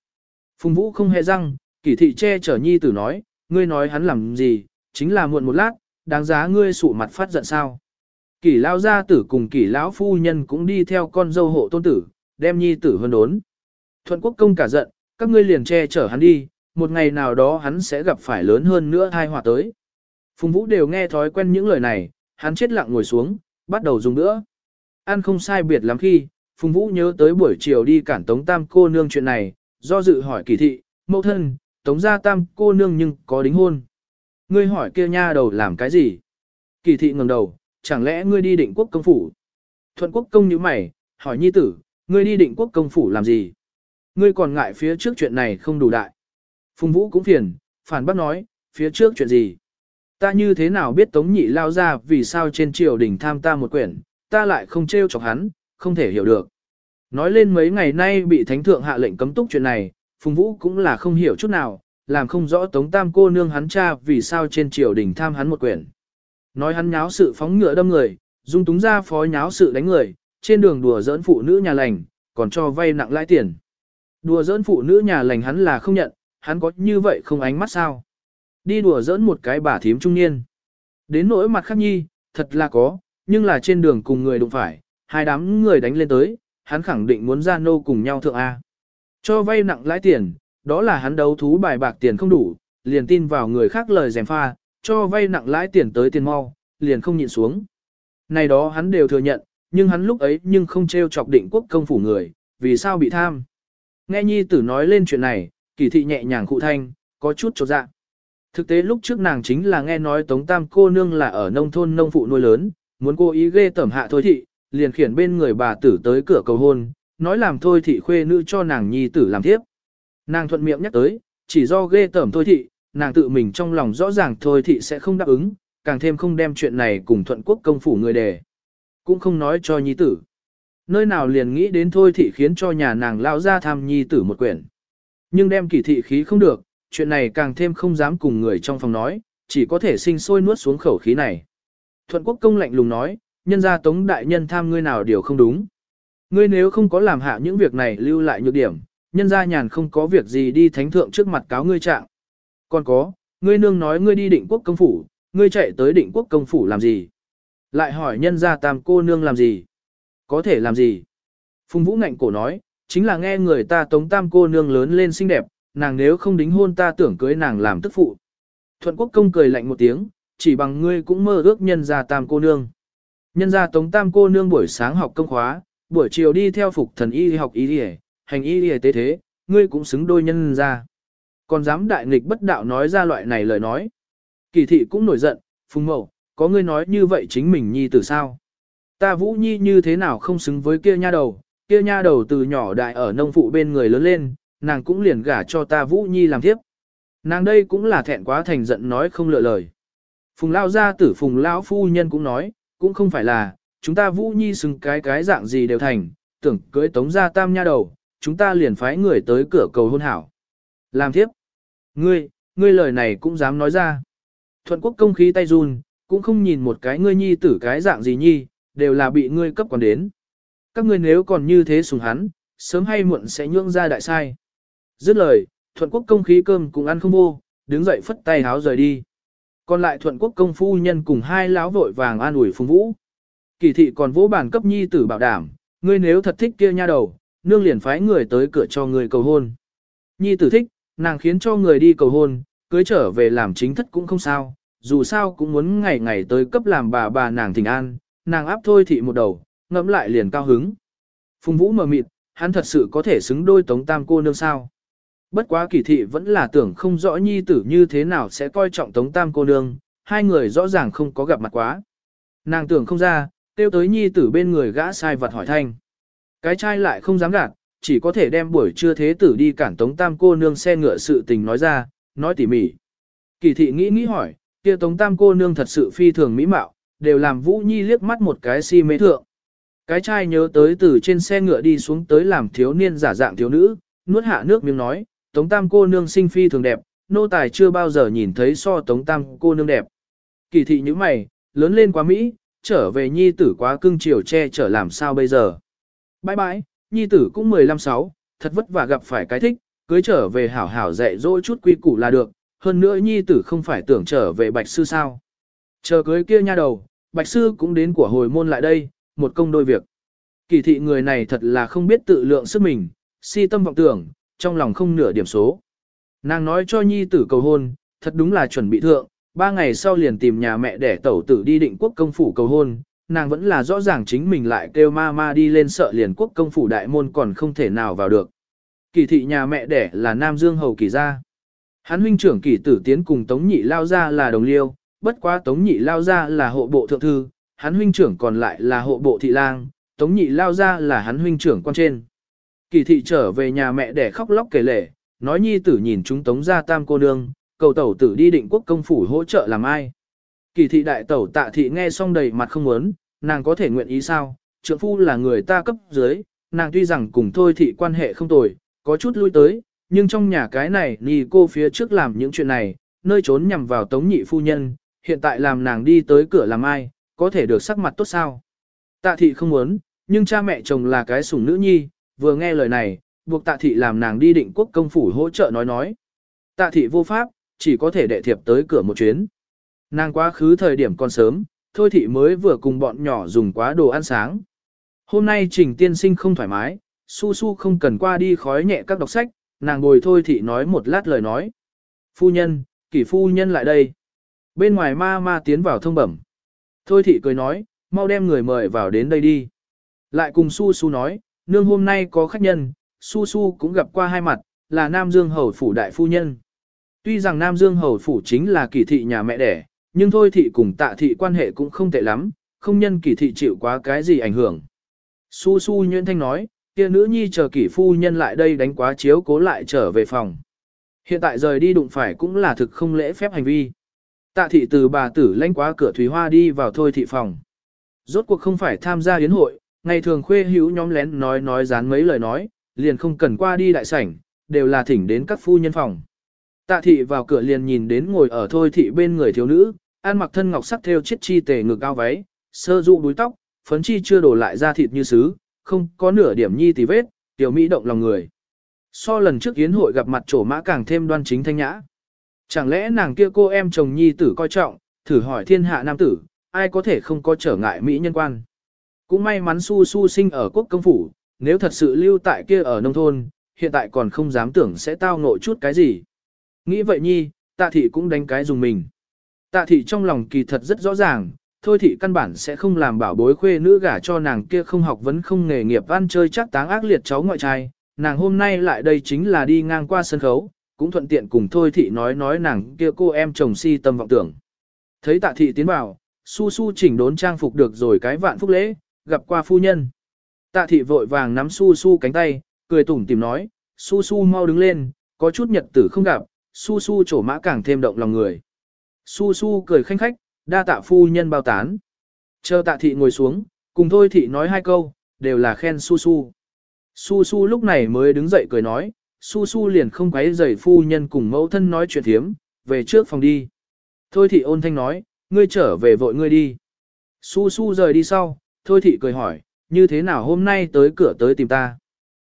Phùng Vũ không hề răng, kỷ thị che chở nhi tử nói, ngươi nói hắn làm gì, chính là muộn một lát, đáng giá ngươi sụ mặt phát giận sao. Kỷ lão gia tử cùng kỷ lão phu nhân cũng đi theo con dâu hộ tôn tử, đem nhi tử hơn đốn. Thuận quốc công cả giận, các ngươi liền che chở hắn đi, một ngày nào đó hắn sẽ gặp phải lớn hơn nữa thai họa tới. Phùng Vũ đều nghe thói quen những lời này, hắn chết lặng ngồi xuống, bắt đầu dùng nữa. Ăn không sai biệt lắm khi, Phùng Vũ nhớ tới buổi chiều đi cản Tống Tam cô nương chuyện này, do dự hỏi kỳ thị, mẫu thân, Tống gia Tam cô nương nhưng có đính hôn. Ngươi hỏi kia nha đầu làm cái gì? Kỳ thị ngẩng đầu, chẳng lẽ ngươi đi định quốc công phủ? Thuận quốc công như mày, hỏi nhi tử, ngươi đi định quốc công phủ làm gì? Ngươi còn ngại phía trước chuyện này không đủ đại. Phùng Vũ cũng phiền, phản bác nói, phía trước chuyện gì? Ta như thế nào biết tống nhị lao ra vì sao trên triều đình tham ta một quyển, ta lại không trêu chọc hắn, không thể hiểu được. Nói lên mấy ngày nay bị thánh thượng hạ lệnh cấm túc chuyện này, Phùng Vũ cũng là không hiểu chút nào, làm không rõ tống tam cô nương hắn cha vì sao trên triều đình tham hắn một quyển. Nói hắn nháo sự phóng ngựa đâm người, dung túng ra phó nháo sự đánh người, trên đường đùa giỡn phụ nữ nhà lành, còn cho vay nặng lãi tiền. Đùa giỡn phụ nữ nhà lành hắn là không nhận, hắn có như vậy không ánh mắt sao. Đi đùa giỡn một cái bà thím trung niên. Đến nỗi mặt khắc nhi, thật là có, nhưng là trên đường cùng người đụng phải, hai đám người đánh lên tới, hắn khẳng định muốn ra nô cùng nhau thượng A. Cho vay nặng lãi tiền, đó là hắn đấu thú bài bạc tiền không đủ, liền tin vào người khác lời dèm pha, cho vay nặng lãi tiền tới tiền mau, liền không nhịn xuống. Này đó hắn đều thừa nhận, nhưng hắn lúc ấy nhưng không treo chọc định quốc công phủ người, vì sao bị tham. Nghe nhi tử nói lên chuyện này, kỳ thị nhẹ nhàng cụ thanh, có chút chột dạ. Thực tế lúc trước nàng chính là nghe nói Tống Tam cô nương là ở nông thôn nông phụ nuôi lớn, muốn cô ý ghê tẩm hạ thôi thị, liền khiển bên người bà tử tới cửa cầu hôn, nói làm thôi thị khuê nữ cho nàng nhi tử làm tiếp. Nàng thuận miệng nhắc tới, chỉ do ghê tẩm thôi thị, nàng tự mình trong lòng rõ ràng thôi thị sẽ không đáp ứng, càng thêm không đem chuyện này cùng thuận quốc công phủ người đề. Cũng không nói cho nhi tử. Nơi nào liền nghĩ đến thôi thị khiến cho nhà nàng lao ra tham nhi tử một quyển. Nhưng đem kỳ thị khí không được, chuyện này càng thêm không dám cùng người trong phòng nói, chỉ có thể sinh sôi nuốt xuống khẩu khí này. Thuận quốc công lạnh lùng nói, nhân gia tống đại nhân tham ngươi nào điều không đúng. Ngươi nếu không có làm hạ những việc này lưu lại nhược điểm, nhân gia nhàn không có việc gì đi thánh thượng trước mặt cáo ngươi trạng. Còn có, ngươi nương nói ngươi đi định quốc công phủ, ngươi chạy tới định quốc công phủ làm gì? Lại hỏi nhân gia tam cô nương làm gì? Có thể làm gì? Phùng Vũ ngạnh cổ nói, chính là nghe người ta tống tam cô nương lớn lên xinh đẹp, nàng nếu không đính hôn ta tưởng cưới nàng làm tức phụ. Thuận quốc công cười lạnh một tiếng, chỉ bằng ngươi cũng mơ ước nhân gia tam cô nương. Nhân gia tống tam cô nương buổi sáng học công khóa, buổi chiều đi theo phục thần y học y y, hành y y tế thế, ngươi cũng xứng đôi nhân gia Còn dám đại nghịch bất đạo nói ra loại này lời nói. Kỳ thị cũng nổi giận, phùng mậu, có ngươi nói như vậy chính mình nhi tử sao? Ta vũ nhi như thế nào không xứng với kia nha đầu, kia nha đầu từ nhỏ đại ở nông phụ bên người lớn lên, nàng cũng liền gả cho ta vũ nhi làm tiếp. Nàng đây cũng là thẹn quá thành giận nói không lựa lời. Phùng lao gia tử phùng lão phu nhân cũng nói, cũng không phải là, chúng ta vũ nhi xứng cái cái dạng gì đều thành, tưởng cưới tống gia tam nha đầu, chúng ta liền phái người tới cửa cầu hôn hảo. Làm tiếp. Ngươi, ngươi lời này cũng dám nói ra. Thuận quốc công khí tay run, cũng không nhìn một cái ngươi nhi tử cái dạng gì nhi, đều là bị ngươi cấp còn đến. Các ngươi nếu còn như thế sùng hắn, sớm hay muộn sẽ nhượng ra đại sai. Dứt lời, thuận quốc công khí cơm cùng ăn không vô, đứng dậy phất tay háo rời đi. Còn lại thuận quốc công phu nhân cùng hai lão vội vàng an ủi phùng vũ. Kỳ thị còn vỗ bản cấp nhi tử bảo đảm, ngươi nếu thật thích kia nha đầu, nương liền phái người tới cửa cho người cầu hôn. Nhi tử thích, nàng khiến cho người đi cầu hôn, cưới trở về làm chính thất cũng không sao, dù sao cũng muốn ngày ngày tới cấp làm bà bà nàng thỉnh an, nàng áp thôi thị một đầu, ngẫm lại liền cao hứng. Phùng Vũ mờ mịt, hắn thật sự có thể xứng đôi tống tam cô nương sao. Bất quá kỳ thị vẫn là tưởng không rõ nhi tử như thế nào sẽ coi trọng tống tam cô nương, hai người rõ ràng không có gặp mặt quá. Nàng tưởng không ra, tiêu tới nhi tử bên người gã sai vật hỏi thanh. Cái trai lại không dám gạt, chỉ có thể đem buổi trưa thế tử đi cản tống tam cô nương xe ngựa sự tình nói ra, nói tỉ mỉ. Kỳ thị nghĩ nghĩ hỏi, kia tống tam cô nương thật sự phi thường mỹ mạo, đều làm Vũ Nhi liếc mắt một cái si mê thượng. Cái trai nhớ tới từ trên xe ngựa đi xuống tới làm thiếu niên giả dạng thiếu nữ, nuốt hạ nước miếng nói, tống tam cô nương sinh phi thường đẹp, nô tài chưa bao giờ nhìn thấy so tống tam cô nương đẹp. Kỳ thị như mày, lớn lên quá Mỹ, trở về nhi tử quá cưng chiều che chở làm sao bây giờ. Bãi bãi, nhi tử cũng 15-6, thật vất vả gặp phải cái thích, cưới trở về hảo hảo dạy dỗ chút quy củ là được, hơn nữa nhi tử không phải tưởng trở về bạch sư sao. Chờ cưới kia nha đầu, bạch sư cũng đến của hồi môn lại đây, một công đôi việc. Kỳ thị người này thật là không biết tự lượng sức mình, si tâm vọng tưởng, trong lòng không nửa điểm số. Nàng nói cho nhi tử cầu hôn, thật đúng là chuẩn bị thượng, ba ngày sau liền tìm nhà mẹ để tẩu tử đi định quốc công phủ cầu hôn, nàng vẫn là rõ ràng chính mình lại kêu ma ma đi lên sợ liền quốc công phủ đại môn còn không thể nào vào được. Kỳ thị nhà mẹ đẻ là Nam Dương Hầu Kỳ gia. Hắn huynh trưởng kỳ tử tiến cùng Tống Nhị Lao gia là đồng liêu, bất quá Tống Nhị Lao gia là hộ bộ thượng thư, hắn huynh trưởng còn lại là hộ bộ thị lang, Tống Nhị Lao ra là hắn huynh trưởng quan trên. Kỳ thị trở về nhà mẹ để khóc lóc kể lể, nói nhi tử nhìn chúng Tống gia tam cô nương, cầu tẩu tử đi định quốc công phủ hỗ trợ làm ai. Kỳ thị đại tẩu tạ thị nghe xong đầy mặt không muốn, nàng có thể nguyện ý sao, trượng phu là người ta cấp dưới, nàng tuy rằng cùng thôi thị quan hệ không tồi, có chút lui tới, nhưng trong nhà cái này nì cô phía trước làm những chuyện này, nơi trốn nhằm vào tống nhị phu nhân, hiện tại làm nàng đi tới cửa làm ai, có thể được sắc mặt tốt sao. Tạ thị không muốn, nhưng cha mẹ chồng là cái sủng nữ nhi, vừa nghe lời này, buộc tạ thị làm nàng đi định quốc công phủ hỗ trợ nói nói. Tạ thị vô pháp, chỉ có thể đệ thiệp tới cửa một chuyến. Nàng quá khứ thời điểm còn sớm, thôi thị mới vừa cùng bọn nhỏ dùng quá đồ ăn sáng. Hôm nay trình tiên sinh không thoải mái, su su không cần qua đi khói nhẹ các đọc sách, nàng ngồi thôi thị nói một lát lời nói. Phu nhân, kỷ phu nhân lại đây. Bên ngoài ma ma tiến vào thông bẩm. Thôi thị cười nói, mau đem người mời vào đến đây đi. Lại cùng su su nói, nương hôm nay có khách nhân, su su cũng gặp qua hai mặt, là Nam Dương Hầu Phủ Đại Phu Nhân. Tuy rằng Nam Dương Hầu Phủ chính là kỳ thị nhà mẹ đẻ, nhưng thôi thị cùng tạ thị quan hệ cũng không tệ lắm, không nhân kỳ thị chịu quá cái gì ảnh hưởng. Su su nhuyễn thanh nói, kia nữ nhi chờ kỷ phu nhân lại đây đánh quá chiếu cố lại trở về phòng. Hiện tại rời đi đụng phải cũng là thực không lễ phép hành vi. Tạ thị từ bà tử lanh quá cửa thủy hoa đi vào thôi thị phòng. Rốt cuộc không phải tham gia yến hội, ngày thường khuê hữu nhóm lén nói nói dán mấy lời nói, liền không cần qua đi đại sảnh, đều là thỉnh đến các phu nhân phòng. Tạ thị vào cửa liền nhìn đến ngồi ở thôi thị bên người thiếu nữ, ăn mặc thân ngọc sắc theo chiếc chi tề ngực cao váy, sơ dụ đuôi tóc, phấn chi chưa đổ lại ra thịt như sứ, không có nửa điểm nhi tì vết, tiểu mỹ động lòng người. So lần trước yến hội gặp mặt trổ mã càng thêm đoan chính thanh nhã. Chẳng lẽ nàng kia cô em chồng nhi tử coi trọng, thử hỏi thiên hạ nam tử, ai có thể không có trở ngại mỹ nhân quan. Cũng may mắn su su sinh ở quốc công phủ, nếu thật sự lưu tại kia ở nông thôn, hiện tại còn không dám tưởng sẽ tao ngộ chút cái gì. Nghĩ vậy nhi, tạ thị cũng đánh cái dùng mình. Tạ thị trong lòng kỳ thật rất rõ ràng, thôi thị căn bản sẽ không làm bảo bối khuê nữ gả cho nàng kia không học vấn không nghề nghiệp ăn chơi chắc táng ác liệt cháu ngoại trai. Nàng hôm nay lại đây chính là đi ngang qua sân khấu, cũng thuận tiện cùng thôi thị nói nói nàng kia cô em chồng si tâm vọng tưởng. Thấy tạ thị tiến vào, su su chỉnh đốn trang phục được rồi cái vạn phúc lễ, gặp qua phu nhân. Tạ thị vội vàng nắm su su cánh tay, cười tủm tìm nói, su su mau đứng lên, có chút nhật tử không gặp, su su trổ mã càng thêm động lòng người. Su su cười khanh khách, đa tạ phu nhân bao tán. Chờ tạ thị ngồi xuống, cùng thôi thị nói hai câu, đều là khen su su. Su su lúc này mới đứng dậy cười nói, su su liền không quấy rầy phu nhân cùng mẫu thân nói chuyện thiếm, về trước phòng đi. Thôi thị ôn thanh nói, ngươi trở về vội ngươi đi. Su su rời đi sau, thôi thị cười hỏi, như thế nào hôm nay tới cửa tới tìm ta.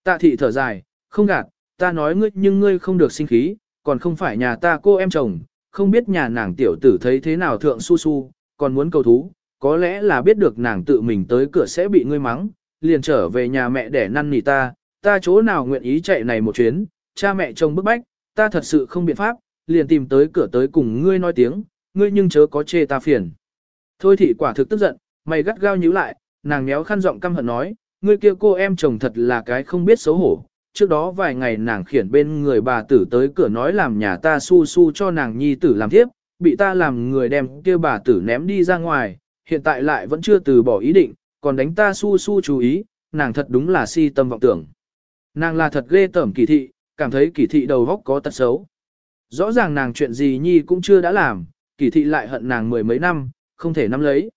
Tạ thị thở dài, không gạt, ta nói ngươi nhưng ngươi không được sinh khí, còn không phải nhà ta cô em chồng, không biết nhà nàng tiểu tử thấy thế nào thượng su su, còn muốn cầu thú, có lẽ là biết được nàng tự mình tới cửa sẽ bị ngươi mắng, liền trở về nhà mẹ để năn nỉ ta, ta chỗ nào nguyện ý chạy này một chuyến, cha mẹ chồng bức bách, ta thật sự không biện pháp, liền tìm tới cửa tới cùng ngươi nói tiếng, ngươi nhưng chớ có chê ta phiền. Thôi thị quả thực tức giận, mày gắt gao nhíu lại, nàng méo khăn giọng căm hận nói, ngươi kia cô em chồng thật là cái không biết xấu hổ. Trước đó vài ngày nàng khiển bên người bà tử tới cửa nói làm nhà ta su su cho nàng nhi tử làm tiếp, bị ta làm người đem kia bà tử ném đi ra ngoài, hiện tại lại vẫn chưa từ bỏ ý định, còn đánh ta su su chú ý, nàng thật đúng là si tâm vọng tưởng. Nàng là thật ghê tởm kỳ thị, cảm thấy kỳ thị đầu góc có tật xấu. Rõ ràng nàng chuyện gì nhi cũng chưa đã làm, kỳ thị lại hận nàng mười mấy năm, không thể nắm lấy.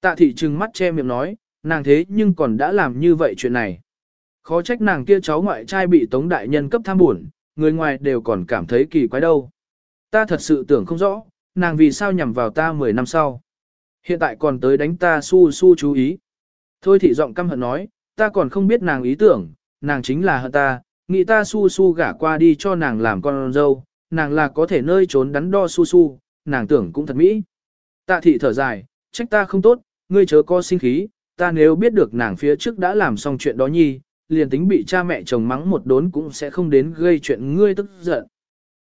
Tạ thị trừng mắt che miệng nói, nàng thế nhưng còn đã làm như vậy chuyện này. Khó trách nàng kia cháu ngoại trai bị tống đại nhân cấp tham buồn, người ngoài đều còn cảm thấy kỳ quái đâu. Ta thật sự tưởng không rõ, nàng vì sao nhằm vào ta 10 năm sau. Hiện tại còn tới đánh ta su su chú ý. Thôi thị giọng căm hận nói, ta còn không biết nàng ý tưởng, nàng chính là hận ta, nghĩ ta su su gả qua đi cho nàng làm con dâu, nàng là có thể nơi trốn đắn đo su su, nàng tưởng cũng thật mỹ. Tạ thị thở dài, trách ta không tốt, ngươi chớ có sinh khí, ta nếu biết được nàng phía trước đã làm xong chuyện đó nhi, liền tính bị cha mẹ chồng mắng một đốn cũng sẽ không đến gây chuyện ngươi tức giận.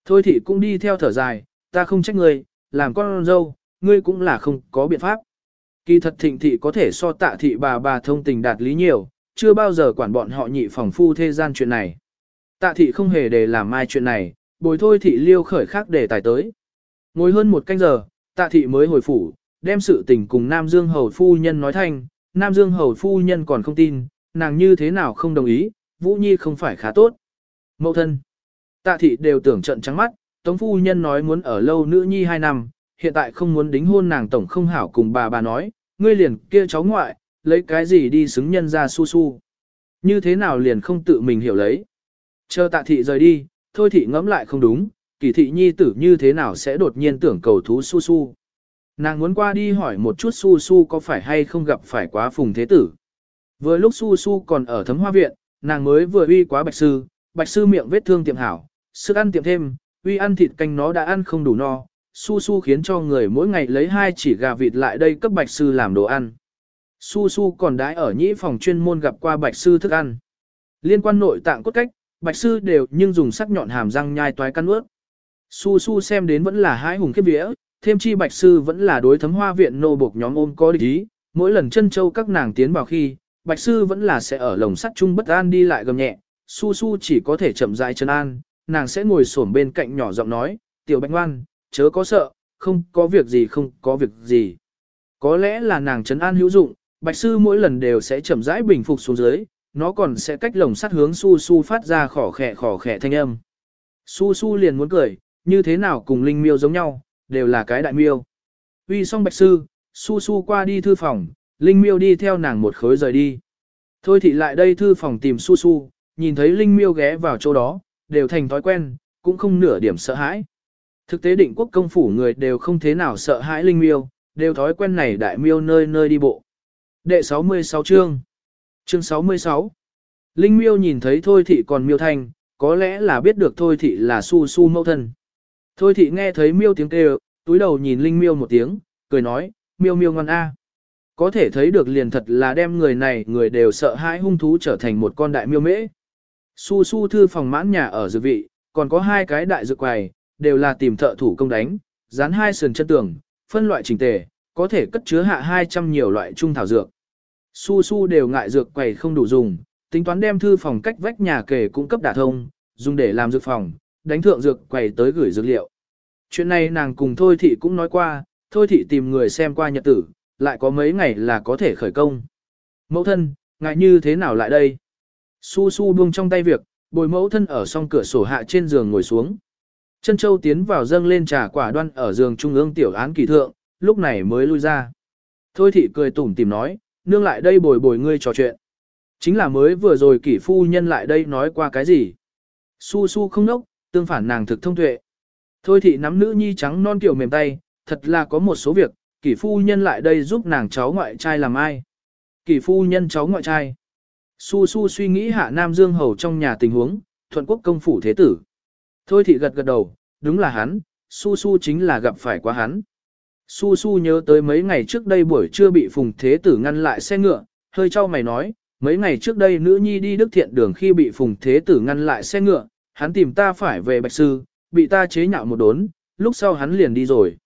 Thôi thị cũng đi theo thở dài, ta không trách ngươi, làm con dâu, ngươi cũng là không có biện pháp. Kỳ thật thịnh thị có thể so tạ thị bà bà thông tình đạt lý nhiều, chưa bao giờ quản bọn họ nhị phòng phu thế gian chuyện này. Tạ thị không hề để làm mai chuyện này, bồi thôi thị liêu khởi khác để tài tới. Ngồi hơn một canh giờ, tạ thị mới hồi phủ, đem sự tình cùng Nam Dương Hầu Phu Nhân nói thanh, Nam Dương Hầu Phu Nhân còn không tin, nàng như thế nào không đồng ý, Vũ Nhi không phải khá tốt. Mậu thân, tạ thị đều tưởng trận trắng mắt, Tống Phu Nhân nói muốn ở lâu nữ Nhi hai năm, hiện tại không muốn đính hôn nàng tổng không hảo cùng bà bà nói, ngươi liền kia cháu ngoại, lấy cái gì đi xứng nhân ra su su. Như thế nào liền không tự mình hiểu lấy. Chờ tạ thị rời đi, thôi thị ngẫm lại không đúng, kỳ thị nhi tử như thế nào sẽ đột nhiên tưởng cầu thú su su. Nàng muốn qua đi hỏi một chút su su có phải hay không gặp phải quá phùng thế tử. Vừa lúc su su còn ở thấm hoa viện, nàng mới vừa uy quá bạch sư, bạch sư miệng vết thương tiệm hảo, sức ăn tiệm thêm, uy ăn thịt canh nó đã ăn không đủ no, su su khiến cho người mỗi ngày lấy hai chỉ gà vịt lại đây cấp bạch sư làm đồ ăn. Su su còn đãi ở nhĩ phòng chuyên môn gặp qua bạch sư thức ăn. Liên quan nội tạng cốt cách, bạch sư đều nhưng dùng sắc nhọn hàm răng nhai toái căn ướt. Su su xem đến vẫn là hái hùng khiếp vía, thêm chi bạch sư vẫn là đối thấm hoa viện nô buộc nhóm ôm có địch ý, mỗi lần chân châu các nàng tiến vào khi, bạch sư vẫn là sẽ ở lồng sắt chung bất an đi lại gầm nhẹ, su su chỉ có thể chậm rãi chân an, nàng sẽ ngồi xổm bên cạnh nhỏ giọng nói, tiểu bạch ngoan, chớ có sợ, không có việc gì không có việc gì. Có lẽ là nàng trấn an hữu dụng, bạch sư mỗi lần đều sẽ chậm rãi bình phục xuống dưới, nó còn sẽ cách lồng sắt hướng su su phát ra khỏ khẻ khỏ khẻ thanh âm. Su su liền muốn cười, như thế nào cùng linh miêu giống nhau, đều là cái đại miêu. Uy xong bạch sư, su su qua đi thư phòng, linh miêu đi theo nàng một khối rời đi. Thôi thì lại đây thư phòng tìm su su, nhìn thấy linh miêu ghé vào chỗ đó, đều thành thói quen, cũng không nửa điểm sợ hãi. Thực tế định quốc công phủ người đều không thế nào sợ hãi linh miêu, đều thói quen này đại miêu nơi nơi đi bộ. Đệ 66 chương Chương 66 Linh miêu nhìn thấy Thôi Thị còn miêu thanh, có lẽ là biết được Thôi Thị là su su mẫu thân. Thôi Thị nghe thấy miêu tiếng kêu, túi đầu nhìn Linh miêu một tiếng, cười nói, miêu miêu ngon a. Có thể thấy được liền thật là đem người này người đều sợ hãi hung thú trở thành một con đại miêu mễ. Su su thư phòng mãn nhà ở dược vị, còn có hai cái đại dược quầy, đều là tìm thợ thủ công đánh, dán hai sườn chân tường, phân loại chỉnh tề, có thể cất chứa hạ 200 nhiều loại trung thảo dược. Su su đều ngại dược quầy không đủ dùng, tính toán đem thư phòng cách vách nhà kề cung cấp đả thông, dùng để làm dược phòng, đánh thượng dược quầy tới gửi dược liệu. Chuyện này nàng cùng Thôi Thị cũng nói qua, Thôi Thị tìm người xem qua nhật tử, lại có mấy ngày là có thể khởi công. Mẫu thân, ngại như thế nào lại đây? Su su buông trong tay việc, bồi mẫu thân ở song cửa sổ hạ trên giường ngồi xuống. Chân châu tiến vào dâng lên trà quả đoan ở giường trung ương tiểu án kỳ thượng, lúc này mới lui ra. Thôi thị cười tủm tìm nói, nương lại đây bồi bồi ngươi trò chuyện. Chính là mới vừa rồi kỷ phu nhân lại đây nói qua cái gì. Su su không nốc, tương phản nàng thực thông tuệ. Thôi thị nắm nữ nhi trắng non kiểu mềm tay, thật là có một số việc, kỷ phu nhân lại đây giúp nàng cháu ngoại trai làm ai. Kỷ phu nhân cháu ngoại trai. Su su suy nghĩ hạ Nam Dương Hầu trong nhà tình huống, thuận quốc công phủ thế tử. Thôi thị gật gật đầu, đúng là hắn, su su chính là gặp phải quá hắn. Su su nhớ tới mấy ngày trước đây buổi trưa bị phùng thế tử ngăn lại xe ngựa, hơi cho mày nói, mấy ngày trước đây nữ nhi đi đức thiện đường khi bị phùng thế tử ngăn lại xe ngựa, hắn tìm ta phải về bạch sư, bị ta chế nhạo một đốn, lúc sau hắn liền đi rồi.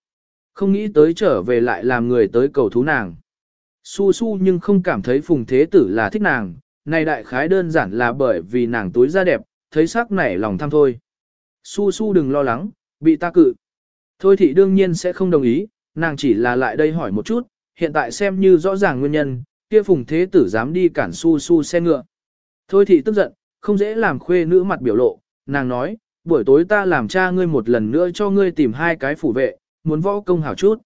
Không nghĩ tới trở về lại làm người tới cầu thú nàng. Su su nhưng không cảm thấy phùng thế tử là thích nàng, này đại khái đơn giản là bởi vì nàng túi da đẹp, thấy sắc nảy lòng tham thôi. Su su đừng lo lắng, bị ta cự. Thôi thì đương nhiên sẽ không đồng ý, nàng chỉ là lại đây hỏi một chút, hiện tại xem như rõ ràng nguyên nhân, kia phùng thế tử dám đi cản su su xe ngựa. Thôi thì tức giận, không dễ làm khuê nữ mặt biểu lộ, nàng nói, buổi tối ta làm cha ngươi một lần nữa cho ngươi tìm hai cái phủ vệ, muốn võ công hảo chút.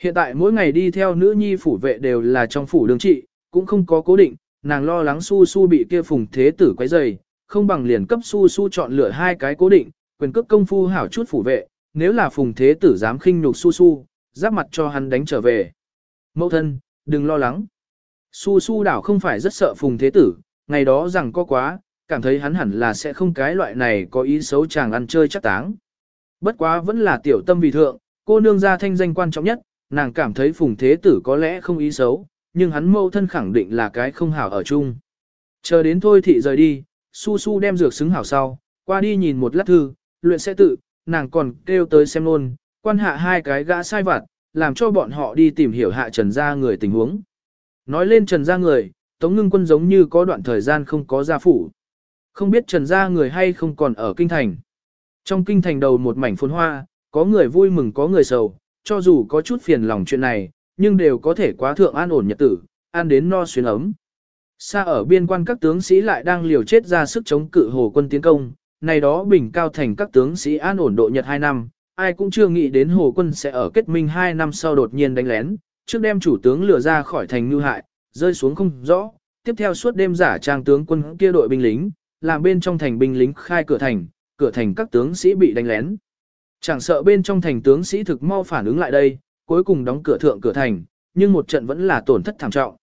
Hiện tại mỗi ngày đi theo nữ nhi phủ vệ đều là trong phủ đường trị, cũng không có cố định, nàng lo lắng su su bị kia phùng thế tử quấy rầy, không bằng liền cấp su su chọn lựa hai cái cố định, quyền cấp công phu hảo chút phủ vệ, nếu là phùng thế tử dám khinh nhục su su, giáp mặt cho hắn đánh trở về. Mẫu thân, đừng lo lắng. Su su đảo không phải rất sợ phùng thế tử, ngày đó rằng có quá, cảm thấy hắn hẳn là sẽ không cái loại này có ý xấu chàng ăn chơi chắc táng. Bất quá vẫn là tiểu tâm vì thượng, cô nương gia thanh danh quan trọng nhất, nàng cảm thấy phùng thế tử có lẽ không ý xấu, nhưng hắn mâu thân khẳng định là cái không hảo ở chung. Chờ đến thôi thị rời đi, su su đem dược xứng hảo sau, qua đi nhìn một lát thư, luyện sẽ tự, nàng còn kêu tới xem luôn, quan hạ hai cái gã sai vặt, làm cho bọn họ đi tìm hiểu hạ trần gia người tình huống. Nói lên trần gia người, Tống ngưng quân giống như có đoạn thời gian không có gia phủ. Không biết trần gia người hay không còn ở kinh thành. Trong kinh thành đầu một mảnh phồn hoa, có người vui mừng có người sầu, cho dù có chút phiền lòng chuyện này, nhưng đều có thể quá thượng an ổn nhật tử, an đến no xuyên ấm. Xa ở biên quan các tướng sĩ lại đang liều chết ra sức chống cự hồ quân tiến công, này đó bình cao thành các tướng sĩ an ổn độ nhật 2 năm, ai cũng chưa nghĩ đến Hồ quân sẽ ở kết minh 2 năm sau đột nhiên đánh lén, trước đem chủ tướng lừa ra khỏi thành như hại, rơi xuống không rõ, tiếp theo suốt đêm giả trang tướng quân kia đội binh lính, làm bên trong thành binh lính khai cửa thành, cửa thành các tướng sĩ bị đánh lén. Chẳng sợ bên trong thành tướng sĩ thực mau phản ứng lại đây, cuối cùng đóng cửa thượng cửa thành, nhưng một trận vẫn là tổn thất thảm trọng.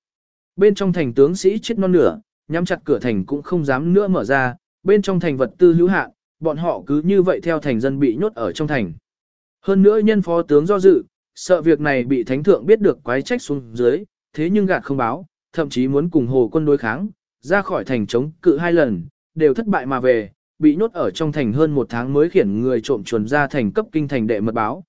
Bên trong thành tướng sĩ chết non nửa, nhắm chặt cửa thành cũng không dám nữa mở ra, bên trong thành vật tư hữu hạn, bọn họ cứ như vậy theo thành dân bị nhốt ở trong thành. Hơn nữa nhân phó tướng do dự, sợ việc này bị thánh thượng biết được quái trách xuống dưới, thế nhưng gạt không báo, thậm chí muốn cùng hồ quân đối kháng, ra khỏi thành chống cự hai lần, đều thất bại mà về, bị nhốt ở trong thành hơn một tháng mới khiển người trộm chuồn ra thành cấp kinh thành đệ mật báo.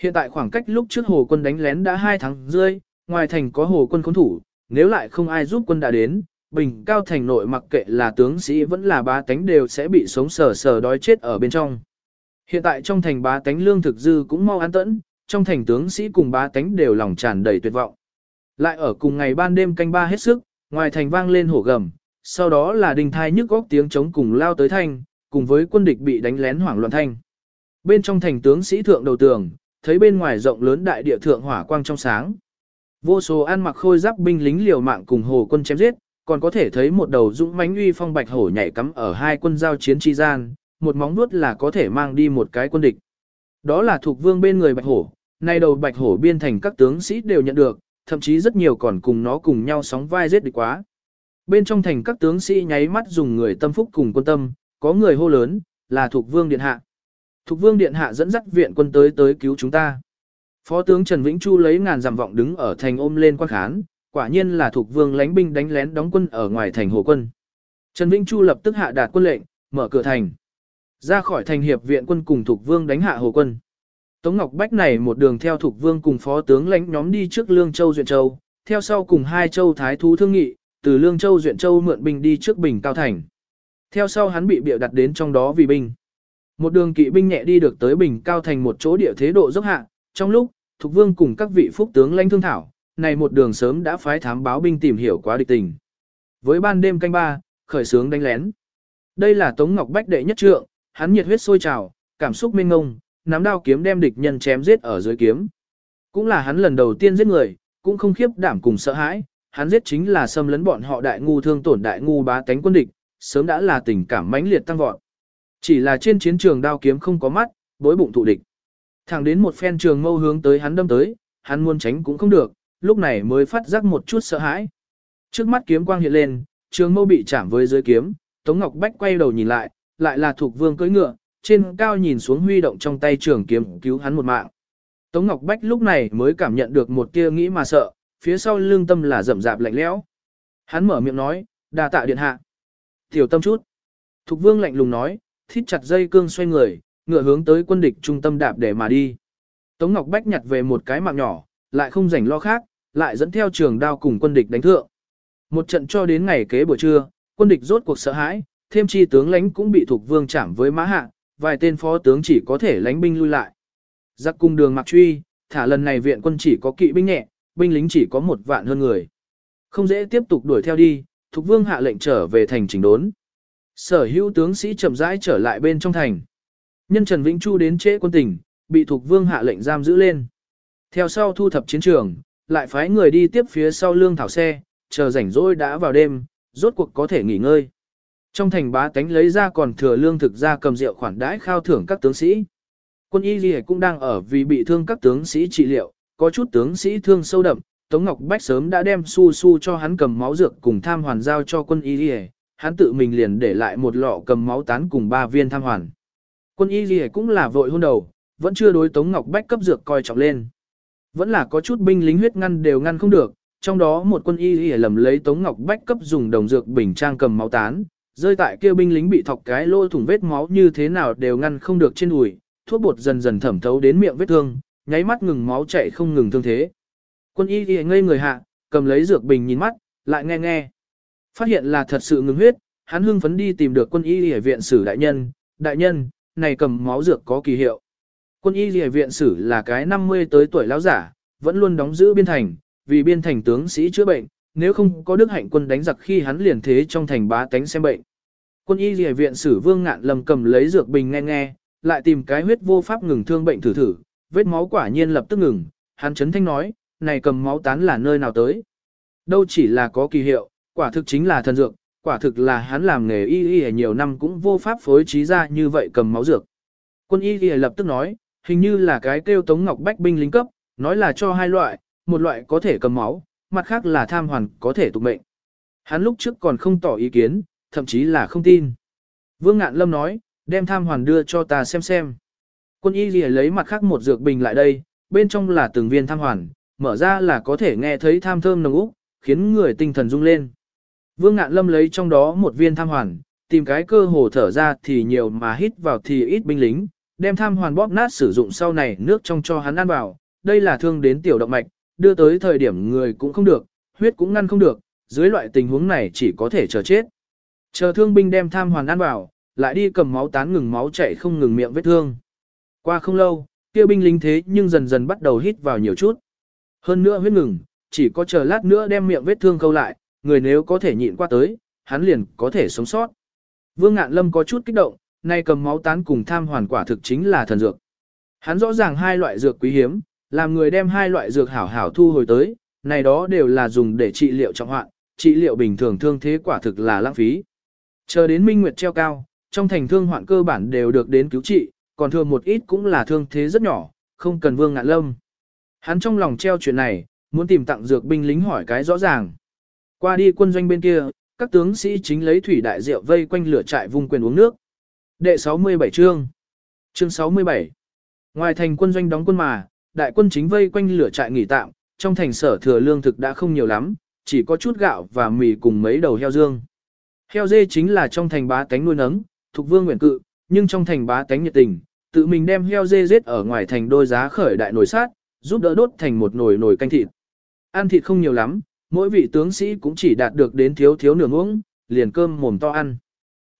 Hiện tại khoảng cách lúc trước hồ quân đánh lén đã hai tháng rưỡi, ngoài thành có hồ quân khốn thủ, nếu lại không ai giúp quân đã đến, bình cao thành nội mặc kệ là tướng sĩ vẫn là bá tánh đều sẽ bị sống sờ sờ đói chết ở bên trong. Hiện tại trong thành bá tánh lương thực dư cũng mau an tẫn, trong thành tướng sĩ cùng bá tánh đều lòng tràn đầy tuyệt vọng. Lại ở cùng ngày ban đêm canh ba hết sức, ngoài thành vang lên hổ gầm, sau đó là đình thai nhức góc tiếng chống cùng lao tới thanh, cùng với quân địch bị đánh lén hoảng loạn thanh. Bên trong thành tướng sĩ thượng đầu tường, thấy bên ngoài rộng lớn đại địa thượng hỏa quang trong sáng. Vô số ăn mặc khôi giáp binh lính liều mạng cùng hồ quân chém giết, còn có thể thấy một đầu dũng mãnh uy phong bạch hổ nhảy cắm ở hai quân giao chiến chi gian, một móng vuốt là có thể mang đi một cái quân địch. Đó là thuộc vương bên người bạch hổ, nay đầu bạch hổ biên thành các tướng sĩ đều nhận được, thậm chí rất nhiều còn cùng nó cùng nhau sóng vai giết địch quá. Bên trong thành các tướng sĩ nháy mắt dùng người tâm phúc cùng quân tâm, có người hô lớn, là thuộc vương điện hạ. Thục vương điện hạ dẫn dắt viện quân tới tới cứu chúng ta. Phó tướng Trần Vĩnh Chu lấy ngàn giảm vọng đứng ở thành ôm lên quan khán, quả nhiên là thuộc vương lánh binh đánh lén đóng quân ở ngoài thành hồ quân. Trần Vĩnh Chu lập tức hạ đạt quân lệnh, mở cửa thành. Ra khỏi thành hiệp viện quân cùng thuộc vương đánh hạ hồ quân. Tống Ngọc Bách này một đường theo thuộc vương cùng phó tướng lãnh nhóm đi trước Lương Châu Duyện Châu, theo sau cùng hai châu thái thú thương nghị, từ Lương Châu Duyện Châu mượn binh đi trước Bình Cao Thành. Theo sau hắn bị biểu đặt đến trong đó vì binh. Một đường kỵ binh nhẹ đi được tới Bình Cao Thành một chỗ địa thế độ dốc hạ, trong lúc, Thục Vương cùng các vị phúc tướng lãnh thương thảo, này một đường sớm đã phái thám báo binh tìm hiểu quá địch tình. Với ban đêm canh ba, khởi sướng đánh lén. Đây là Tống Ngọc Bách đệ nhất trượng, hắn nhiệt huyết sôi trào, cảm xúc mênh ngông, nắm đao kiếm đem địch nhân chém giết ở dưới kiếm. Cũng là hắn lần đầu tiên giết người, cũng không khiếp đảm cùng sợ hãi, hắn giết chính là xâm lấn bọn họ đại ngu thương tổn đại ngu bá tánh quân địch, sớm đã là tình cảm mãnh liệt tăng vọt. Chỉ là trên chiến trường đao kiếm không có mắt, bối bụng thụ địch. Thẳng đến một phen trường mâu hướng tới hắn đâm tới, hắn muốn tránh cũng không được, lúc này mới phát giác một chút sợ hãi. Trước mắt kiếm quang hiện lên, trường mâu bị chạm với dưới kiếm, Tống Ngọc Bách quay đầu nhìn lại, lại là thuộc vương cưỡi ngựa, trên cao nhìn xuống huy động trong tay trường kiếm cứu hắn một mạng. Tống Ngọc Bách lúc này mới cảm nhận được một tia nghĩ mà sợ, phía sau lương tâm là rậm rạp lạnh lẽo. Hắn mở miệng nói, đà tạ điện hạ. Tiểu tâm chút. Thục vương lạnh lùng nói, thít chặt dây cương xoay người, ngựa hướng tới quân địch trung tâm đạp để mà đi. Tống Ngọc Bách nhặt về một cái mạng nhỏ, lại không rảnh lo khác, lại dẫn theo trường đao cùng quân địch đánh thượng. Một trận cho đến ngày kế buổi trưa, quân địch rốt cuộc sợ hãi, thêm chi tướng lãnh cũng bị thuộc vương chạm với mã hạ, vài tên phó tướng chỉ có thể lánh binh lui lại. Giặc cung đường mặc truy, thả lần này viện quân chỉ có kỵ binh nhẹ, binh lính chỉ có một vạn hơn người. Không dễ tiếp tục đuổi theo đi, thuộc vương hạ lệnh trở về thành chỉnh đốn. Sở hữu tướng sĩ chậm rãi trở lại bên trong thành. Nhân Trần Vĩnh Chu đến trễ quân tỉnh, bị thuộc vương hạ lệnh giam giữ lên. Theo sau thu thập chiến trường, lại phái người đi tiếp phía sau lương thảo xe, chờ rảnh rỗi đã vào đêm, rốt cuộc có thể nghỉ ngơi. Trong thành bá tánh lấy ra còn thừa lương thực ra cầm rượu khoản đãi khao thưởng các tướng sĩ. Quân y gì cũng đang ở vì bị thương các tướng sĩ trị liệu, có chút tướng sĩ thương sâu đậm, Tống Ngọc Bách sớm đã đem su su cho hắn cầm máu dược cùng tham hoàn giao cho quân y gì, hắn tự mình liền để lại một lọ cầm máu tán cùng ba viên tham hoàn. Quân y gì cũng là vội hôn đầu, vẫn chưa đối Tống Ngọc Bách cấp dược coi trọng lên. Vẫn là có chút binh lính huyết ngăn đều ngăn không được, trong đó một quân y y lầm lấy Tống Ngọc Bách cấp dùng đồng dược bình trang cầm máu tán, rơi tại kia binh lính bị thọc cái lỗ thủng vết máu như thế nào đều ngăn không được trên đùi, thuốc bột dần dần thẩm thấu đến miệng vết thương, nháy mắt ngừng máu chảy không ngừng thương thế. Quân y y ngây người hạ, cầm lấy dược bình nhìn mắt, lại nghe nghe. Phát hiện là thật sự ngừng huyết, hắn hưng phấn đi tìm được quân y y viện sử đại nhân, đại nhân, này cầm máu dược có kỳ hiệu. Quân y y viện sử là cái 50 tới tuổi lão giả, vẫn luôn đóng giữ biên thành, vì biên thành tướng sĩ chữa bệnh, nếu không có đức hạnh quân đánh giặc khi hắn liền thế trong thành bá tánh xem bệnh. Quân y lìa viện sử vương ngạn lầm cầm lấy dược bình nghe nghe, lại tìm cái huyết vô pháp ngừng thương bệnh thử thử, vết máu quả nhiên lập tức ngừng, hắn chấn thanh nói, này cầm máu tán là nơi nào tới. Đâu chỉ là có kỳ hiệu, quả thực chính là thần dược, quả thực là hắn làm nghề y y nhiều năm cũng vô pháp phối trí ra như vậy cầm máu dược. Quân y y lập tức nói, hình như là cái kêu Tống Ngọc Bách binh lính cấp, nói là cho hai loại, một loại có thể cầm máu, mặt khác là tham hoàn có thể tục mệnh. Hắn lúc trước còn không tỏ ý kiến, thậm chí là không tin. Vương Ngạn Lâm nói, đem tham hoàn đưa cho ta xem xem. Quân y gì lấy mặt khác một dược bình lại đây, bên trong là từng viên tham hoàn, mở ra là có thể nghe thấy tham thơm nồng úc, khiến người tinh thần rung lên. Vương Ngạn Lâm lấy trong đó một viên tham hoàn, tìm cái cơ hồ thở ra thì nhiều mà hít vào thì ít binh lính, đem tham hoàn bóp nát sử dụng sau này nước trong cho hắn ăn vào, đây là thương đến tiểu động mạch, đưa tới thời điểm người cũng không được, huyết cũng ngăn không được, dưới loại tình huống này chỉ có thể chờ chết. Chờ thương binh đem tham hoàn ăn vào, lại đi cầm máu tán ngừng máu chảy không ngừng miệng vết thương. Qua không lâu, kia binh lính thế nhưng dần dần bắt đầu hít vào nhiều chút. Hơn nữa huyết ngừng, chỉ có chờ lát nữa đem miệng vết thương câu lại, người nếu có thể nhịn qua tới, hắn liền có thể sống sót. Vương Ngạn Lâm có chút kích động, nay cầm máu tán cùng tham hoàn quả thực chính là thần dược. Hắn rõ ràng hai loại dược quý hiếm, làm người đem hai loại dược hảo hảo thu hồi tới, này đó đều là dùng để trị liệu trọng hoạn, trị liệu bình thường thương thế quả thực là lãng phí. Chờ đến minh nguyệt treo cao, trong thành thương hoạn cơ bản đều được đến cứu trị, còn thường một ít cũng là thương thế rất nhỏ, không cần vương ngạn lâm. Hắn trong lòng treo chuyện này, muốn tìm tặng dược binh lính hỏi cái rõ ràng. Qua đi quân doanh bên kia, các tướng sĩ chính lấy thủy đại rượu vây quanh lửa trại vùng quyền uống nước. Đệ 67 chương Chương 67 Ngoài thành quân doanh đóng quân mà, đại quân chính vây quanh lửa trại nghỉ tạm, trong thành sở thừa lương thực đã không nhiều lắm, chỉ có chút gạo và mì cùng mấy đầu heo dương. Heo dê chính là trong thành bá tánh nuôi nấng, thuộc vương nguyện cự, nhưng trong thành bá tánh nhiệt tình, tự mình đem heo dê giết ở ngoài thành đôi giá khởi đại nồi sát, giúp đỡ đốt thành một nồi nồi canh thịt. Ăn thịt không nhiều lắm, mỗi vị tướng sĩ cũng chỉ đạt được đến thiếu thiếu nửa uống, liền cơm mồm to ăn.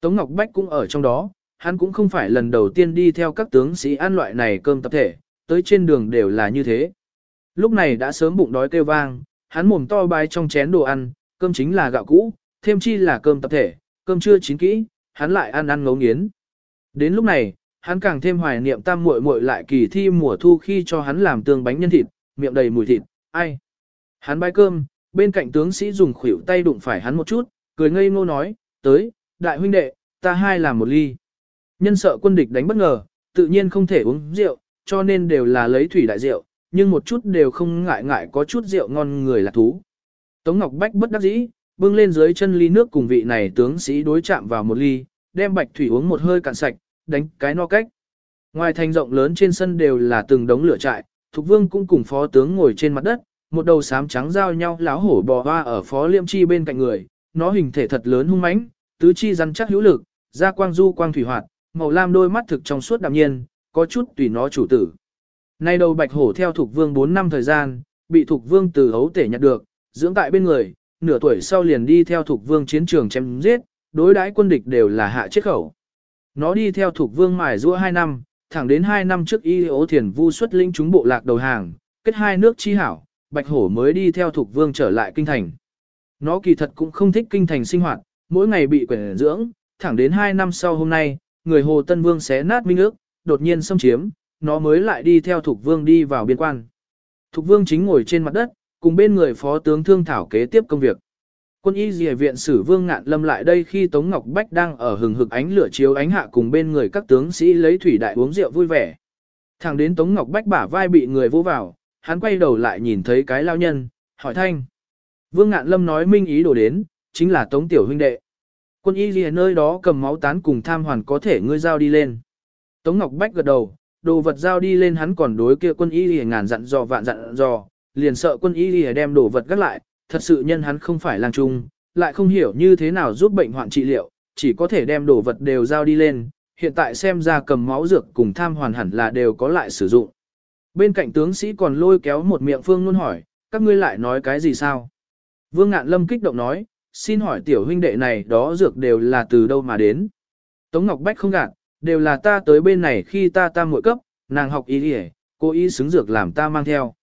Tống Ngọc Bách cũng ở trong đó, hắn cũng không phải lần đầu tiên đi theo các tướng sĩ ăn loại này cơm tập thể, tới trên đường đều là như thế. Lúc này đã sớm bụng đói kêu vang, hắn mồm to bái trong chén đồ ăn, cơm chính là gạo cũ, thêm chi là cơm tập thể, cơm chưa chín kỹ, hắn lại ăn ăn ngấu nghiến. Đến lúc này, hắn càng thêm hoài niệm tam muội muội lại kỳ thi mùa thu khi cho hắn làm tương bánh nhân thịt, miệng đầy mùi thịt, ai. Hắn bái cơm, bên cạnh tướng sĩ dùng khuỷu tay đụng phải hắn một chút, cười ngây ngô nói, tới, đại huynh đệ, ta hai làm một ly. Nhân sợ quân địch đánh bất ngờ, tự nhiên không thể uống rượu, cho nên đều là lấy thủy đại rượu, nhưng một chút đều không ngại ngại có chút rượu ngon người là thú. Tống Ngọc Bách bất đắc dĩ, bưng lên dưới chân ly nước cùng vị này tướng sĩ đối chạm vào một ly, đem bạch thủy uống một hơi cạn sạch, đánh cái no cách. Ngoài thành rộng lớn trên sân đều là từng đống lửa trại, Thục Vương cũng cùng phó tướng ngồi trên mặt đất, một đầu xám trắng giao nhau láo hổ bò hoa ở phó liêm chi bên cạnh người, nó hình thể thật lớn hung mãnh, tứ chi rắn chắc hữu lực, da quang du quang thủy hoạt, màu lam đôi mắt thực trong suốt đạm nhiên, có chút tùy nó chủ tử. Nay đầu bạch hổ theo thuộc Vương 4 năm thời gian, bị thuộc Vương từ hấu tể nhặt được, dưỡng tại bên người, nửa tuổi sau liền đi theo thuộc Vương chiến trường chém giết, đối đãi quân địch đều là hạ chết khẩu. Nó đi theo thuộc Vương mài giũa 2 năm, thẳng đến 2 năm trước Y Ố Thiền Vu xuất linh chúng bộ lạc đầu hàng, kết hai nước chi hảo, Bạch Hổ mới đi theo thuộc Vương trở lại kinh thành. Nó kỳ thật cũng không thích kinh thành sinh hoạt, mỗi ngày bị quyển dưỡng, thẳng đến 2 năm sau hôm nay, người Hồ Tân Vương xé nát minh ước, đột nhiên xâm chiếm, nó mới lại đi theo Thục Vương đi vào biên quan. Thục Vương chính ngồi trên mặt đất, cùng bên người phó tướng thương thảo kế tiếp công việc. Quân y dìa viện sử Vương Ngạn Lâm lại đây khi Tống Ngọc Bách đang ở hừng hực ánh lửa chiếu ánh hạ cùng bên người các tướng sĩ lấy thủy đại uống rượu vui vẻ. Thẳng đến Tống Ngọc Bách bả vai bị người vô vào, hắn quay đầu lại nhìn thấy cái lao nhân, hỏi thanh. Vương Ngạn Lâm nói minh ý đồ đến, chính là Tống Tiểu huynh đệ. Quân y dìa nơi đó cầm máu tán cùng tham hoàn có thể ngươi giao đi lên. Tống Ngọc Bách gật đầu, đồ vật giao đi lên hắn còn đối kia quân y lìa ngàn dặn dò vạn dặn dò, liền sợ quân y lìa đem đồ vật gắt lại, thật sự nhân hắn không phải lang trung, lại không hiểu như thế nào giúp bệnh hoạn trị liệu, chỉ có thể đem đồ vật đều giao đi lên, hiện tại xem ra cầm máu dược cùng tham hoàn hẳn là đều có lại sử dụng. Bên cạnh tướng sĩ còn lôi kéo một miệng phương luôn hỏi, các ngươi lại nói cái gì sao? Vương Ngạn Lâm kích động nói, xin hỏi tiểu huynh đệ này đó dược đều là từ đâu mà đến? Tống Ngọc Bách không gạt, đều là ta tới bên này khi ta ta muội cấp, nàng học ý đi cô ý xứng dược làm ta mang theo.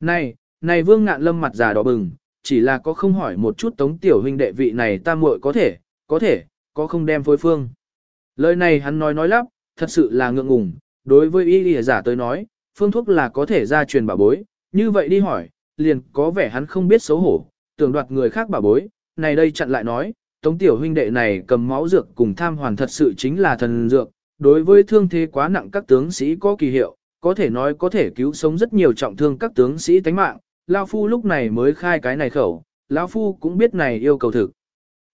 Này, này Vương Ngạn Lâm mặt già đỏ bừng, chỉ là có không hỏi một chút tống tiểu huynh đệ vị này ta muội có thể, có thể, có không đem phối phương. Lời này hắn nói nói lắp, thật sự là ngượng ngùng, đối với y lìa giả tới nói, phương thuốc là có thể ra truyền bảo bối, như vậy đi hỏi, liền có vẻ hắn không biết xấu hổ, tưởng đoạt người khác bảo bối, này đây chặn lại nói, tống tiểu huynh đệ này cầm máu dược cùng tham hoàn thật sự chính là thần dược, đối với thương thế quá nặng các tướng sĩ có kỳ hiệu, có thể nói có thể cứu sống rất nhiều trọng thương các tướng sĩ tánh mạng, Lao Phu lúc này mới khai cái này khẩu, lão Phu cũng biết này yêu cầu thực.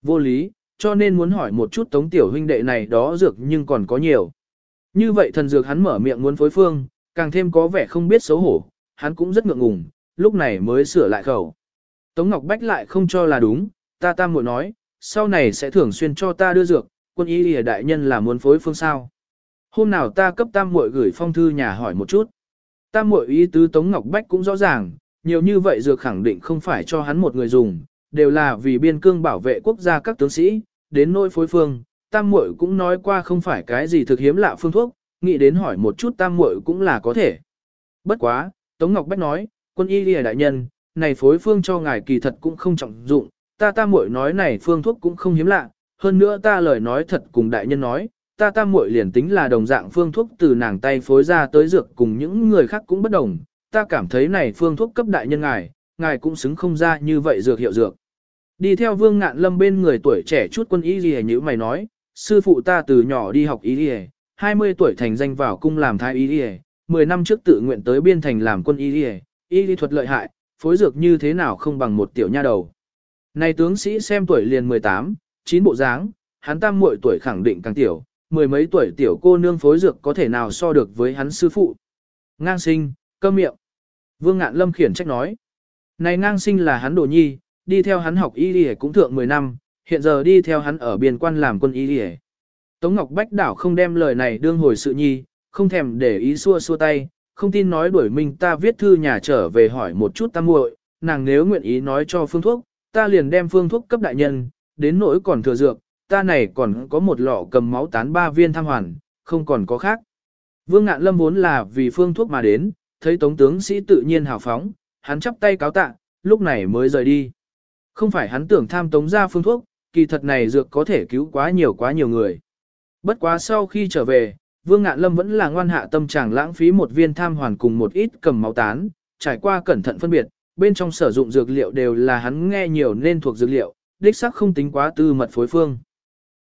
Vô lý, cho nên muốn hỏi một chút tống tiểu huynh đệ này đó dược nhưng còn có nhiều. Như vậy thần dược hắn mở miệng muốn phối phương, càng thêm có vẻ không biết xấu hổ, hắn cũng rất ngượng ngùng, lúc này mới sửa lại khẩu. Tống Ngọc Bách lại không cho là đúng, ta tam muội nói, sau này sẽ thường xuyên cho ta đưa dược, quân y lìa đại nhân là muốn phối phương sao. Hôm nào ta cấp tam muội gửi phong thư nhà hỏi một chút. Tam muội ý tứ Tống Ngọc Bách cũng rõ ràng, nhiều như vậy dược khẳng định không phải cho hắn một người dùng, đều là vì biên cương bảo vệ quốc gia các tướng sĩ, đến nỗi phối phương, tam muội cũng nói qua không phải cái gì thực hiếm lạ phương thuốc, nghĩ đến hỏi một chút tam muội cũng là có thể. Bất quá, Tống Ngọc Bách nói, quân y lìa đại nhân, này phối phương cho ngài kỳ thật cũng không trọng dụng, ta tam muội nói này phương thuốc cũng không hiếm lạ, hơn nữa ta lời nói thật cùng đại nhân nói, ta tam muội liền tính là đồng dạng phương thuốc từ nàng tay phối ra tới dược cùng những người khác cũng bất đồng, ta cảm thấy này phương thuốc cấp đại nhân ngài, ngài cũng xứng không ra như vậy dược hiệu dược. Đi theo vương ngạn lâm bên người tuổi trẻ chút quân y gì như mày nói, sư phụ ta từ nhỏ đi học y gì 20 tuổi thành danh vào cung làm thái y gì 10 năm trước tự nguyện tới biên thành làm quân y gì y lý thuật lợi hại, phối dược như thế nào không bằng một tiểu nha đầu. Này tướng sĩ xem tuổi liền 18, 9 bộ dáng, hắn tam muội tuổi khẳng định càng tiểu, mười mấy tuổi tiểu cô nương phối dược có thể nào so được với hắn sư phụ. Ngang sinh, câm miệng. Vương Ngạn Lâm khiển trách nói. Này ngang sinh là hắn đồ nhi, đi theo hắn học y đi cũng thượng 10 năm, hiện giờ đi theo hắn ở biên quan làm quân y đi Tống Ngọc Bách đảo không đem lời này đương hồi sự nhi, không thèm để ý xua xua tay, không tin nói đuổi mình ta viết thư nhà trở về hỏi một chút ta muội, nàng nếu nguyện ý nói cho phương thuốc, ta liền đem phương thuốc cấp đại nhân, đến nỗi còn thừa dược, ta này còn có một lọ cầm máu tán ba viên tham hoàn, không còn có khác. Vương ngạn lâm vốn là vì phương thuốc mà đến, thấy tống tướng sĩ tự nhiên hào phóng, hắn chắp tay cáo tạ, lúc này mới rời đi. Không phải hắn tưởng tham tống ra phương thuốc, kỳ thật này dược có thể cứu quá nhiều quá nhiều người. Bất quá sau khi trở về, Vương Ngạn Lâm vẫn là ngoan hạ tâm trạng lãng phí một viên tham hoàn cùng một ít cầm máu tán, trải qua cẩn thận phân biệt, bên trong sử dụng dược liệu đều là hắn nghe nhiều nên thuộc dược liệu, đích xác không tính quá tư mật phối phương.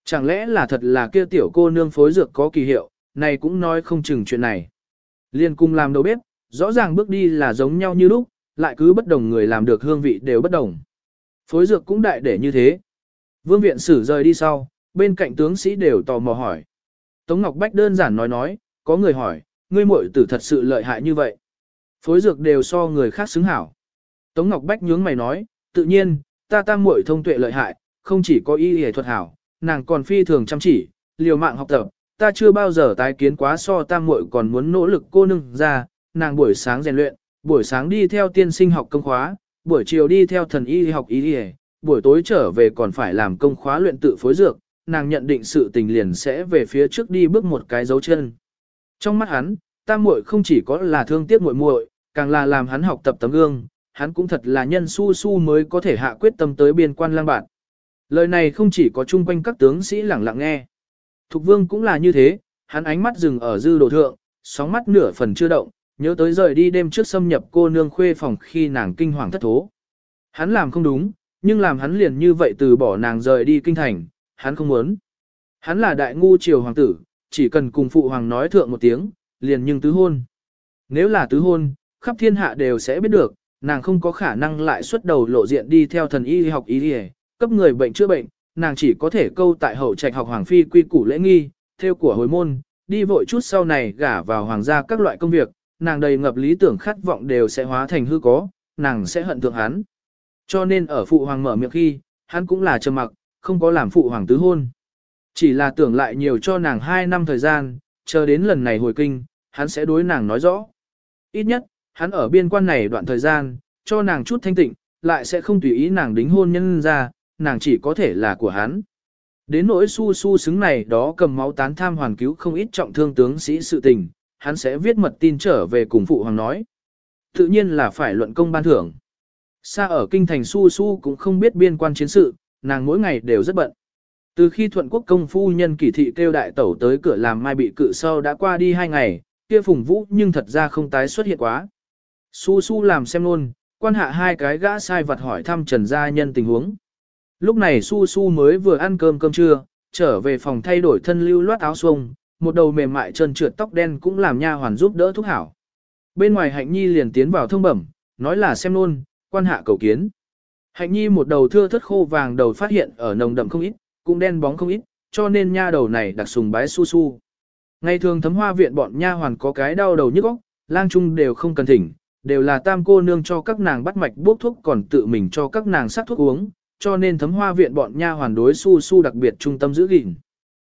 Chẳng lẽ là thật là kia tiểu cô nương phối dược có kỳ hiệu, này cũng nói không chừng chuyện này. Liên cung làm đầu bếp, rõ ràng bước đi là giống nhau như lúc, lại cứ bất đồng người làm được hương vị đều bất đồng. Phối dược cũng đại để như thế. Vương viện sử rời đi sau, bên cạnh tướng sĩ đều tò mò hỏi. Tống Ngọc Bách đơn giản nói nói, có người hỏi, ngươi muội tử thật sự lợi hại như vậy. Phối dược đều so người khác xứng hảo. Tống Ngọc Bách nhướng mày nói, tự nhiên, ta tam muội thông tuệ lợi hại, không chỉ có y y thuật hảo, nàng còn phi thường chăm chỉ, liều mạng học tập, ta chưa bao giờ tái kiến quá so tam muội còn muốn nỗ lực cô nương ra, nàng buổi sáng rèn luyện, buổi sáng đi theo tiên sinh học công khóa, buổi chiều đi theo thần y học y y, buổi tối trở về còn phải làm công khóa luyện tự phối dược, nàng nhận định sự tình liền sẽ về phía trước đi bước một cái dấu chân. Trong mắt hắn, tam muội không chỉ có là thương tiếc muội muội, càng là làm hắn học tập tấm gương, hắn cũng thật là nhân su su mới có thể hạ quyết tâm tới biên quan lang bạn. Lời này không chỉ có chung quanh các tướng sĩ lẳng lặng nghe. Thục vương cũng là như thế, hắn ánh mắt dừng ở dư đồ thượng, sóng mắt nửa phần chưa động, nhớ tới rời đi đêm trước xâm nhập cô nương khuê phòng khi nàng kinh hoàng thất thố. Hắn làm không đúng, nhưng làm hắn liền như vậy từ bỏ nàng rời đi kinh thành, hắn không muốn. Hắn là đại ngu triều hoàng tử, chỉ cần cùng phụ hoàng nói thượng một tiếng, liền nhưng tứ hôn. Nếu là tứ hôn, khắp thiên hạ đều sẽ biết được, nàng không có khả năng lại xuất đầu lộ diện đi theo thần y học y cấp người bệnh chữa bệnh, nàng chỉ có thể câu tại hậu trạch học hoàng phi quy củ lễ nghi, theo của hồi môn, đi vội chút sau này gả vào hoàng gia các loại công việc, nàng đầy ngập lý tưởng khát vọng đều sẽ hóa thành hư có, nàng sẽ hận thượng hắn. Cho nên ở phụ hoàng mở miệng khi, hắn cũng là trầm mặc, không có làm phụ hoàng tứ hôn. Chỉ là tưởng lại nhiều cho nàng 2 năm thời gian, chờ đến lần này hồi kinh, hắn sẽ đối nàng nói rõ. Ít nhất, hắn ở biên quan này đoạn thời gian, cho nàng chút thanh tịnh, lại sẽ không tùy ý nàng đính hôn nhân ra, nàng chỉ có thể là của hắn. Đến nỗi su su xứng này đó cầm máu tán tham hoàn cứu không ít trọng thương tướng sĩ sự tình, hắn sẽ viết mật tin trở về cùng phụ hoàng nói. Tự nhiên là phải luận công ban thưởng. Xa ở kinh thành su su cũng không biết biên quan chiến sự, nàng mỗi ngày đều rất bận. Từ khi thuận quốc công phu nhân kỳ thị kêu đại tẩu tới cửa làm mai bị cự sau đã qua đi hai ngày, kia phùng vũ nhưng thật ra không tái xuất hiện quá. Su su làm xem luôn, quan hạ hai cái gã sai vật hỏi thăm trần gia nhân tình huống. Lúc này su su mới vừa ăn cơm cơm trưa, trở về phòng thay đổi thân lưu loát áo xuông, một đầu mềm mại trơn trượt tóc đen cũng làm nha hoàn giúp đỡ thúc hảo. Bên ngoài hạnh nhi liền tiến vào thông bẩm, nói là xem luôn, quan hạ cầu kiến. Hạnh nhi một đầu thưa thất khô vàng đầu phát hiện ở nồng đậm không ít, cũng đen bóng không ít, cho nên nha đầu này đặc sùng bái su su. Ngày thường thấm hoa viện bọn nha hoàn có cái đau đầu nhức óc, lang trung đều không cần thỉnh, đều là tam cô nương cho các nàng bắt mạch bốc thuốc còn tự mình cho các nàng sát thuốc uống, cho nên thấm hoa viện bọn nha hoàn đối su su đặc biệt trung tâm giữ gìn.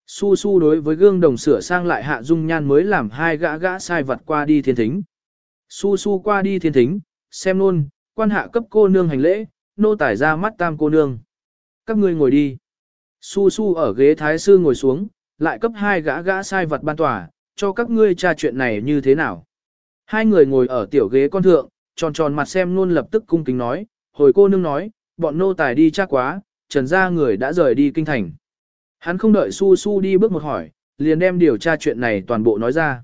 Su su đối với gương đồng sửa sang lại hạ dung nhan mới làm hai gã gã sai vật qua đi thiên thính. Su su qua đi thiên thính, xem luôn, quan hạ cấp cô nương hành lễ, nô tải ra mắt tam cô nương. Các ngươi ngồi đi. Su su ở ghế thái sư ngồi xuống, lại cấp hai gã gã sai vật ban tòa, cho các ngươi tra chuyện này như thế nào. Hai người ngồi ở tiểu ghế con thượng, tròn tròn mặt xem luôn lập tức cung kính nói, hồi cô nương nói, bọn nô tài đi chắc quá, trần gia người đã rời đi kinh thành. Hắn không đợi su su đi bước một hỏi, liền đem điều tra chuyện này toàn bộ nói ra.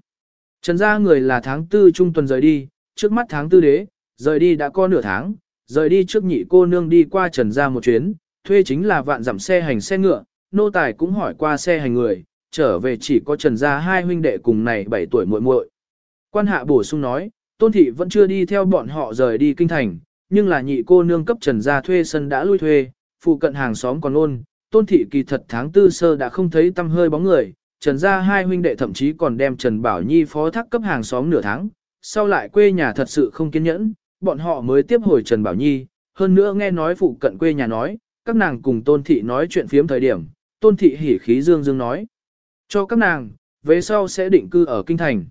Trần gia người là tháng tư trung tuần rời đi, trước mắt tháng tư đế, rời đi đã có nửa tháng, rời đi trước nhị cô nương đi qua trần gia một chuyến, thuê chính là vạn dặm xe hành xe ngựa, nô tài cũng hỏi qua xe hành người, trở về chỉ có trần gia hai huynh đệ cùng này 7 tuổi muội muội. Quan hạ bổ sung nói, tôn thị vẫn chưa đi theo bọn họ rời đi kinh thành, nhưng là nhị cô nương cấp trần gia thuê sân đã lui thuê, phụ cận hàng xóm còn ôn, tôn thị kỳ thật tháng tư sơ đã không thấy tâm hơi bóng người, trần gia hai huynh đệ thậm chí còn đem trần bảo nhi phó thác cấp hàng xóm nửa tháng, sau lại quê nhà thật sự không kiên nhẫn, bọn họ mới tiếp hồi trần bảo nhi, hơn nữa nghe nói phụ cận quê nhà nói, các nàng cùng tôn thị nói chuyện phiếm thời điểm, tôn thị hỉ khí dương dương nói, cho các nàng, về sau sẽ định cư ở kinh thành.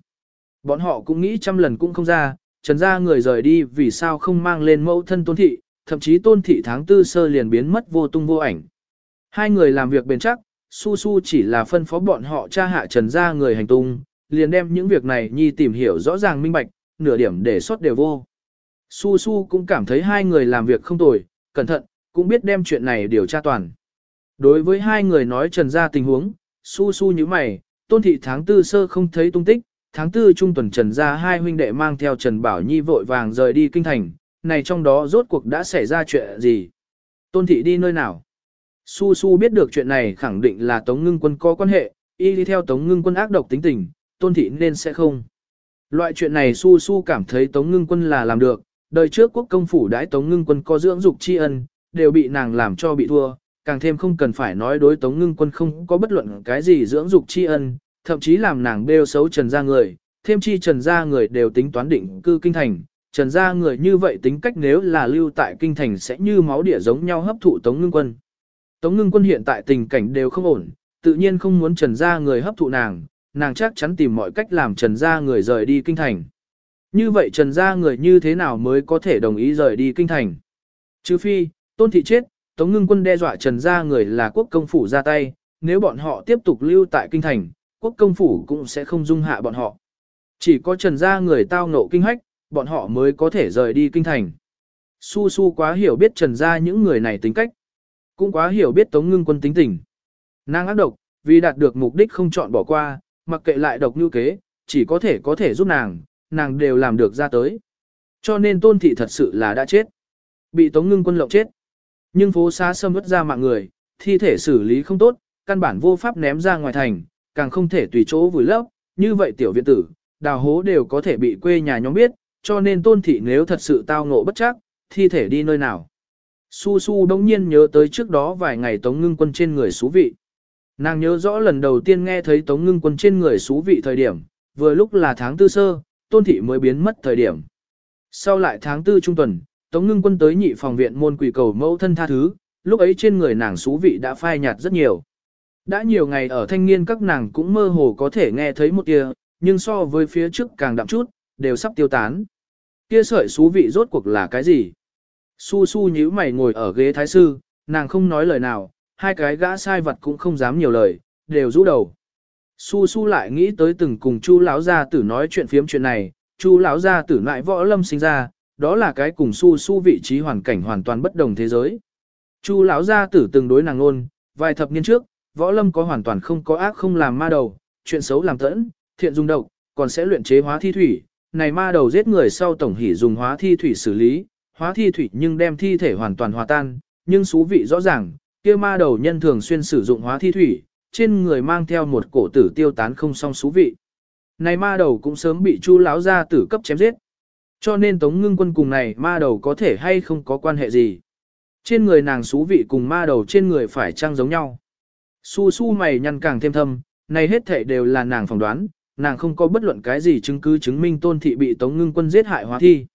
Bọn họ cũng nghĩ trăm lần cũng không ra, trần gia người rời đi vì sao không mang lên mẫu thân tôn thị, thậm chí tôn thị tháng tư sơ liền biến mất vô tung vô ảnh. Hai người làm việc bền chắc, su su chỉ là phân phó bọn họ tra hạ trần gia người hành tung, liền đem những việc này nhi tìm hiểu rõ ràng minh bạch, nửa điểm để sót đều vô. Su su cũng cảm thấy hai người làm việc không tồi, cẩn thận, cũng biết đem chuyện này điều tra toàn. Đối với hai người nói trần gia tình huống, su su như mày, tôn thị tháng tư sơ không thấy tung tích, tháng tư trung tuần trần gia hai huynh đệ mang theo Trần Bảo Nhi vội vàng rời đi kinh thành, này trong đó rốt cuộc đã xảy ra chuyện gì? Tôn thị đi nơi nào? Su Su biết được chuyện này khẳng định là Tống Ngưng Quân có quan hệ, y đi theo Tống Ngưng Quân ác độc tính tình, Tôn thị nên sẽ không. Loại chuyện này Su Su cảm thấy Tống Ngưng Quân là làm được, đời trước quốc công phủ đãi Tống Ngưng Quân có dưỡng dục tri ân, đều bị nàng làm cho bị thua, càng thêm không cần phải nói đối Tống Ngưng Quân không có bất luận cái gì dưỡng dục tri ân, thậm chí làm nàng bêu xấu trần gia người, thêm chi trần gia người đều tính toán định cư kinh thành. Trần gia người như vậy tính cách nếu là lưu tại kinh thành sẽ như máu địa giống nhau hấp thụ Tống Ngưng Quân. Tống Ngưng Quân hiện tại tình cảnh đều không ổn, tự nhiên không muốn Trần gia người hấp thụ nàng, nàng chắc chắn tìm mọi cách làm Trần gia người rời đi kinh thành. Như vậy Trần gia người như thế nào mới có thể đồng ý rời đi kinh thành? Trừ phi, Tôn Thị chết, Tống Ngưng Quân đe dọa Trần gia người là quốc công phủ ra tay, nếu bọn họ tiếp tục lưu tại kinh thành, quốc công phủ cũng sẽ không dung hạ bọn họ. Chỉ có trần gia người tao ngộ kinh hách, bọn họ mới có thể rời đi kinh thành. Su su quá hiểu biết trần gia những người này tính cách. Cũng quá hiểu biết tống ngưng quân tính tình. Nàng ác độc, vì đạt được mục đích không chọn bỏ qua, mặc kệ lại độc như kế, chỉ có thể có thể giúp nàng, nàng đều làm được ra tới. Cho nên tôn thị thật sự là đã chết. Bị tống ngưng quân lộng chết. Nhưng phố xá sâm vất ra mạng người, thi thể xử lý không tốt, căn bản vô pháp ném ra ngoài thành, càng không thể tùy chỗ vùi lấp, như vậy tiểu viện tử, đào hố đều có thể bị quê nhà nhóm biết, cho nên tôn thị nếu thật sự tao ngộ bất chắc, thi thể đi nơi nào. Su Su đông nhiên nhớ tới trước đó vài ngày Tống Ngưng Quân trên người xú vị. Nàng nhớ rõ lần đầu tiên nghe thấy Tống Ngưng Quân trên người xú vị thời điểm, vừa lúc là tháng tư sơ, tôn thị mới biến mất thời điểm. Sau lại tháng tư trung tuần, Tống Ngưng Quân tới nhị phòng viện môn quỷ cầu mẫu thân tha thứ, lúc ấy trên người nàng xú vị đã phai nhạt rất nhiều. Đã nhiều ngày ở thanh niên các nàng cũng mơ hồ có thể nghe thấy một tia, nhưng so với phía trước càng đậm chút, đều sắp tiêu tán. Kia sợi xú vị rốt cuộc là cái gì? Su su nhíu mày ngồi ở ghế thái sư, nàng không nói lời nào, hai cái gã sai vật cũng không dám nhiều lời, đều rũ đầu. Su su lại nghĩ tới từng cùng chu lão gia tử nói chuyện phiếm chuyện này, chu lão gia tử lại võ lâm sinh ra, đó là cái cùng su su vị trí hoàn cảnh hoàn toàn bất đồng thế giới. Chu lão gia tử từng đối nàng luôn, vài thập niên trước, võ lâm có hoàn toàn không có ác không làm ma đầu, chuyện xấu làm tẫn, thiện dùng độc, còn sẽ luyện chế hóa thi thủy. Này ma đầu giết người sau tổng hỉ dùng hóa thi thủy xử lý, hóa thi thủy nhưng đem thi thể hoàn toàn hòa tan, nhưng xú vị rõ ràng, kia ma đầu nhân thường xuyên sử dụng hóa thi thủy, trên người mang theo một cổ tử tiêu tán không song xú vị. Này ma đầu cũng sớm bị chu lão gia tử cấp chém giết. Cho nên Tống Ngưng Quân cùng này ma đầu có thể hay không có quan hệ gì. Trên người nàng xú vị cùng ma đầu trên người phải trang giống nhau. Su su mày nhăn càng thêm thâm, này hết thể đều là nàng phỏng đoán, nàng không có bất luận cái gì chứng cứ chứng minh tôn thị bị Tống Ngưng Quân giết hại hóa thi.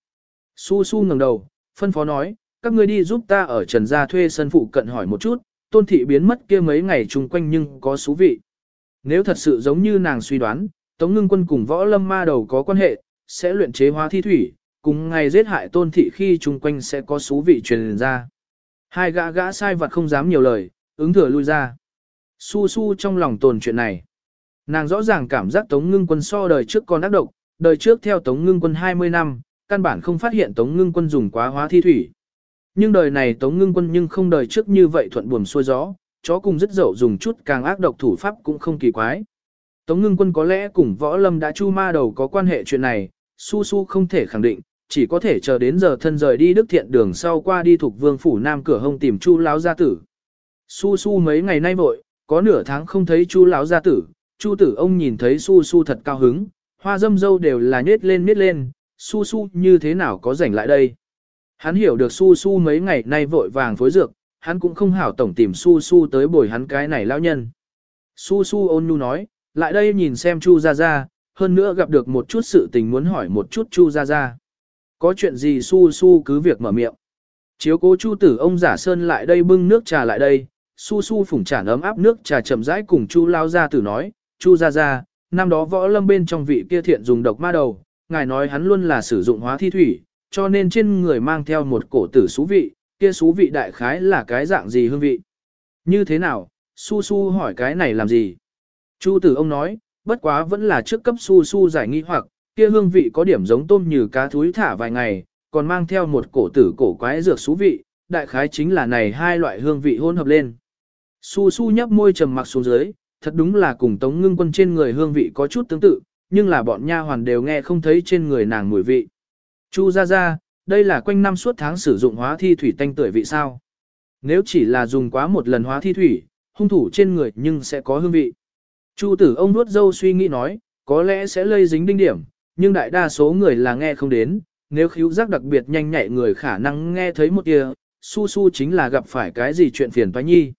Su su ngẩng đầu, phân phó nói, các ngươi đi giúp ta ở Trần Gia thuê sân phụ cận hỏi một chút, tôn thị biến mất kia mấy ngày chung quanh nhưng có số vị. Nếu thật sự giống như nàng suy đoán, Tống Ngưng Quân cùng võ lâm ma đầu có quan hệ, sẽ luyện chế hóa thi thủy, cùng ngày giết hại tôn thị khi chung quanh sẽ có số vị truyền ra. Hai gã gã sai vật không dám nhiều lời, ứng thừa lui ra. Su su trong lòng tồn chuyện này. Nàng rõ ràng cảm giác Tống Ngưng Quân so đời trước còn ác độc, đời trước theo Tống Ngưng Quân 20 năm, căn bản không phát hiện Tống Ngưng Quân dùng quá hóa thi thủy. Nhưng đời này Tống Ngưng Quân nhưng không đời trước như vậy thuận buồm xuôi gió, chó cùng rất dậu dùng chút càng ác độc thủ pháp cũng không kỳ quái. Tống Ngưng Quân có lẽ cùng Võ Lâm đã chu ma đầu có quan hệ chuyện này, Su Su không thể khẳng định, chỉ có thể chờ đến giờ thân rời đi Đức Thiện đường sau qua đi thuộc Vương phủ Nam cửa hông tìm Chu lão gia tử. Su Su mấy ngày nay vội, có nửa tháng không thấy Chu lão gia tử, Chu tử ông nhìn thấy Su Su thật cao hứng, hoa dâm dâu đều là nhét lên nhét lên, Su Su như thế nào có rảnh lại đây. Hắn hiểu được Su Su mấy ngày nay vội vàng phối dược, hắn cũng không hảo tổng tìm Su Su tới bồi hắn cái này lão nhân. Su Su ôn nhu nói, lại đây nhìn xem Chu Gia Gia, hơn nữa gặp được một chút sự tình muốn hỏi một chút Chu Gia Gia. Có chuyện gì Su Su cứ việc mở miệng. Chiếu cố Chu tử ông giả sơn lại đây bưng nước trà lại đây, Su Su phủng tràn ấm áp nước trà chậm rãi cùng Chu Lao Gia tử nói, Chu Gia Gia, năm đó võ lâm bên trong vị kia thiện dùng độc ma đầu, ngài nói hắn luôn là sử dụng hóa thi thủy, cho nên trên người mang theo một cổ tử xú vị, kia xú vị đại khái là cái dạng gì hương vị. Như thế nào, Su Su hỏi cái này làm gì? Chu tử ông nói, bất quá vẫn là trước cấp Su Su giải nghi hoặc, kia hương vị có điểm giống tôm như cá thúi thả vài ngày, còn mang theo một cổ tử cổ quái dược xú vị, đại khái chính là này hai loại hương vị hỗn hợp lên. Su Su nhấp môi trầm mặc xuống dưới, thật đúng là cùng Tống Ngưng Quân trên người hương vị có chút tương tự, nhưng là bọn nha hoàn đều nghe không thấy trên người nàng mùi vị. Chu ra ra, đây là quanh năm suốt tháng sử dụng hóa thi thủy tanh tuổi vị sao. Nếu chỉ là dùng quá một lần hóa thi thủy, hung thủ trên người nhưng sẽ có hương vị. Chu tử ông nuốt dâu suy nghĩ nói, có lẽ sẽ lây dính đinh điểm, nhưng đại đa số người là nghe không đến, nếu khíu giác đặc biệt nhanh nhạy người khả năng nghe thấy một kia, su su chính là gặp phải cái gì chuyện phiền toái nhi.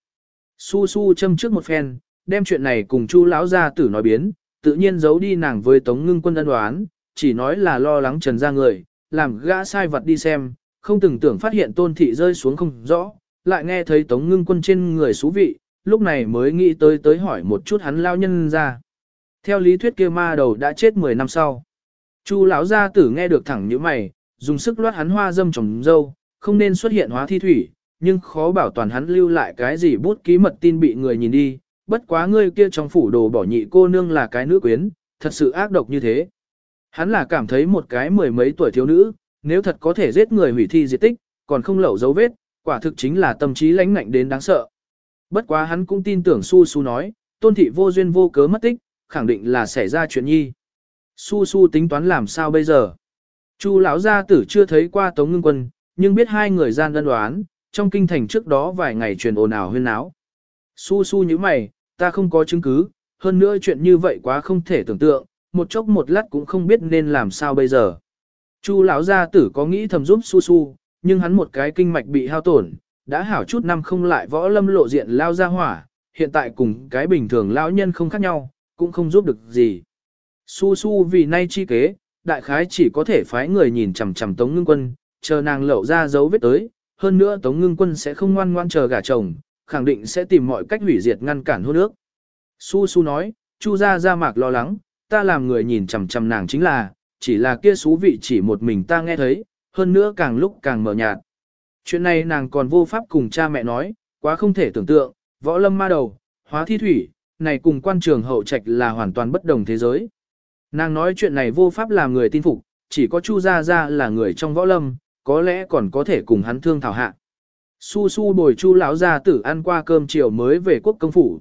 Su su châm trước một phen, đem chuyện này cùng chu lão gia tử nói biến, tự nhiên giấu đi nàng với tống ngưng quân ân đoán, chỉ nói là lo lắng trần gia người, làm gã sai vật đi xem, không từng tưởng phát hiện tôn thị rơi xuống không rõ, lại nghe thấy tống ngưng quân trên người xú vị, lúc này mới nghĩ tới tới hỏi một chút hắn lao nhân ra. Theo lý thuyết kia ma đầu đã chết 10 năm sau. Chu lão gia tử nghe được thẳng như mày, dùng sức loát hắn hoa dâm trồng dâu, không nên xuất hiện hóa thi thủy, nhưng khó bảo toàn hắn lưu lại cái gì bút ký mật tin bị người nhìn đi, bất quá ngươi kia trong phủ đồ bỏ nhị cô nương là cái nữ quyến, thật sự ác độc như thế. Hắn là cảm thấy một cái mười mấy tuổi thiếu nữ, nếu thật có thể giết người hủy thi diệt tích, còn không lậu dấu vết, quả thực chính là tâm trí lãnh ngạnh đến đáng sợ. Bất quá hắn cũng tin tưởng Su Su nói, tôn thị vô duyên vô cớ mất tích, khẳng định là xảy ra chuyện nhi. Su Su tính toán làm sao bây giờ? Chu lão gia tử chưa thấy qua Tống Ngưng Quân, nhưng biết hai người gian đơn đoán, trong kinh thành trước đó vài ngày truyền ồn ào huyên náo. Su Su như mày, ta không có chứng cứ, hơn nữa chuyện như vậy quá không thể tưởng tượng, một chốc một lát cũng không biết nên làm sao bây giờ. Chu lão gia tử có nghĩ thầm giúp Su Su, nhưng hắn một cái kinh mạch bị hao tổn, đã hảo chút năm không lại võ lâm lộ diện lao ra hỏa, hiện tại cùng cái bình thường lão nhân không khác nhau, cũng không giúp được gì. Su Su vì nay chi kế, đại khái chỉ có thể phái người nhìn chằm chằm Tống Ngưng Quân, chờ nàng lậu ra dấu vết tới, hơn nữa Tống Ngưng Quân sẽ không ngoan ngoan chờ gả chồng, khẳng định sẽ tìm mọi cách hủy diệt ngăn cản hôn ước. Su Su nói, Chu gia gia mạc lo lắng, ta làm người nhìn chằm chằm nàng chính là, chỉ là kia xú vị chỉ một mình ta nghe thấy, hơn nữa càng lúc càng mở nhạt. Chuyện này nàng còn vô pháp cùng cha mẹ nói, quá không thể tưởng tượng, võ lâm ma đầu, hóa thi thủy, này cùng quan trường hậu trạch là hoàn toàn bất đồng thế giới. Nàng nói chuyện này vô pháp làm người tin phục, chỉ có Chu Gia Gia là người trong võ lâm, có lẽ còn có thể cùng hắn thương thảo hạ. Su su bồi Chu lão gia tử ăn qua cơm chiều mới về quốc công phủ.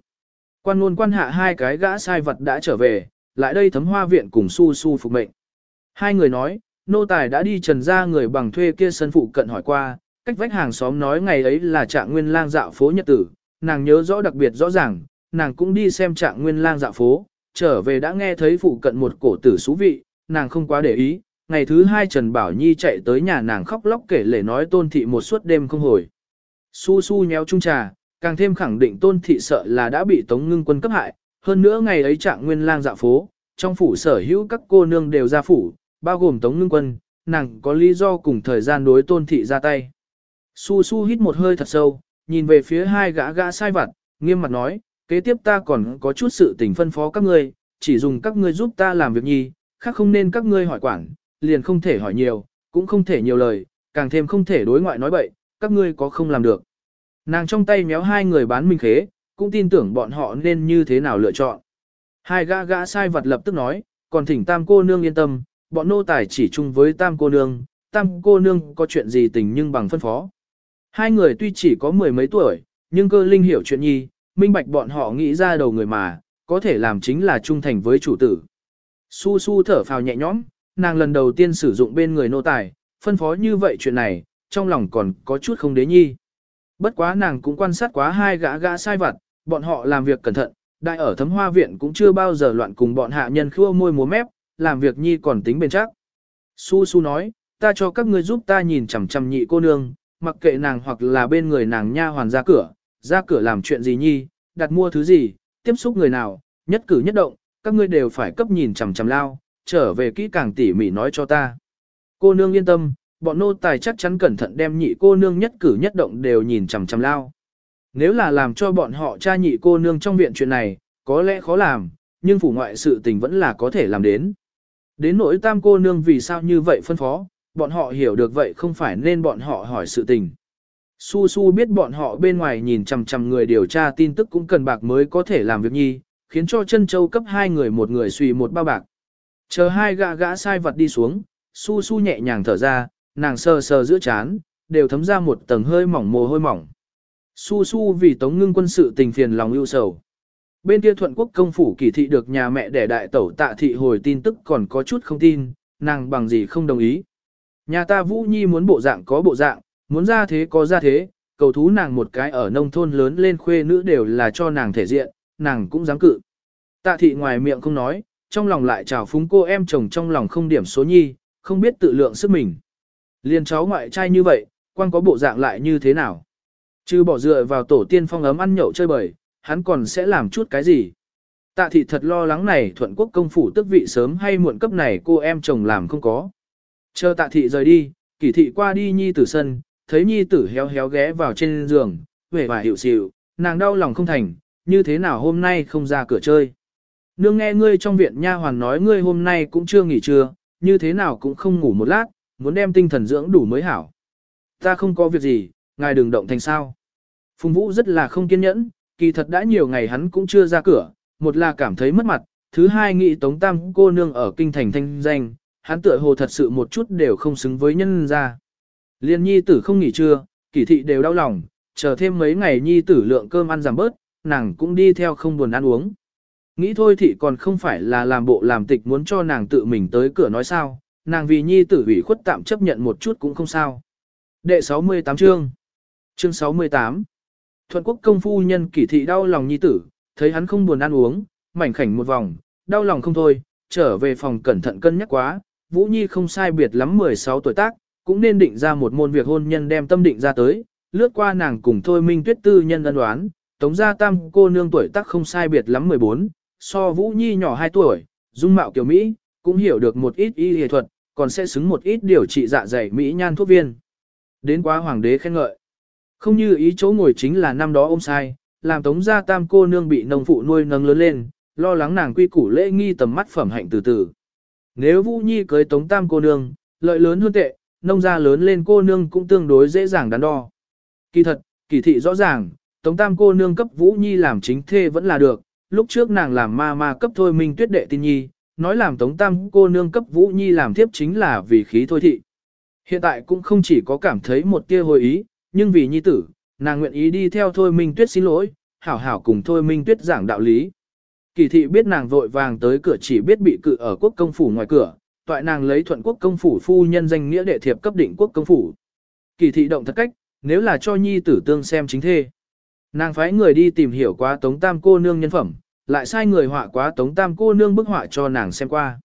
Quan luôn quan hạ hai cái gã sai vật đã trở về, lại đây thấm hoa viện cùng su su phục mệnh. Hai người nói, nô tài đã đi trần ra người bằng thuê kia sân phụ cận hỏi qua, cách vách hàng xóm nói ngày ấy là trạng nguyên lang dạo phố nhật tử, nàng nhớ rõ đặc biệt rõ ràng, nàng cũng đi xem trạng nguyên lang dạo phố, trở về đã nghe thấy phụ cận một cổ tử xú vị, nàng không quá để ý, ngày thứ hai Trần Bảo Nhi chạy tới nhà nàng khóc lóc kể lể nói tôn thị một suốt đêm không hồi. Su su nhéo chung trà, càng thêm khẳng định tôn thị sợ là đã bị tống ngưng quân cấp hại, hơn nữa ngày ấy trạng nguyên lang dạo phố, trong phủ sở hữu các cô nương đều ra phủ, bao gồm tống ngưng quân, nàng có lý do cùng thời gian đối tôn thị ra tay. Su su hít một hơi thật sâu, nhìn về phía hai gã gã sai vặt, nghiêm mặt nói, kế tiếp ta còn có chút sự tình phân phó các ngươi, chỉ dùng các ngươi giúp ta làm việc nhi, khác không nên các ngươi hỏi quản, liền không thể hỏi nhiều, cũng không thể nhiều lời, càng thêm không thể đối ngoại nói bậy, các ngươi có không làm được. Nàng trong tay méo hai người bán minh khế, cũng tin tưởng bọn họ nên như thế nào lựa chọn. Hai gã gã sai vật lập tức nói, còn thỉnh tam cô nương yên tâm, bọn nô tài chỉ chung với tam cô nương, tam cô nương có chuyện gì tình nhưng bằng phân phó. Hai người tuy chỉ có mười mấy tuổi, nhưng cơ linh hiểu chuyện nhi, minh bạch bọn họ nghĩ ra đầu người mà, có thể làm chính là trung thành với chủ tử. Su su thở phào nhẹ nhõm, nàng lần đầu tiên sử dụng bên người nô tài, phân phó như vậy chuyện này, trong lòng còn có chút không đế nhi. Bất quá nàng cũng quan sát quá hai gã gã sai vặt, bọn họ làm việc cẩn thận, đại ở thấm hoa viện cũng chưa bao giờ loạn cùng bọn hạ nhân khua môi múa mép, làm việc nhi còn tính bền chắc. Su su nói, ta cho các ngươi giúp ta nhìn chằm chằm nhị cô nương, mặc kệ nàng hoặc là bên người nàng nha hoàn ra cửa, ra cửa làm chuyện gì nhi, đặt mua thứ gì, tiếp xúc người nào, nhất cử nhất động, các ngươi đều phải cấp nhìn chằm chằm lao, trở về kỹ càng tỉ mỉ nói cho ta. Cô nương yên tâm, bọn nô tài chắc chắn cẩn thận đem nhị cô nương nhất cử nhất động đều nhìn chằm chằm lao. Nếu là làm cho bọn họ cha nhị cô nương trong viện chuyện này, có lẽ khó làm, nhưng phủ ngoại sự tình vẫn là có thể làm đến. Đến nỗi tam cô nương vì sao như vậy phân phó, bọn họ hiểu được vậy không phải nên bọn họ hỏi sự tình. Su Su biết bọn họ bên ngoài nhìn chằm chằm người điều tra tin tức cũng cần bạc mới có thể làm việc nhi, khiến cho chân châu cấp hai người một người suy một bao bạc. Chờ hai gã gã sai vật đi xuống, Su Su nhẹ nhàng thở ra, nàng sờ sờ giữa chán, đều thấm ra một tầng hơi mỏng mồ hôi mỏng. Su Su vì tống ngưng quân sự tình phiền lòng ưu sầu. Bên kia thuận quốc công phủ kỳ thị được nhà mẹ đẻ đại tẩu tạ thị hồi tin tức còn có chút không tin, nàng bằng gì không đồng ý. Nhà ta Vũ Nhi muốn bộ dạng có bộ dạng, muốn ra thế có ra thế, cầu thú nàng một cái ở nông thôn lớn lên khuê nữ đều là cho nàng thể diện, nàng cũng dám cự. Tạ thị ngoài miệng không nói, trong lòng lại trào phúng cô em chồng trong lòng không điểm số nhi, không biết tự lượng sức mình. Liên cháu ngoại trai như vậy, quan có bộ dạng lại như thế nào? Chứ bỏ dựa vào tổ tiên phong ấm ăn nhậu chơi bời, hắn còn sẽ làm chút cái gì? Tạ thị thật lo lắng này thuận quốc công phủ tức vị sớm hay muộn cấp này cô em chồng làm không có. Chờ tạ thị rời đi, kỷ thị qua đi nhi tử sân, thấy nhi tử héo héo ghé vào trên giường, vẻ và hiệu xịu, nàng đau lòng không thành, như thế nào hôm nay không ra cửa chơi. Nương nghe ngươi trong viện nha hoàn nói ngươi hôm nay cũng chưa nghỉ trưa, như thế nào cũng không ngủ một lát, muốn đem tinh thần dưỡng đủ mới hảo. Ta không có việc gì, ngài đừng động thành sao. Phùng Vũ rất là không kiên nhẫn, kỳ thật đã nhiều ngày hắn cũng chưa ra cửa, một là cảm thấy mất mặt, thứ hai nghĩ Tống Tam cô nương ở kinh thành thanh danh, hắn tựa hồ thật sự một chút đều không xứng với nhân ra. Liên nhi tử không nghỉ trưa, kỳ thị đều đau lòng, chờ thêm mấy ngày nhi tử lượng cơm ăn giảm bớt, nàng cũng đi theo không buồn ăn uống. Nghĩ thôi thì còn không phải là làm bộ làm tịch muốn cho nàng tự mình tới cửa nói sao, nàng vì nhi tử ủy khuất tạm chấp nhận một chút cũng không sao. Đệ 68 chương Chương 68 Thuận quốc công phu nhân kỷ thị đau lòng nhi tử, thấy hắn không buồn ăn uống, mảnh khảnh một vòng, đau lòng không thôi, trở về phòng cẩn thận cân nhắc quá, Vũ Nhi không sai biệt lắm 16 tuổi tác, cũng nên định ra một môn việc hôn nhân đem tâm định ra tới, lướt qua nàng cùng thôi minh tuyết tư nhân ân đoán, tống gia tam cô nương tuổi tác không sai biệt lắm 14, so Vũ Nhi nhỏ 2 tuổi, dung mạo kiểu Mỹ, cũng hiểu được một ít y y thuật, còn sẽ xứng một ít điều trị dạ dày Mỹ nhan thuốc viên. Đến quá hoàng đế khen ngợi. Không như ý chỗ ngồi chính là năm đó ôm sai, làm tống gia tam cô nương bị nông phụ nuôi nâng lớn lên, lo lắng nàng quy củ lễ nghi tầm mắt phẩm hạnh từ từ. Nếu Vũ Nhi cưới tống tam cô nương, lợi lớn hơn tệ, nông gia lớn lên cô nương cũng tương đối dễ dàng đắn đo. Kỳ thật, kỳ thị rõ ràng, tống tam cô nương cấp Vũ Nhi làm chính thê vẫn là được, lúc trước nàng làm ma ma cấp thôi minh tuyết đệ tin nhi, nói làm tống tam cô nương cấp Vũ Nhi làm tiếp chính là vì khí thôi thị. Hiện tại cũng không chỉ có cảm thấy một tia hồi ý, nhưng vì nhi tử, nàng nguyện ý đi theo thôi minh tuyết xin lỗi, hảo hảo cùng thôi minh tuyết giảng đạo lý. Kỳ thị biết nàng vội vàng tới cửa chỉ biết bị cự ở quốc công phủ ngoài cửa, toại nàng lấy thuận quốc công phủ phu nhân danh nghĩa đệ thiệp cấp định quốc công phủ. Kỳ thị động thật cách, nếu là cho nhi tử tương xem chính thê. Nàng phái người đi tìm hiểu quá tống tam cô nương nhân phẩm, lại sai người họa quá tống tam cô nương bức họa cho nàng xem qua.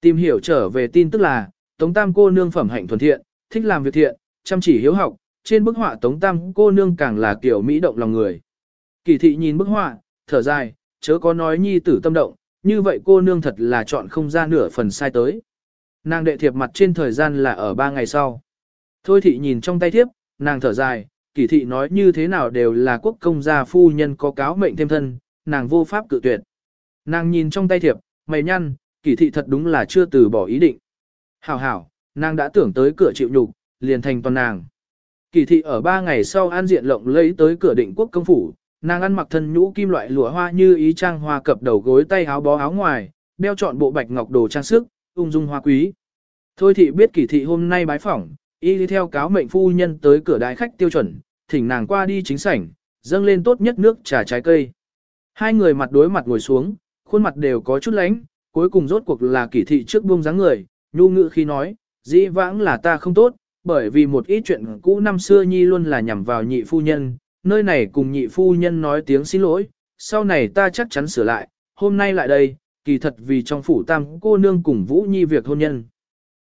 Tìm hiểu trở về tin tức là, tống tam cô nương phẩm hạnh thuần thiện, thích làm việc thiện, chăm chỉ hiếu học, trên bức họa tống tam cô nương càng là kiểu mỹ động lòng người. Kỳ thị nhìn bức họa, thở dài, chớ có nói nhi tử tâm động, như vậy cô nương thật là chọn không ra nửa phần sai tới. Nàng đệ thiệp mặt trên thời gian là ở ba ngày sau. Thôi thị nhìn trong tay thiếp, nàng thở dài, kỳ thị nói như thế nào đều là quốc công gia phu nhân có cáo mệnh thêm thân, nàng vô pháp cự tuyệt. Nàng nhìn trong tay thiệp, mày nhăn, kỳ thị thật đúng là chưa từ bỏ ý định. Hảo hảo, nàng đã tưởng tới cửa chịu nhục, liền thành toàn nàng. Kỳ thị ở ba ngày sau an diện lộng lấy tới cửa định quốc công phủ, nàng ăn mặc thân nhũ kim loại lụa hoa như ý trang hoa cập đầu gối tay áo bó áo ngoài, đeo chọn bộ bạch ngọc đồ trang sức, ung dung hoa quý. Thôi thị biết kỳ thị hôm nay bái phỏng, y đi theo cáo mệnh phu nhân tới cửa đại khách tiêu chuẩn, thỉnh nàng qua đi chính sảnh, dâng lên tốt nhất nước trà trái cây. Hai người mặt đối mặt ngồi xuống, khuôn mặt đều có chút lánh, cuối cùng rốt cuộc là kỳ thị trước buông dáng người, nhu ngự khi nói, dĩ vãng là ta không tốt, bởi vì một ít chuyện cũ năm xưa nhi luôn là nhằm vào nhị phu nhân, nơi này cùng nhị phu nhân nói tiếng xin lỗi, sau này ta chắc chắn sửa lại, hôm nay lại đây, kỳ thật vì trong phủ tam cô nương cùng Vũ Nhi việc hôn nhân.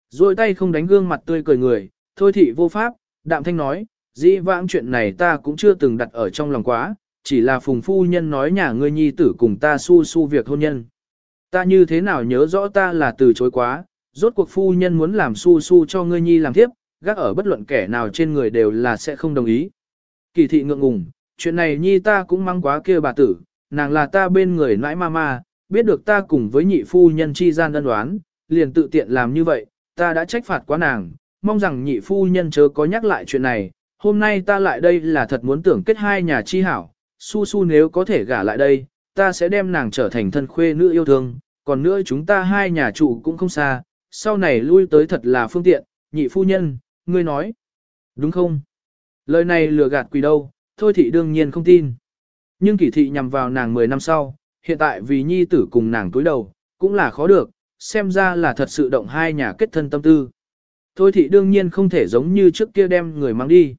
Rồi tay không đánh gương mặt tươi cười người, thôi thị vô pháp, đạm thanh nói, dĩ vãng chuyện này ta cũng chưa từng đặt ở trong lòng quá, chỉ là phùng phu nhân nói nhà ngươi nhi tử cùng ta su su việc hôn nhân. Ta như thế nào nhớ rõ ta là từ chối quá, rốt cuộc phu nhân muốn làm su su cho ngươi nhi làm tiếp, gác ở bất luận kẻ nào trên người đều là sẽ không đồng ý. Kỳ thị ngượng ngùng, chuyện này nhi ta cũng mang quá kia bà tử, nàng là ta bên người nãi ma ma, biết được ta cùng với nhị phu nhân chi gian đơn đoán, liền tự tiện làm như vậy, ta đã trách phạt quá nàng, mong rằng nhị phu nhân chớ có nhắc lại chuyện này, hôm nay ta lại đây là thật muốn tưởng kết hai nhà chi hảo, su su nếu có thể gả lại đây, ta sẽ đem nàng trở thành thân khuê nữ yêu thương, còn nữa chúng ta hai nhà trụ cũng không xa, sau này lui tới thật là phương tiện, nhị phu nhân, ngươi nói, đúng không? Lời này lừa gạt quỷ đâu, thôi thị đương nhiên không tin. Nhưng kỳ thị nhằm vào nàng 10 năm sau, hiện tại vì nhi tử cùng nàng túi đầu, cũng là khó được, xem ra là thật sự động hai nhà kết thân tâm tư. Thôi thị đương nhiên không thể giống như trước kia đem người mang đi.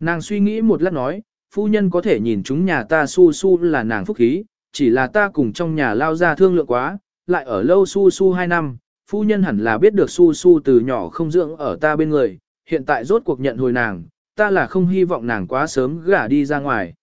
Nàng suy nghĩ một lát nói, phu nhân có thể nhìn chúng nhà ta su su là nàng phúc khí, chỉ là ta cùng trong nhà lao ra thương lượng quá, lại ở lâu su su hai năm, phu nhân hẳn là biết được su su từ nhỏ không dưỡng ở ta bên người, hiện tại rốt cuộc nhận hồi nàng, ta là không hy vọng nàng quá sớm gả đi ra ngoài.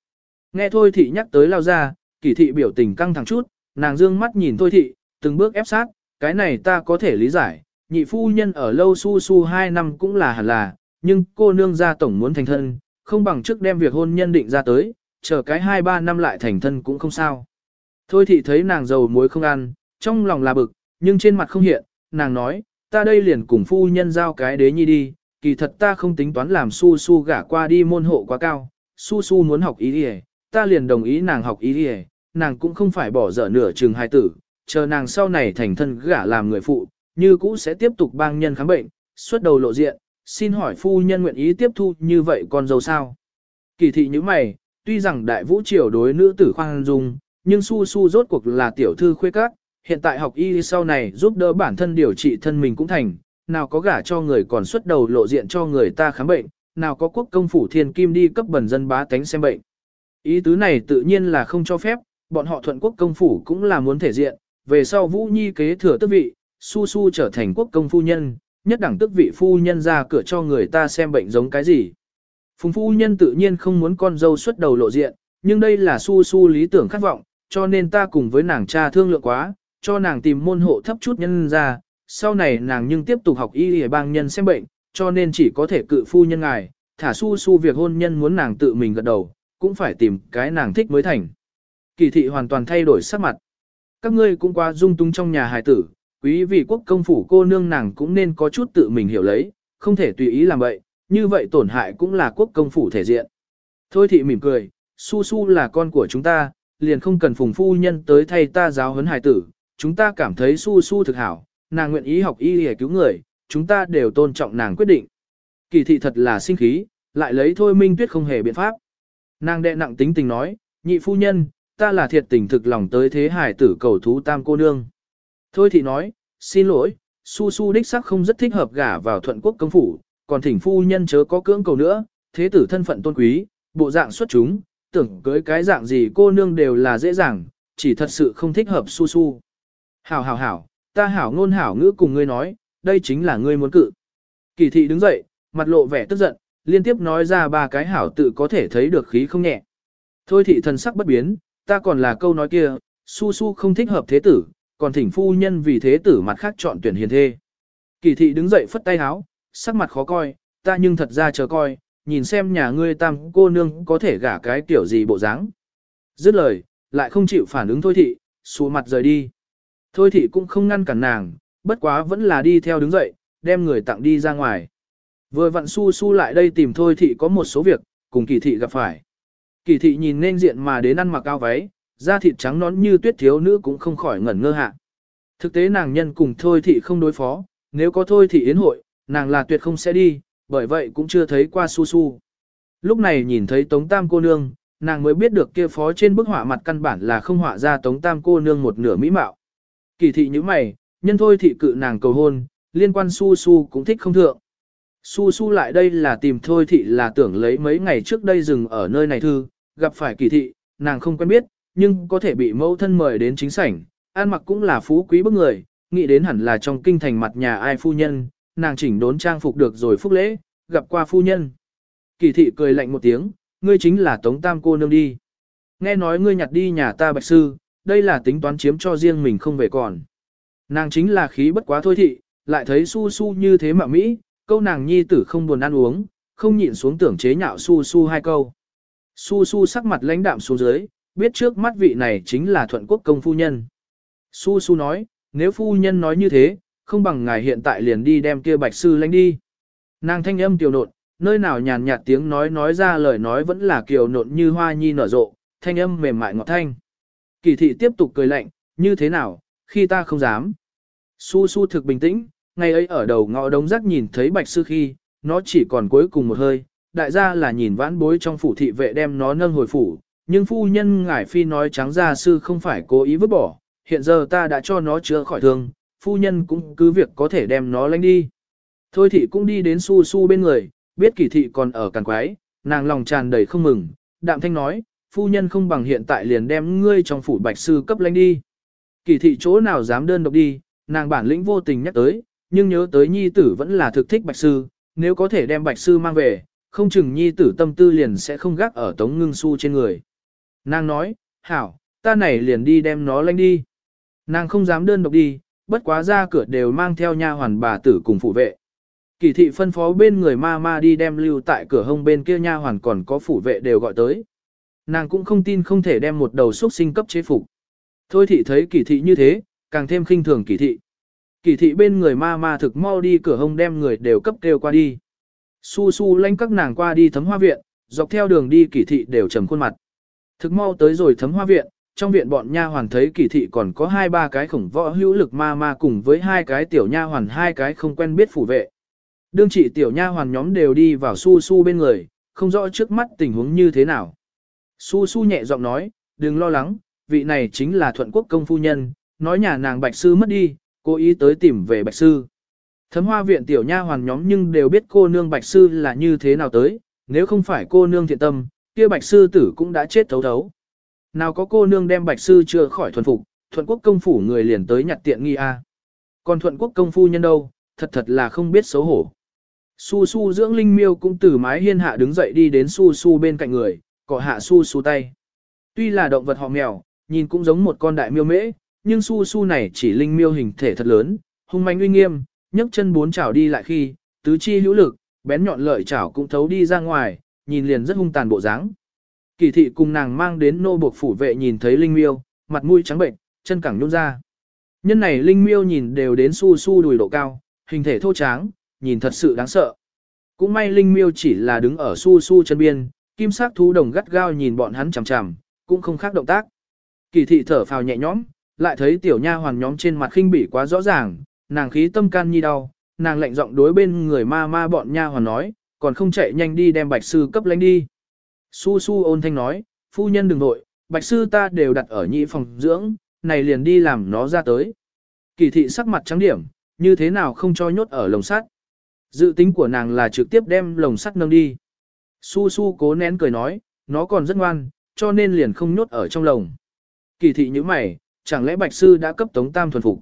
Nghe thôi thị nhắc tới lao ra, kỳ thị biểu tình căng thẳng chút, nàng dương mắt nhìn thôi thị, từng bước ép sát, cái này ta có thể lý giải, nhị phu nhân ở lâu su su hai năm cũng là hẳn là, nhưng cô nương gia tổng muốn thành thân, không bằng trước đem việc hôn nhân định ra tới, chờ cái hai ba năm lại thành thân cũng không sao. Thôi thị thấy nàng giàu muối không ăn, trong lòng là bực, nhưng trên mặt không hiện, nàng nói, ta đây liền cùng phu nhân giao cái đế nhi đi, kỳ thật ta không tính toán làm su su gả qua đi môn hộ quá cao, su su muốn học ý đi ta liền đồng ý nàng học ý đi nàng cũng không phải bỏ dở nửa chừng hai tử, chờ nàng sau này thành thân gả làm người phụ, như cũ sẽ tiếp tục bang nhân khám bệnh, xuất đầu lộ diện, xin hỏi phu nhân nguyện ý tiếp thu như vậy con dâu sao? Kỳ thị như mày, tuy rằng đại vũ triều đối nữ tử khoan dung, nhưng su su rốt cuộc là tiểu thư khuê các, hiện tại học y sau này giúp đỡ bản thân điều trị thân mình cũng thành, nào có gả cho người còn xuất đầu lộ diện cho người ta khám bệnh, nào có quốc công phủ thiên kim đi cấp bẩn dân bá tánh xem bệnh. Ý tứ này tự nhiên là không cho phép, bọn họ thuận quốc công phủ cũng là muốn thể diện, về sau Vũ Nhi kế thừa tước vị, su su trở thành quốc công phu nhân, nhất đẳng tước vị phu nhân ra cửa cho người ta xem bệnh giống cái gì. Phùng phu nhân tự nhiên không muốn con dâu xuất đầu lộ diện, nhưng đây là su su lý tưởng khát vọng, cho nên ta cùng với nàng cha thương lượng quá, cho nàng tìm môn hộ thấp chút nhân ra, sau này nàng nhưng tiếp tục học y y bang nhân xem bệnh, cho nên chỉ có thể cự phu nhân ngài, thả su su việc hôn nhân muốn nàng tự mình gật đầu, cũng phải tìm cái nàng thích mới thành. Kỳ thị hoàn toàn thay đổi sắc mặt. Các ngươi cũng qua dung tung trong nhà hài tử, quý vị quốc công phủ cô nương nàng cũng nên có chút tự mình hiểu lấy, không thể tùy ý làm vậy, như vậy tổn hại cũng là quốc công phủ thể diện. Thôi thị mỉm cười, su su là con của chúng ta, liền không cần phùng phu nhân tới thay ta giáo huấn hài tử, chúng ta cảm thấy su su thực hảo, nàng nguyện ý học y để cứu người, chúng ta đều tôn trọng nàng quyết định. Kỳ thị thật là sinh khí, lại lấy thôi minh tuyết không hề biện pháp. Nàng đệ nặng tính tình nói, Nhị phu nhân, ta là thiệt tình thực lòng tới thế hải tử cầu thú tam cô nương. Thôi thì nói, xin lỗi, su su đích sắc không rất thích hợp gả vào thuận quốc công phủ, còn thỉnh phu nhân chớ có cưỡng cầu nữa, thế tử thân phận tôn quý, bộ dạng xuất chúng, tưởng cưới cái dạng gì cô nương đều là dễ dàng, chỉ thật sự không thích hợp su su. Hảo hảo hảo, ta hảo ngôn hảo ngữ cùng ngươi nói, đây chính là ngươi muốn cự. Kỳ thị đứng dậy, mặt lộ vẻ tức giận, liên tiếp nói ra ba cái hảo tự có thể thấy được khí không nhẹ. Thôi thị thần sắc bất biến, ta còn là câu nói kia, su su không thích hợp thế tử, còn thỉnh phu nhân vì thế tử mặt khác chọn tuyển hiền thê. Kỳ thị đứng dậy phất tay háo, sắc mặt khó coi, ta nhưng thật ra chờ coi, nhìn xem nhà ngươi tam cô nương có thể gả cái kiểu gì bộ dáng. Dứt lời, lại không chịu phản ứng thôi thị, xua mặt rời đi. Thôi thị cũng không ngăn cản nàng, bất quá vẫn là đi theo đứng dậy, đem người tặng đi ra ngoài. Vừa vặn su su lại đây tìm thôi thị có một số việc, cùng kỳ thị gặp phải. Kỳ thị nhìn nên diện mà đến ăn mặc cao váy, da thịt trắng nón như tuyết thiếu nữ cũng không khỏi ngẩn ngơ hạ. Thực tế nàng nhân cùng thôi thị không đối phó, nếu có thôi thị yến hội, nàng là tuyệt không sẽ đi, bởi vậy cũng chưa thấy qua su su. Lúc này nhìn thấy Tống Tam cô nương, nàng mới biết được kia phó trên bức họa mặt căn bản là không họa ra Tống Tam cô nương một nửa mỹ mạo. Kỳ thị như mày, nhân thôi thị cự nàng cầu hôn, liên quan su su cũng thích không thượng. Su su lại đây là tìm thôi thị là tưởng lấy mấy ngày trước đây dừng ở nơi này thư, gặp phải kỳ thị, nàng không quen biết, nhưng có thể bị mẫu thân mời đến chính sảnh, an mặc cũng là phú quý bức người, nghĩ đến hẳn là trong kinh thành mặt nhà ai phu nhân, nàng chỉnh đốn trang phục được rồi phúc lễ, gặp qua phu nhân. Kỳ thị cười lạnh một tiếng, ngươi chính là tống tam cô nương đi. Nghe nói ngươi nhặt đi nhà ta bạch sư, đây là tính toán chiếm cho riêng mình không về còn. Nàng chính là khí bất quá thôi thị, lại thấy su su như thế mà Mỹ, câu nàng nhi tử không buồn ăn uống, không nhịn xuống tưởng chế nhạo su su hai câu. Su su sắc mặt lãnh đạm xuống dưới, biết trước mắt vị này chính là thuận quốc công phu nhân. Su su nói, nếu phu nhân nói như thế, không bằng ngài hiện tại liền đi đem kia bạch sư lãnh đi. Nàng thanh âm tiểu nộn, nơi nào nhàn nhạt tiếng nói nói ra lời nói vẫn là kiều nộn như hoa nhi nở rộ, thanh âm mềm mại ngọt thanh. Kỳ thị tiếp tục cười lạnh, như thế nào, khi ta không dám. Su su thực bình tĩnh, ngày ấy ở đầu ngõ đống rác nhìn thấy bạch sư khi, nó chỉ còn cuối cùng một hơi, đại gia là nhìn vãn bối trong phủ thị vệ đem nó nâng hồi phủ, nhưng phu nhân ngải phi nói trắng ra sư không phải cố ý vứt bỏ, hiện giờ ta đã cho nó chữa khỏi thương, phu nhân cũng cứ việc có thể đem nó lánh đi. Thôi thị cũng đi đến su su bên người, biết kỳ thị còn ở càng quái, nàng lòng tràn đầy không mừng, đạm thanh nói, phu nhân không bằng hiện tại liền đem ngươi trong phủ bạch sư cấp lánh đi. Kỳ thị chỗ nào dám đơn độc đi, nàng bản lĩnh vô tình nhắc tới, nhưng nhớ tới nhi tử vẫn là thực thích bạch sư, nếu có thể đem bạch sư mang về, không chừng nhi tử tâm tư liền sẽ không gác ở tống ngưng su trên người. Nàng nói, hảo, ta này liền đi đem nó lánh đi. Nàng không dám đơn độc đi, bất quá ra cửa đều mang theo nha hoàn bà tử cùng phụ vệ. Kỳ thị phân phó bên người ma ma đi đem lưu tại cửa hông bên kia nha hoàn còn có phủ vệ đều gọi tới. Nàng cũng không tin không thể đem một đầu xuất sinh cấp chế phục. Thôi thị thấy kỳ thị như thế, càng thêm khinh thường kỳ thị. Kỳ thị bên người ma ma thực mau đi cửa hông đem người đều cấp kêu qua đi. Su su lanh các nàng qua đi thấm hoa viện, dọc theo đường đi kỳ thị đều trầm khuôn mặt. Thực mau tới rồi thấm hoa viện, trong viện bọn nha hoàn thấy kỳ thị còn có hai ba cái khổng võ hữu lực ma ma cùng với hai cái tiểu nha hoàn hai cái không quen biết phủ vệ. Đương trị tiểu nha hoàn nhóm đều đi vào su su bên người, không rõ trước mắt tình huống như thế nào. Su su nhẹ giọng nói, đừng lo lắng, vị này chính là thuận quốc công phu nhân, nói nhà nàng bạch sư mất đi, cố ý tới tìm về bạch sư. Thấm hoa viện tiểu nha hoàn nhóm nhưng đều biết cô nương bạch sư là như thế nào tới, nếu không phải cô nương thiện tâm, kia bạch sư tử cũng đã chết thấu thấu. Nào có cô nương đem bạch sư chưa khỏi thuần phục, thuận quốc công phủ người liền tới nhặt tiện nghi a. Còn thuận quốc công phu nhân đâu, thật thật là không biết xấu hổ. Su su dưỡng linh miêu cũng từ mái hiên hạ đứng dậy đi đến su su bên cạnh người, cọ hạ su su tay. Tuy là động vật họ mèo, nhìn cũng giống một con đại miêu mễ, nhưng su su này chỉ linh miêu hình thể thật lớn, hung manh uy nghiêm, nhấc chân bốn chảo đi lại khi, tứ chi hữu lực, bén nhọn lợi chảo cũng thấu đi ra ngoài, nhìn liền rất hung tàn bộ dáng. Kỳ thị cùng nàng mang đến nô buộc phủ vệ nhìn thấy linh miêu, mặt mũi trắng bệnh, chân cẳng nhún ra. Nhân này linh miêu nhìn đều đến su su đùi độ cao, hình thể thô tráng, nhìn thật sự đáng sợ. Cũng may linh miêu chỉ là đứng ở su su chân biên, kim sắc thú đồng gắt gao nhìn bọn hắn chằm chằm, cũng không khác động tác. Kỳ thị thở phào nhẹ nhõm, lại thấy tiểu nha hoàn nhóm trên mặt khinh bỉ quá rõ ràng, nàng khí tâm can nhi đau, nàng lạnh giọng đối bên người ma ma bọn nha hoàn nói, còn không chạy nhanh đi đem bạch sư cấp lánh đi. Su su ôn thanh nói, phu nhân đừng nội, bạch sư ta đều đặt ở nhị phòng dưỡng, này liền đi làm nó ra tới. Kỳ thị sắc mặt trắng điểm, như thế nào không cho nhốt ở lồng sắt. Dự tính của nàng là trực tiếp đem lồng sắt nâng đi. Su su cố nén cười nói, nó còn rất ngoan, cho nên liền không nhốt ở trong lồng. Kỳ thị như mày, chẳng lẽ bạch sư đã cấp tống tam thuần phục.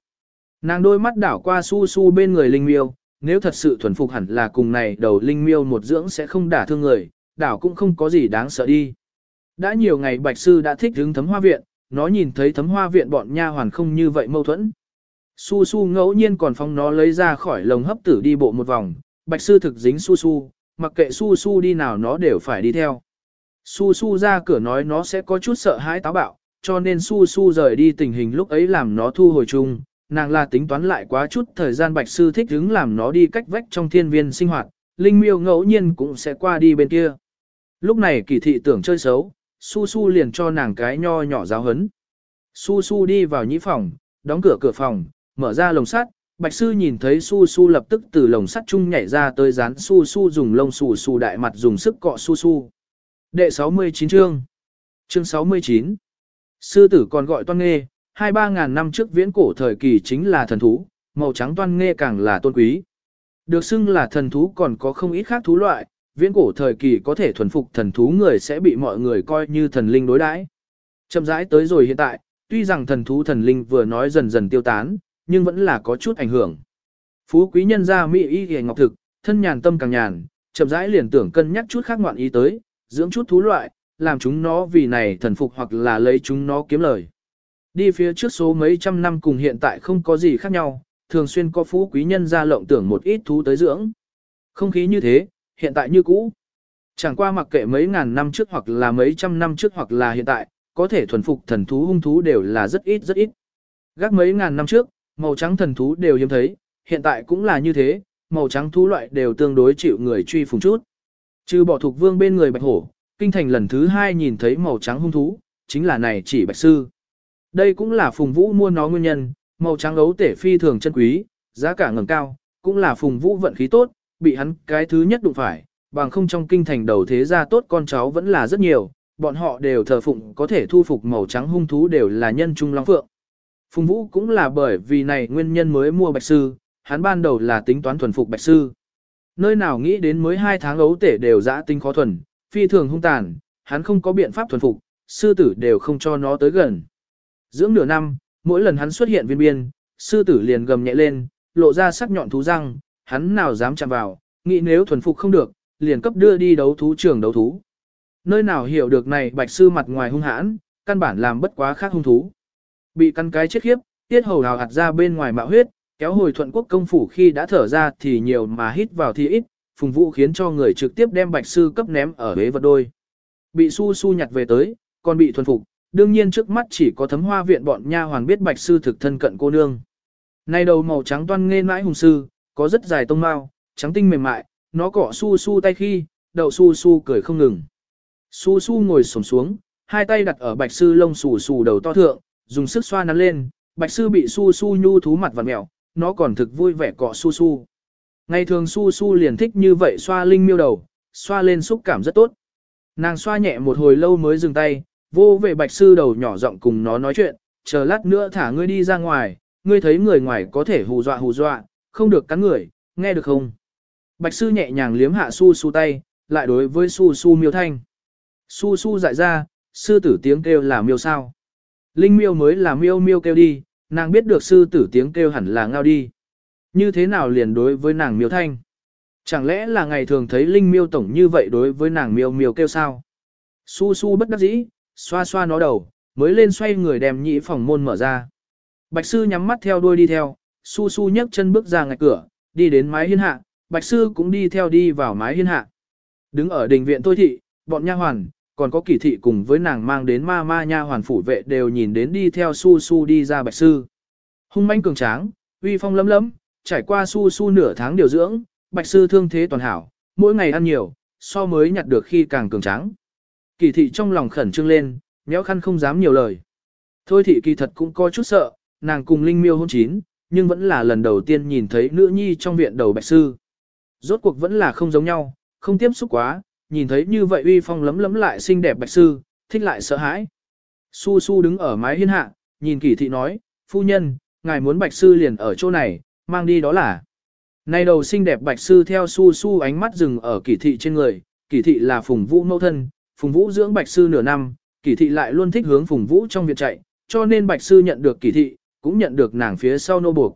Nàng đôi mắt đảo qua su su bên người linh miêu, nếu thật sự thuần phục hẳn là cùng này đầu linh miêu một dưỡng sẽ không đả thương người, đảo cũng không có gì đáng sợ đi. Đã nhiều ngày bạch sư đã thích hứng thấm hoa viện, nó nhìn thấy thấm hoa viện bọn nha hoàn không như vậy mâu thuẫn. Su su ngẫu nhiên còn phong nó lấy ra khỏi lồng hấp tử đi bộ một vòng, bạch sư thực dính su su, mặc kệ su su đi nào nó đều phải đi theo. Su su ra cửa nói nó sẽ có chút sợ hãi táo bạo, cho nên su su rời đi tình hình lúc ấy làm nó thu hồi chung, nàng là tính toán lại quá chút thời gian bạch sư thích hứng làm nó đi cách vách trong thiên viên sinh hoạt, linh miêu ngẫu nhiên cũng sẽ qua đi bên kia. Lúc này kỳ thị tưởng chơi xấu, su su liền cho nàng cái nho nhỏ giáo hấn. Su su đi vào nhĩ phòng, đóng cửa cửa phòng, mở ra lồng sắt, bạch sư nhìn thấy su su lập tức từ lồng sắt chung nhảy ra tới dán su su dùng lông xù xù đại mặt dùng sức cọ su su. Đệ 69 chương Chương 69 Sư tử còn gọi toan nghê, hai ba ngàn năm trước viễn cổ thời kỳ chính là thần thú, màu trắng toan nghe càng là tôn quý. Được xưng là thần thú còn có không ít khác thú loại, viễn cổ thời kỳ có thể thuần phục thần thú người sẽ bị mọi người coi như thần linh đối đãi. Chậm rãi tới rồi hiện tại, tuy rằng thần thú thần linh vừa nói dần dần tiêu tán, nhưng vẫn là có chút ảnh hưởng. Phú quý nhân gia mỹ y hề ngọc thực, thân nhàn tâm càng nhàn, chậm rãi liền tưởng cân nhắc chút khác ngoạn ý tới, dưỡng chút thú loại, làm chúng nó vì này thần phục hoặc là lấy chúng nó kiếm lời. Đi phía trước số mấy trăm năm cùng hiện tại không có gì khác nhau, thường xuyên có phú quý nhân ra lộng tưởng một ít thú tới dưỡng. Không khí như thế, hiện tại như cũ. Chẳng qua mặc kệ mấy ngàn năm trước hoặc là mấy trăm năm trước hoặc là hiện tại, có thể thuần phục thần thú hung thú đều là rất ít rất ít. Gác mấy ngàn năm trước, màu trắng thần thú đều hiếm thấy, hiện tại cũng là như thế, màu trắng thú loại đều tương đối chịu người truy phùng chút. Trừ bỏ thuộc vương bên người bạch hổ, kinh thành lần thứ hai nhìn thấy màu trắng hung thú, chính là này chỉ bạch sư. Đây cũng là phùng vũ mua nó nguyên nhân, màu trắng ấu tể phi thường chân quý, giá cả ngầm cao, cũng là phùng vũ vận khí tốt, bị hắn cái thứ nhất đụng phải, bằng không trong kinh thành đầu thế gia tốt con cháu vẫn là rất nhiều, bọn họ đều thờ phụng có thể thu phục màu trắng hung thú đều là nhân trung long phượng. Phùng vũ cũng là bởi vì này nguyên nhân mới mua bạch sư, hắn ban đầu là tính toán thuần phục bạch sư. Nơi nào nghĩ đến mới hai tháng ấu tể đều dã tinh khó thuần, phi thường hung tàn, hắn không có biện pháp thuần phục, sư tử đều không cho nó tới gần. Dưỡng nửa năm, mỗi lần hắn xuất hiện viên biên, sư tử liền gầm nhẹ lên, lộ ra sắc nhọn thú răng, hắn nào dám chạm vào, nghĩ nếu thuần phục không được, liền cấp đưa đi đấu thú trường đấu thú. Nơi nào hiểu được này bạch sư mặt ngoài hung hãn, căn bản làm bất quá khác hung thú. Bị căn cái chết khiếp, tiết hầu hào hạt ra bên ngoài mạo huyết, kéo hồi thuận quốc công phủ khi đã thở ra thì nhiều mà hít vào thì ít, phùng vũ khiến cho người trực tiếp đem bạch sư cấp ném ở ghế vật đôi. Bị su su nhặt về tới, còn bị thuần phục, đương nhiên trước mắt chỉ có thấm hoa viện bọn nha hoàn biết bạch sư thực thân cận cô nương. Nay đầu màu trắng toan nghe mãi hùng sư, có rất dài tông mao, trắng tinh mềm mại, nó cọ su su tay khi, đậu su su cười không ngừng. Su su ngồi xổm xuống, hai tay đặt ở bạch sư lông xù xù đầu to thượng, dùng sức xoa nắn lên, bạch sư bị su su nhu thú mặt vặn mẹo, nó còn thực vui vẻ cọ su su. Ngày thường su su liền thích như vậy xoa linh miêu đầu, xoa lên xúc cảm rất tốt. Nàng xoa nhẹ một hồi lâu mới dừng tay, vô về bạch sư đầu nhỏ giọng cùng nó nói chuyện, chờ lát nữa thả ngươi đi ra ngoài, ngươi thấy người ngoài có thể hù dọa hù dọa, không được cắn người, nghe được không? Bạch sư nhẹ nhàng liếm hạ su su tay, lại đối với su su miêu thanh. Su su dại ra, sư tử tiếng kêu là miêu sao. Linh miêu mới là miêu miêu kêu đi, nàng biết được sư tử tiếng kêu hẳn là ngao đi. Như thế nào liền đối với nàng miêu thanh? Chẳng lẽ là ngày thường thấy linh miêu tổng như vậy đối với nàng miêu miêu kêu sao? Su su bất đắc dĩ, xoa xoa nó đầu, mới lên xoay người đem nhị phòng môn mở ra. Bạch sư nhắm mắt theo đuôi đi theo, su su nhấc chân bước ra ngạch cửa, đi đến mái hiên hạ, bạch sư cũng đi theo đi vào mái hiên hạ. Đứng ở đình viện tôi thị, bọn nha hoàn, còn có kỳ thị cùng với nàng mang đến ma ma nha hoàn phủ vệ đều nhìn đến đi theo su su đi ra bạch sư. Hung manh cường tráng, uy phong lấm lấm, trải qua su su nửa tháng điều dưỡng, bạch sư thương thế toàn hảo, mỗi ngày ăn nhiều, so mới nhặt được khi càng cường tráng. Kỳ thị trong lòng khẩn trương lên, nhéo khăn không dám nhiều lời. Thôi thị kỳ thật cũng có chút sợ, nàng cùng Linh Miêu hôn chín, nhưng vẫn là lần đầu tiên nhìn thấy nữ nhi trong viện đầu bạch sư. Rốt cuộc vẫn là không giống nhau, không tiếp xúc quá, nhìn thấy như vậy uy phong lấm lấm lại xinh đẹp bạch sư, thích lại sợ hãi. Su Su đứng ở mái hiên hạ, nhìn kỳ thị nói, phu nhân, ngài muốn bạch sư liền ở chỗ này, mang đi đó là. Nay đầu xinh đẹp bạch sư theo Su Su ánh mắt dừng ở kỳ thị trên người, kỳ thị là phùng vũ mẫu thân, phùng vũ dưỡng bạch sư nửa năm, kỳ thị lại luôn thích hướng phùng vũ trong việc chạy, cho nên bạch sư nhận được kỳ thị, cũng nhận được nàng phía sau nô buộc.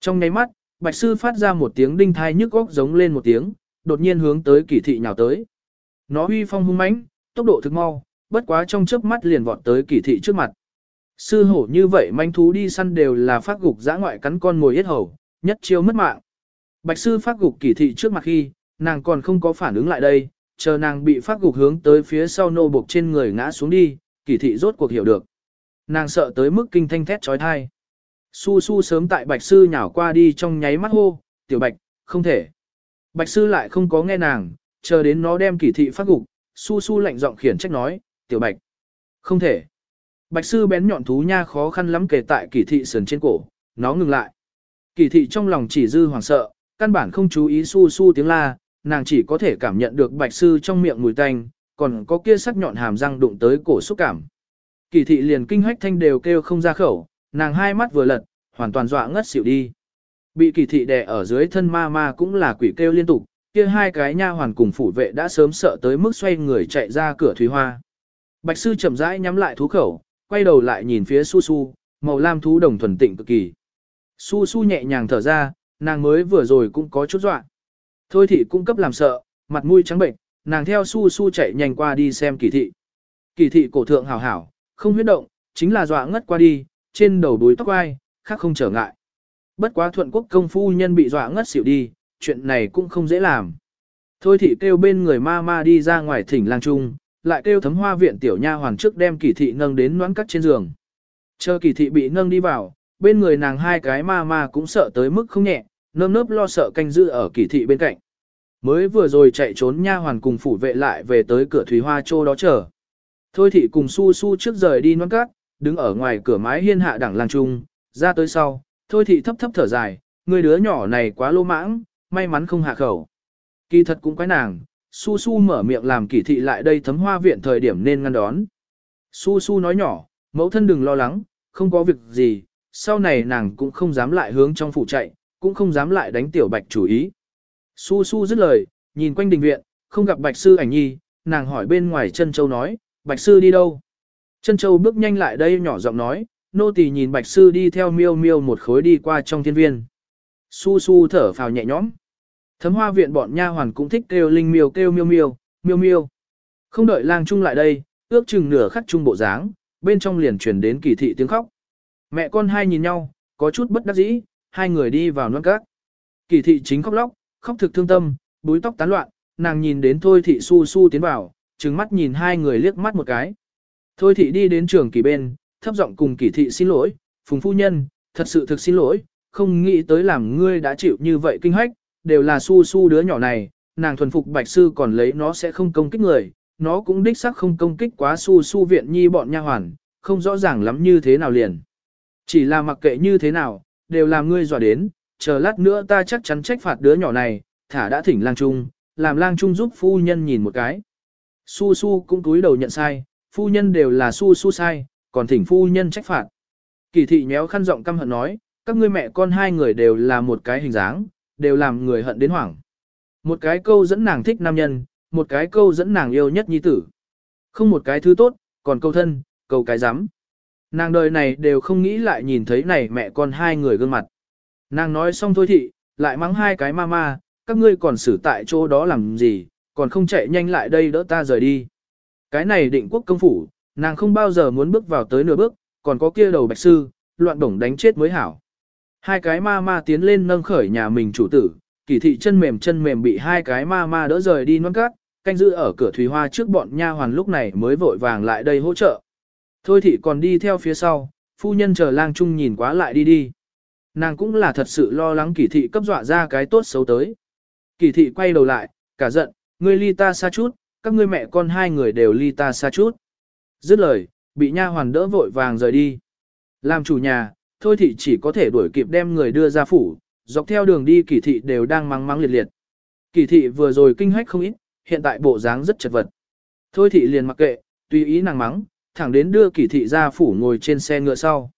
Trong nháy mắt, bạch sư phát ra một tiếng đinh thai nhức góc giống lên một tiếng, đột nhiên hướng tới kỳ thị nhào tới. Nó huy phong hung mãnh, tốc độ thực mau, bất quá trong chớp mắt liền vọt tới kỳ thị trước mặt. Sư hổ như vậy manh thú đi săn đều là phát gục dã ngoại cắn con ngồi yết hầu, nhất chiêu mất mạng. Bạch sư phát gục kỳ thị trước mặt khi, nàng còn không có phản ứng lại đây, chờ nàng bị phát gục hướng tới phía sau nô buộc trên người ngã xuống đi, kỳ thị rốt cuộc hiểu được. Nàng sợ tới mức kinh thanh thét trói thai. Su su sớm tại bạch sư nhảo qua đi trong nháy mắt hô, tiểu bạch, không thể. Bạch sư lại không có nghe nàng, chờ đến nó đem kỳ thị phát gục, su su lạnh giọng khiển trách nói, tiểu bạch, không thể. Bạch sư bén nhọn thú nha khó khăn lắm kề tại kỳ thị sườn trên cổ, nó ngừng lại. Kỳ thị trong lòng chỉ dư hoảng sợ, căn bản không chú ý su su tiếng la, nàng chỉ có thể cảm nhận được bạch sư trong miệng mùi tanh, còn có kia sắc nhọn hàm răng đụng tới cổ xúc cảm. Kỳ thị liền kinh hách thanh đều kêu không ra khẩu, nàng hai mắt vừa lật, hoàn toàn dọa ngất xỉu đi. Bị kỳ thị đè ở dưới thân ma ma cũng là quỷ kêu liên tục, kia hai cái nha hoàn cùng phủ vệ đã sớm sợ tới mức xoay người chạy ra cửa thủy hoa. Bạch sư chậm rãi nhắm lại thú khẩu, quay đầu lại nhìn phía su su, màu lam thú đồng thuần tịnh cực kỳ. Su su nhẹ nhàng thở ra, nàng mới vừa rồi cũng có chút dọa. Thôi thị cung cấp làm sợ, mặt mũi trắng bệnh, nàng theo su su chạy nhanh qua đi xem kỳ thị. Kỳ thị cổ thượng hảo hảo, không huyết động, chính là dọa ngất qua đi, trên đầu đuôi tóc ai, khác không trở ngại. Bất quá thuận quốc công phu nhân bị dọa ngất xỉu đi, chuyện này cũng không dễ làm. Thôi thị kêu bên người ma ma đi ra ngoài thỉnh lang trung, lại kêu thấm hoa viện tiểu nha hoàng trước đem kỳ thị nâng đến noãn cắt trên giường. Chờ kỳ thị bị nâng đi vào, bên người nàng hai cái ma ma cũng sợ tới mức không nhẹ, nơm nớp lo sợ canh giữ ở kỳ thị bên cạnh. Mới vừa rồi chạy trốn nha hoàn cùng phủ vệ lại về tới cửa thủy hoa châu đó chờ. Thôi thị cùng su su trước rời đi non cát, đứng ở ngoài cửa mái hiên hạ đẳng lang trung, ra tới sau, thôi thị thấp thấp thở dài, người đứa nhỏ này quá lô mãng, may mắn không hạ khẩu. Kỳ thật cũng quái nàng, Su Su mở miệng làm kỳ thị lại đây thấm hoa viện thời điểm nên ngăn đón. Su Su nói nhỏ, mẫu thân đừng lo lắng, không có việc gì, sau này nàng cũng không dám lại hướng trong phủ chạy, cũng không dám lại đánh tiểu bạch chủ ý. Su Su dứt lời, nhìn quanh đình viện, không gặp bạch sư ảnh nhi, nàng hỏi bên ngoài chân châu nói, bạch sư đi đâu? Chân châu bước nhanh lại đây nhỏ giọng nói, nô tỳ nhìn bạch sư đi theo miêu miêu một khối đi qua trong thiên viên. Su su thở phào nhẹ nhõm. Thấm hoa viện bọn nha hoàn cũng thích kêu linh miêu kêu miêu miêu, miêu miêu. Không đợi lang trung lại đây, ước chừng nửa khắc trung bộ dáng, bên trong liền truyền đến kỳ thị tiếng khóc. Mẹ con hai nhìn nhau, có chút bất đắc dĩ, hai người đi vào non cát. Kỳ thị chính khóc lóc, khóc thực thương tâm, búi tóc tán loạn, nàng nhìn đến thôi thị su su tiến vào, trừng mắt nhìn hai người liếc mắt một cái. Thôi thị đi đến trường kỳ bên, thấp giọng cùng kỳ thị xin lỗi, phùng phu nhân, thật sự thực xin lỗi, không nghĩ tới làm ngươi đã chịu như vậy kinh hách, đều là su su đứa nhỏ này, nàng thuần phục bạch sư còn lấy nó sẽ không công kích người, nó cũng đích xác không công kích quá su su viện nhi bọn nha hoàn, không rõ ràng lắm như thế nào liền. Chỉ là mặc kệ như thế nào, đều làm ngươi dọa đến, chờ lát nữa ta chắc chắn trách phạt đứa nhỏ này, thả đã thỉnh lang trung, làm lang trung giúp phu nhân nhìn một cái. Su su cũng cúi đầu nhận sai, phu nhân đều là su su sai, còn thỉnh phu nhân trách phạt. Kỳ thị nhéo khăn giọng căm hận nói, các ngươi mẹ con hai người đều là một cái hình dáng, đều làm người hận đến hoảng. Một cái câu dẫn nàng thích nam nhân, một cái câu dẫn nàng yêu nhất nhi tử. Không một cái thứ tốt, còn câu thân, câu cái dám. Nàng đời này đều không nghĩ lại nhìn thấy này mẹ con hai người gương mặt. Nàng nói xong thôi thị, lại mắng hai cái ma ma, các ngươi còn xử tại chỗ đó làm gì, còn không chạy nhanh lại đây đỡ ta rời đi. Cái này định quốc công phủ, nàng không bao giờ muốn bước vào tới nửa bước, còn có kia đầu bạch sư, loạn bổng đánh chết mới hảo. Hai cái ma ma tiến lên nâng khởi nhà mình chủ tử, kỳ thị chân mềm chân mềm bị hai cái ma ma đỡ rời đi non cát, canh giữ ở cửa thủy hoa trước bọn nha hoàn lúc này mới vội vàng lại đây hỗ trợ. Thôi thị còn đi theo phía sau, phu nhân chờ lang trung nhìn quá lại đi đi. Nàng cũng là thật sự lo lắng kỳ thị cấp dọa ra cái tốt xấu tới. Kỳ thị quay đầu lại, cả giận, ngươi ly ta xa chút, các ngươi mẹ con hai người đều ly ta xa chút. Dứt lời, bị nha hoàn đỡ vội vàng rời đi. Làm chủ nhà, thôi thị chỉ có thể đuổi kịp đem người đưa ra phủ, dọc theo đường đi kỳ thị đều đang mắng mắng liệt liệt. Kỳ thị vừa rồi kinh hách không ít, hiện tại bộ dáng rất chật vật. Thôi thị liền mặc kệ, tùy ý nàng mắng, thẳng đến đưa kỳ thị ra phủ ngồi trên xe ngựa sau.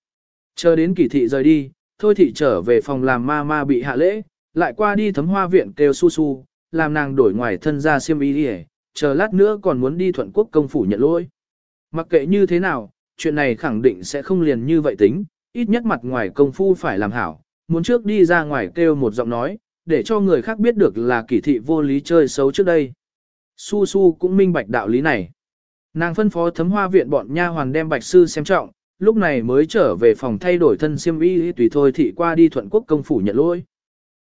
Chờ đến kỳ thị rời đi, thôi thị trở về phòng làm ma ma bị hạ lễ, lại qua đi thấm hoa viện kêu su su, làm nàng đổi ngoài thân ra xiêm y đi chờ lát nữa còn muốn đi thuận quốc công phủ nhận lỗi. Mặc kệ như thế nào, chuyện này khẳng định sẽ không liền như vậy tính, ít nhất mặt ngoài công phu phải làm hảo, muốn trước đi ra ngoài kêu một giọng nói, để cho người khác biết được là kỳ thị vô lý chơi xấu trước đây. Su Su cũng minh bạch đạo lý này. Nàng phân phó thấm hoa viện bọn nha hoàn đem bạch sư xem trọng, lúc này mới trở về phòng thay đổi thân xiêm y tùy thôi thị qua đi thuận quốc công phủ nhận lỗi.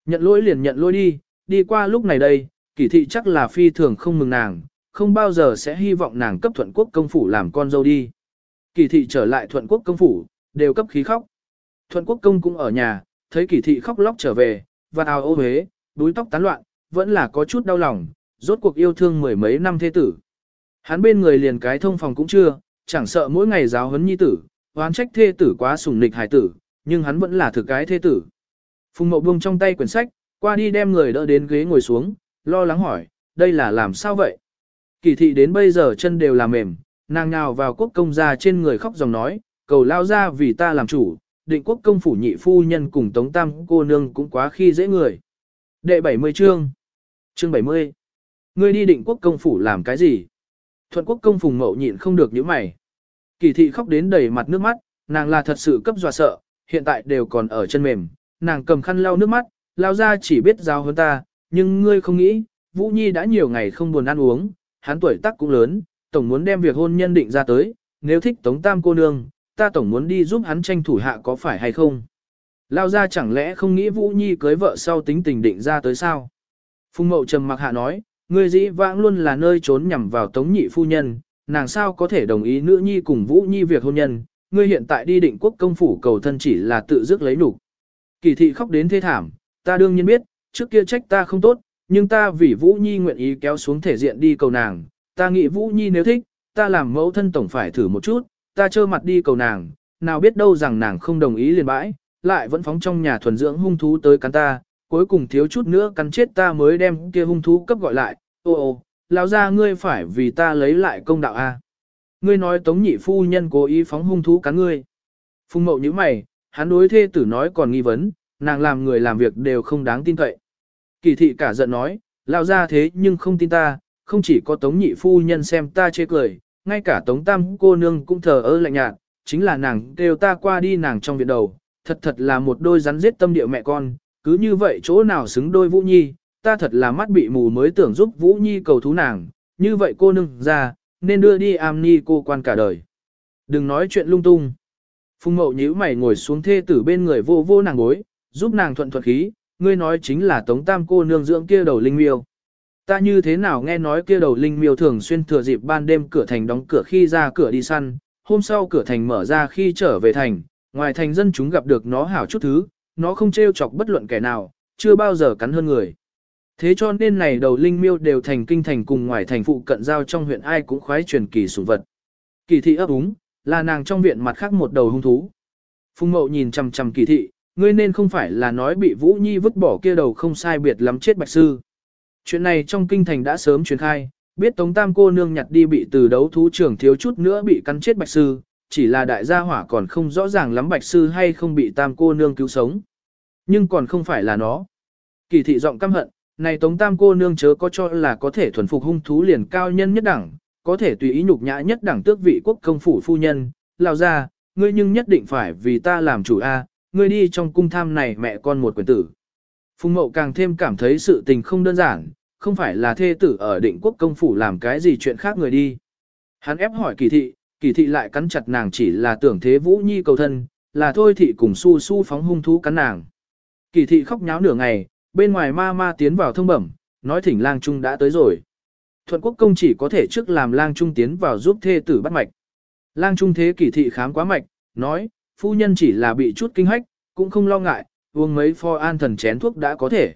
Nhận lỗi liền nhận lỗi đi, đi qua lúc này đây, kỳ thị chắc là phi thường không mừng nàng, không bao giờ sẽ hy vọng nàng cấp thuận quốc công phủ làm con dâu đi. Kỳ thị trở lại thuận quốc công phủ, đều cấp khí khóc. Thuận quốc công cũng ở nhà, thấy kỳ thị khóc lóc trở về, và ào ô huế, đuối tóc tán loạn, vẫn là có chút đau lòng, rốt cuộc yêu thương mười mấy năm thế tử. Hắn bên người liền cái thông phòng cũng chưa, chẳng sợ mỗi ngày giáo huấn nhi tử, oán trách thê tử quá sủng nịch hải tử, nhưng hắn vẫn là thực cái thê tử. Phùng Mậu buông trong tay quyển sách, qua đi đem người đỡ đến ghế ngồi xuống, lo lắng hỏi, đây là làm sao vậy? Kỳ thị đến bây giờ chân đều là mềm, nàng nào vào quốc công gia trên người khóc dòng nói, cầu lao ra vì ta làm chủ, định quốc công phủ nhị phu nhân cùng tống tam cô nương cũng quá khi dễ người. Đệ 70 chương Chương 70 Ngươi đi định quốc công phủ làm cái gì? Thuận quốc công phùng mậu nhịn không được những mày. Kỳ thị khóc đến đầy mặt nước mắt, nàng là thật sự cấp dọa sợ, hiện tại đều còn ở chân mềm, nàng cầm khăn lau nước mắt, lao ra chỉ biết giao hơn ta, nhưng ngươi không nghĩ, Vũ Nhi đã nhiều ngày không buồn ăn uống, hắn tuổi tác cũng lớn, tổng muốn đem việc hôn nhân định ra tới, nếu thích tống tam cô nương, ta tổng muốn đi giúp hắn tranh thủ hạ có phải hay không. Lao ra chẳng lẽ không nghĩ Vũ Nhi cưới vợ sau tính tình định ra tới sao? Phùng Mậu trầm mặc hạ nói, ngươi dĩ vãng luôn là nơi trốn nhằm vào tống nhị phu nhân, nàng sao có thể đồng ý nữ nhi cùng Vũ Nhi việc hôn nhân, ngươi hiện tại đi định quốc công phủ cầu thân chỉ là tự dứt lấy đủ. Kỳ thị khóc đến thê thảm, ta đương nhiên biết, trước kia trách ta không tốt, nhưng ta vì Vũ Nhi nguyện ý kéo xuống thể diện đi cầu nàng, ta nghĩ Vũ Nhi nếu thích, ta làm mẫu thân tổng phải thử một chút, ta trơ mặt đi cầu nàng, nào biết đâu rằng nàng không đồng ý liền bãi, lại vẫn phóng trong nhà thuần dưỡng hung thú tới cắn ta, cuối cùng thiếu chút nữa cắn chết ta mới đem kia hung thú cấp gọi lại, ô ô, lão ra ngươi phải vì ta lấy lại công đạo a. Ngươi nói tống nhị phu nhân cố ý phóng hung thú cắn ngươi. Phùng mậu như mày, hắn đối thê tử nói còn nghi vấn, nàng làm người làm việc đều không đáng tin cậy. Kỳ thị cả giận nói, lao ra thế nhưng không tin ta, không chỉ có tống nhị phu nhân xem ta chê cười, ngay cả tống tam cô nương cũng thờ ơ lạnh nhạt, chính là nàng kêu ta qua đi nàng trong viện đầu, thật thật là một đôi rắn giết tâm địa mẹ con, cứ như vậy chỗ nào xứng đôi Vũ Nhi, ta thật là mắt bị mù mới tưởng giúp Vũ Nhi cầu thú nàng, như vậy cô nương ra, nên đưa đi am ni cô quan cả đời. Đừng nói chuyện lung tung. Phùng mậu nhíu mày ngồi xuống thê tử bên người vô vô nàng gối, giúp nàng thuận thuận khí, ngươi nói chính là tống tam cô nương dưỡng kia đầu linh miêu. Ta như thế nào nghe nói kia đầu linh miêu thường xuyên thừa dịp ban đêm cửa thành đóng cửa khi ra cửa đi săn, hôm sau cửa thành mở ra khi trở về thành, ngoài thành dân chúng gặp được nó hảo chút thứ, nó không trêu chọc bất luận kẻ nào, chưa bao giờ cắn hơn người. Thế cho nên này đầu linh miêu đều thành kinh thành cùng ngoài thành phụ cận giao trong huyện ai cũng khoái truyền kỳ sủng vật. Kỳ thị ấp úng, là nàng trong viện mặt khác một đầu hung thú. Phùng mậu nhìn chằm chằm kỳ thị, ngươi nên không phải là nói bị Vũ Nhi vứt bỏ kia đầu không sai biệt lắm chết bạch sư. Chuyện này trong kinh thành đã sớm truyền khai, biết Tống Tam cô nương nhặt đi bị từ đấu thú trưởng thiếu chút nữa bị cắn chết bạch sư, chỉ là đại gia hỏa còn không rõ ràng lắm bạch sư hay không bị Tam cô nương cứu sống. Nhưng còn không phải là nó. Kỳ thị giọng căm hận, này Tống Tam cô nương chớ có cho là có thể thuần phục hung thú liền cao nhân nhất đẳng, có thể tùy ý nhục nhã nhất đẳng tước vị quốc công phủ phu nhân, lao ra, ngươi nhưng nhất định phải vì ta làm chủ a, ngươi đi trong cung tham này mẹ con một quyền tử. Phùng Mậu càng thêm cảm thấy sự tình không đơn giản, không phải là thê tử ở định quốc công phủ làm cái gì chuyện khác người đi. Hắn ép hỏi kỳ thị, kỳ thị lại cắn chặt nàng chỉ là tưởng thế vũ nhi cầu thân, là thôi thị cùng su su phóng hung thú cắn nàng. Kỳ thị khóc nháo nửa ngày, bên ngoài ma ma tiến vào thông bẩm, nói thỉnh lang trung đã tới rồi. Thuận quốc công chỉ có thể trước làm lang trung tiến vào giúp thê tử bắt mạch. Lang trung thế kỳ thị khám quá mạch, nói, phu nhân chỉ là bị chút kinh hách, cũng không lo ngại, uống mấy pho an thần chén thuốc đã có thể.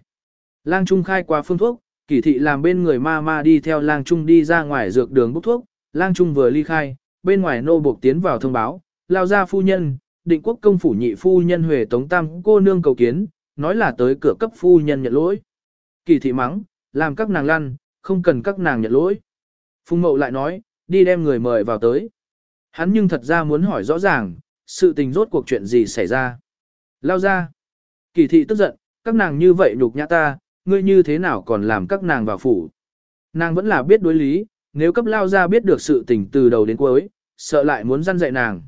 Lang trung khai qua phương thuốc, kỳ thị làm bên người ma ma đi theo lang trung đi ra ngoài dược đường bốc thuốc, lang trung vừa ly khai, bên ngoài nô buộc tiến vào thông báo, lao ra phu nhân, định quốc công phủ nhị phu nhân huệ tống tam cô nương cầu kiến, nói là tới cửa cấp phu nhân nhận lỗi. Kỳ thị mắng, làm các nàng lăn, không cần các nàng nhận lỗi. Phùng mậu lại nói, đi đem người mời vào tới. Hắn nhưng thật ra muốn hỏi rõ ràng, sự tình rốt cuộc chuyện gì xảy ra. Lao ra. Kỳ thị tức giận, các nàng như vậy nhục nhã ta, ngươi như thế nào còn làm các nàng vào phủ. Nàng vẫn là biết đối lý, nếu cấp lao ra biết được sự tình từ đầu đến cuối, sợ lại muốn răn dạy nàng.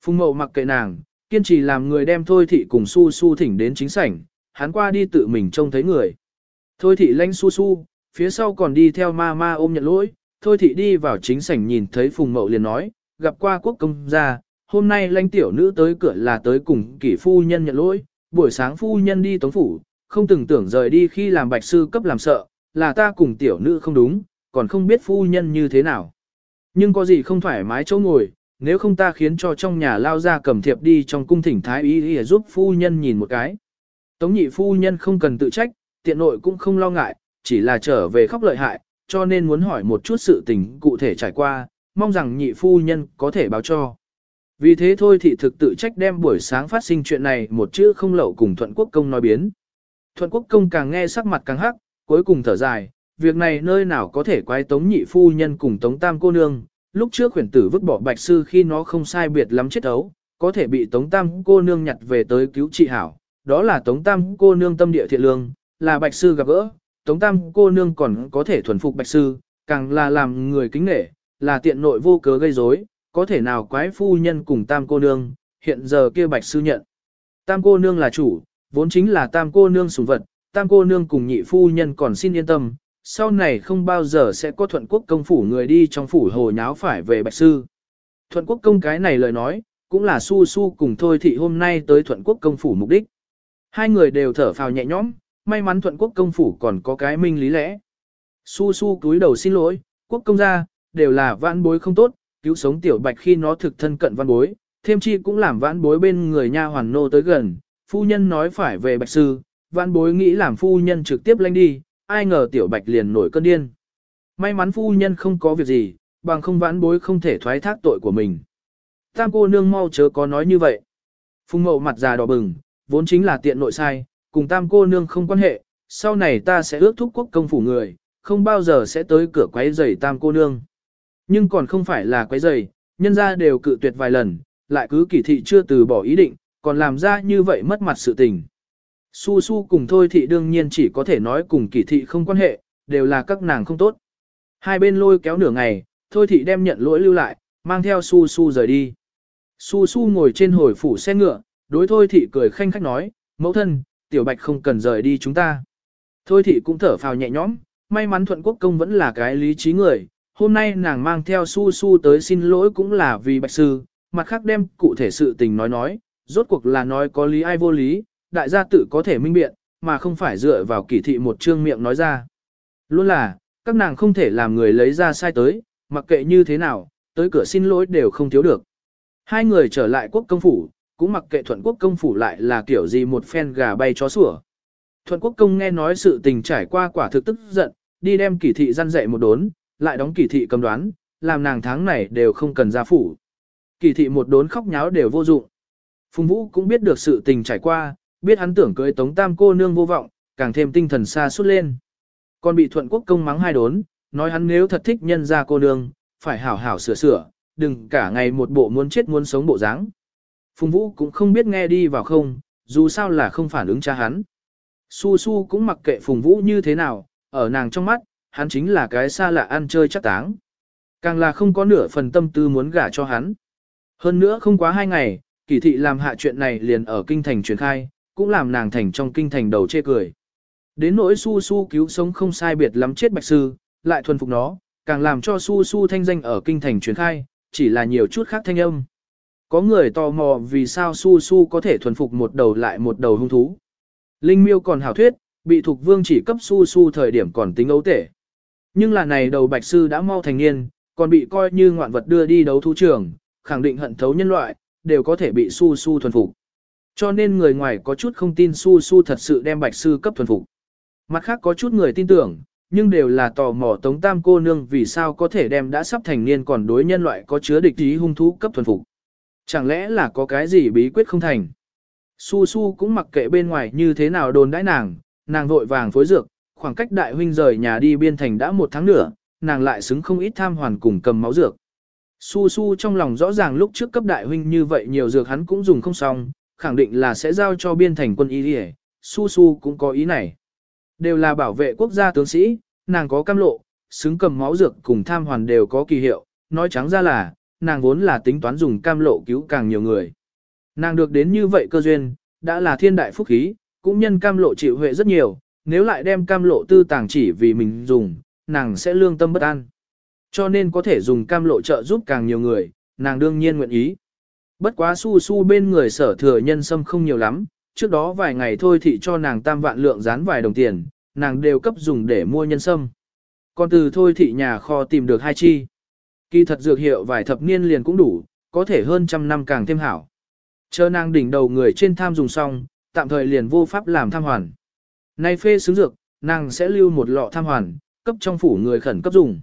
Phùng mậu mặc kệ nàng, kiên trì làm người đem thôi thị cùng su su thỉnh đến chính sảnh, hắn qua đi tự mình trông thấy người. Thôi thị lanh su su, phía sau còn đi theo ma ma ôm nhận lỗi, thôi thị đi vào chính sảnh nhìn thấy phùng mậu liền nói, gặp qua quốc công gia, hôm nay lanh tiểu nữ tới cửa là tới cùng kỷ phu nhân nhận lỗi, buổi sáng phu nhân đi tống phủ, không từng tưởng rời đi khi làm bạch sư cấp làm sợ, là ta cùng tiểu nữ không đúng, còn không biết phu nhân như thế nào. Nhưng có gì không thoải mái chỗ ngồi, nếu không ta khiến cho trong nhà lao ra cầm thiệp đi trong cung thỉnh thái ý để giúp phu nhân nhìn một cái. Tống nhị phu nhân không cần tự trách, tiện nội cũng không lo ngại, chỉ là trở về khóc lợi hại, cho nên muốn hỏi một chút sự tình cụ thể trải qua, mong rằng nhị phu nhân có thể báo cho. Vì thế thôi thì thực tự trách đem buổi sáng phát sinh chuyện này một chữ không lậu cùng Thuận Quốc Công nói biến. Thuận Quốc Công càng nghe sắc mặt càng hắc, cuối cùng thở dài, việc này nơi nào có thể quay tống nhị phu nhân cùng tống tam cô nương, lúc trước khuyển tử vứt bỏ bạch sư khi nó không sai biệt lắm chết ấu, có thể bị tống tam cô nương nhặt về tới cứu trị hảo, đó là tống tam cô nương tâm địa thiện lương, là bạch sư gặp gỡ, tống tam cô nương còn có thể thuần phục bạch sư, càng là làm người kính nể, là tiện nội vô cớ gây rối, có thể nào quái phu nhân cùng tam cô nương, hiện giờ kia bạch sư nhận. Tam cô nương là chủ, vốn chính là tam cô nương sủng vật, tam cô nương cùng nhị phu nhân còn xin yên tâm, sau này không bao giờ sẽ có thuận quốc công phủ người đi trong phủ hồ nháo phải về bạch sư. Thuận quốc công cái này lời nói, cũng là su su cùng thôi thị hôm nay tới thuận quốc công phủ mục đích. Hai người đều thở phào nhẹ nhõm, may mắn thuận quốc công phủ còn có cái minh lý lẽ. Su su cúi đầu xin lỗi, quốc công gia, đều là vãn bối không tốt, cứu sống tiểu bạch khi nó thực thân cận văn bối, thêm chi cũng làm vãn bối bên người nha hoàn nô tới gần, phu nhân nói phải về bạch sư, vãn bối nghĩ làm phu nhân trực tiếp lanh đi, ai ngờ tiểu bạch liền nổi cơn điên. May mắn phu nhân không có việc gì, bằng không vãn bối không thể thoái thác tội của mình. Tam cô nương mau chớ có nói như vậy. Phùng mậu mặt già đỏ bừng, vốn chính là tiện nội sai, cùng tam cô nương không quan hệ, sau này ta sẽ ước thúc quốc công phủ người, không bao giờ sẽ tới cửa quấy rầy tam cô nương. Nhưng còn không phải là quấy rầy, nhân ra đều cự tuyệt vài lần, lại cứ kỳ thị chưa từ bỏ ý định, còn làm ra như vậy mất mặt sự tình. Su su cùng thôi thị đương nhiên chỉ có thể nói cùng kỳ thị không quan hệ, đều là các nàng không tốt. Hai bên lôi kéo nửa ngày, thôi thị đem nhận lỗi lưu lại, mang theo su su rời đi. Su su ngồi trên hồi phủ xe ngựa, đối thôi thị cười khanh khách nói, mẫu thân, tiểu bạch không cần rời đi chúng ta. Thôi thị cũng thở phào nhẹ nhõm, may mắn thuận quốc công vẫn là cái lý trí người, hôm nay nàng mang theo su su tới xin lỗi cũng là vì bạch sư, mặt khác đem cụ thể sự tình nói nói, rốt cuộc là nói có lý ai vô lý, đại gia tự có thể minh biện, mà không phải dựa vào kỳ thị một trương miệng nói ra. Luôn là, các nàng không thể làm người lấy ra sai tới, mặc kệ như thế nào, tới cửa xin lỗi đều không thiếu được. Hai người trở lại quốc công phủ, cũng mặc kệ thuận quốc công phủ lại là kiểu gì một phen gà bay chó sủa. Thuận quốc công nghe nói sự tình trải qua quả thực tức giận, đi đem kỳ thị răn dạy một đốn, lại đóng kỳ thị cầm đoán, làm nàng tháng này đều không cần ra phủ. Kỳ thị một đốn khóc nháo đều vô dụng. Phùng Vũ cũng biết được sự tình trải qua, biết hắn tưởng cưới Tống Tam cô nương vô vọng, càng thêm tinh thần xa suốt lên. Còn bị Thuận Quốc công mắng hai đốn, nói hắn nếu thật thích nhân ra cô nương, phải hảo hảo sửa sửa, đừng cả ngày một bộ muốn chết muốn sống bộ dáng. Phùng Vũ cũng không biết nghe đi vào không, dù sao là không phản ứng cha hắn. Su Su cũng mặc kệ Phùng Vũ như thế nào, ở nàng trong mắt, hắn chính là cái xa lạ ăn chơi chắc táng. Càng là không có nửa phần tâm tư muốn gả cho hắn. Hơn nữa không quá hai ngày, kỳ thị làm hạ chuyện này liền ở kinh thành truyền khai, cũng làm nàng thành trong kinh thành đầu chê cười. Đến nỗi su su cứu sống không sai biệt lắm chết bạch sư, lại thuần phục nó, càng làm cho su su thanh danh ở kinh thành truyền khai, chỉ là nhiều chút khác thanh âm. Có người tò mò vì sao su su có thể thuần phục một đầu lại một đầu hung thú. Linh miêu còn hảo thuyết, bị thuộc vương chỉ cấp su su thời điểm còn tính ấu tể. Nhưng là này đầu bạch sư đã mau thành niên, còn bị coi như ngoạn vật đưa đi đấu thú trường, khẳng định hận thấu nhân loại, đều có thể bị su su thuần phục. Cho nên người ngoài có chút không tin su su thật sự đem bạch sư cấp thuần phục. Mặt khác có chút người tin tưởng, nhưng đều là tò mò tống tam cô nương vì sao có thể đem đã sắp thành niên còn đối nhân loại có chứa địch ý hung thú cấp thuần phục. Chẳng lẽ là có cái gì bí quyết không thành? Su su cũng mặc kệ bên ngoài như thế nào đồn đãi nàng, nàng vội vàng phối dược, khoảng cách đại huynh rời nhà đi biên thành đã một tháng nữa, nàng lại xứng không ít tham hoàn cùng cầm máu dược. Su Su trong lòng rõ ràng lúc trước cấp đại huynh như vậy nhiều dược hắn cũng dùng không xong, khẳng định là sẽ giao cho biên thành quân y đi Su Su cũng có ý này. Đều là bảo vệ quốc gia tướng sĩ, nàng có cam lộ, xứng cầm máu dược cùng tham hoàn đều có kỳ hiệu, nói trắng ra là, nàng vốn là tính toán dùng cam lộ cứu càng nhiều người. Nàng được đến như vậy cơ duyên, đã là thiên đại phúc khí, cũng nhân cam lộ chịu huệ rất nhiều, nếu lại đem cam lộ tư tàng chỉ vì mình dùng, nàng sẽ lương tâm bất an. Cho nên có thể dùng cam lộ trợ giúp càng nhiều người, nàng đương nhiên nguyện ý. Bất quá su su bên người sở thừa nhân sâm không nhiều lắm, trước đó vài ngày thôi thị cho nàng tam vạn lượng dán vài đồng tiền, nàng đều cấp dùng để mua nhân sâm. Còn từ thôi thị nhà kho tìm được hai chi. Kỳ thật dược hiệu vài thập niên liền cũng đủ, có thể hơn trăm năm càng thêm hảo. Chờ nàng đỉnh đầu người trên tham dùng xong, tạm thời liền vô pháp làm tham hoàn. Nay phê xứng dược, nàng sẽ lưu một lọ tham hoàn, cấp trong phủ người khẩn cấp dùng.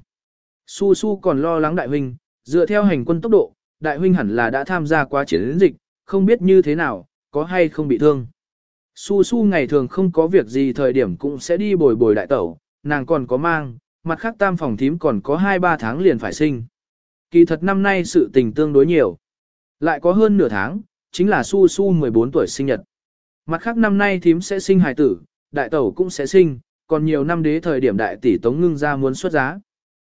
Su Su còn lo lắng đại huynh, dựa theo hành quân tốc độ, đại huynh hẳn là đã tham gia quá chiến dịch, không biết như thế nào, có hay không bị thương. Su Su ngày thường không có việc gì thời điểm cũng sẽ đi bồi bồi đại tẩu, nàng còn có mang, mặt khác tam phòng thím còn có 2-3 tháng liền phải sinh. Kỳ thật năm nay sự tình tương đối nhiều. Lại có hơn nửa tháng, chính là Su Su 14 tuổi sinh nhật. Mặt khác năm nay thím sẽ sinh hài tử, đại tẩu cũng sẽ sinh, còn nhiều năm đế thời điểm đại tỷ Tống Ngưng ra muốn xuất giá.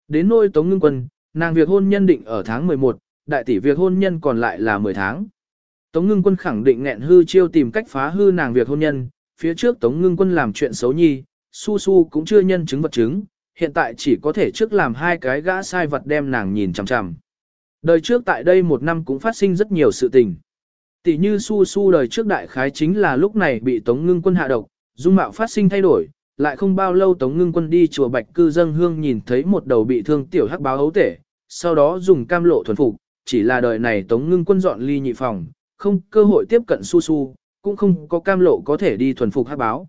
Đến nôi Tống Ngưng Quân, nàng việc hôn nhân định ở tháng 11, đại tỷ việc hôn nhân còn lại là 10 tháng. Tống Ngưng Quân khẳng định nghẹn hư chiêu tìm cách phá hư nàng việc hôn nhân, phía trước Tống Ngưng Quân làm chuyện xấu nhi, su su cũng chưa nhân chứng vật chứng, hiện tại chỉ có thể trước làm hai cái gã sai vật đem nàng nhìn chằm chằm. Đời trước tại đây một năm cũng phát sinh rất nhiều sự tình. Tỷ như su su đời trước đại khái chính là lúc này bị Tống Ngưng Quân hạ độc, dung mạo phát sinh thay đổi, lại không bao lâu Tống Ngưng Quân đi chùa Bạch Cư dân hương nhìn thấy một đầu bị thương tiểu hắc báo ấu tể, sau đó dùng cam lộ thuần phục, chỉ là đời này Tống Ngưng Quân dọn ly nhị phòng, không cơ hội tiếp cận su su, cũng không có cam lộ có thể đi thuần phục hắc báo.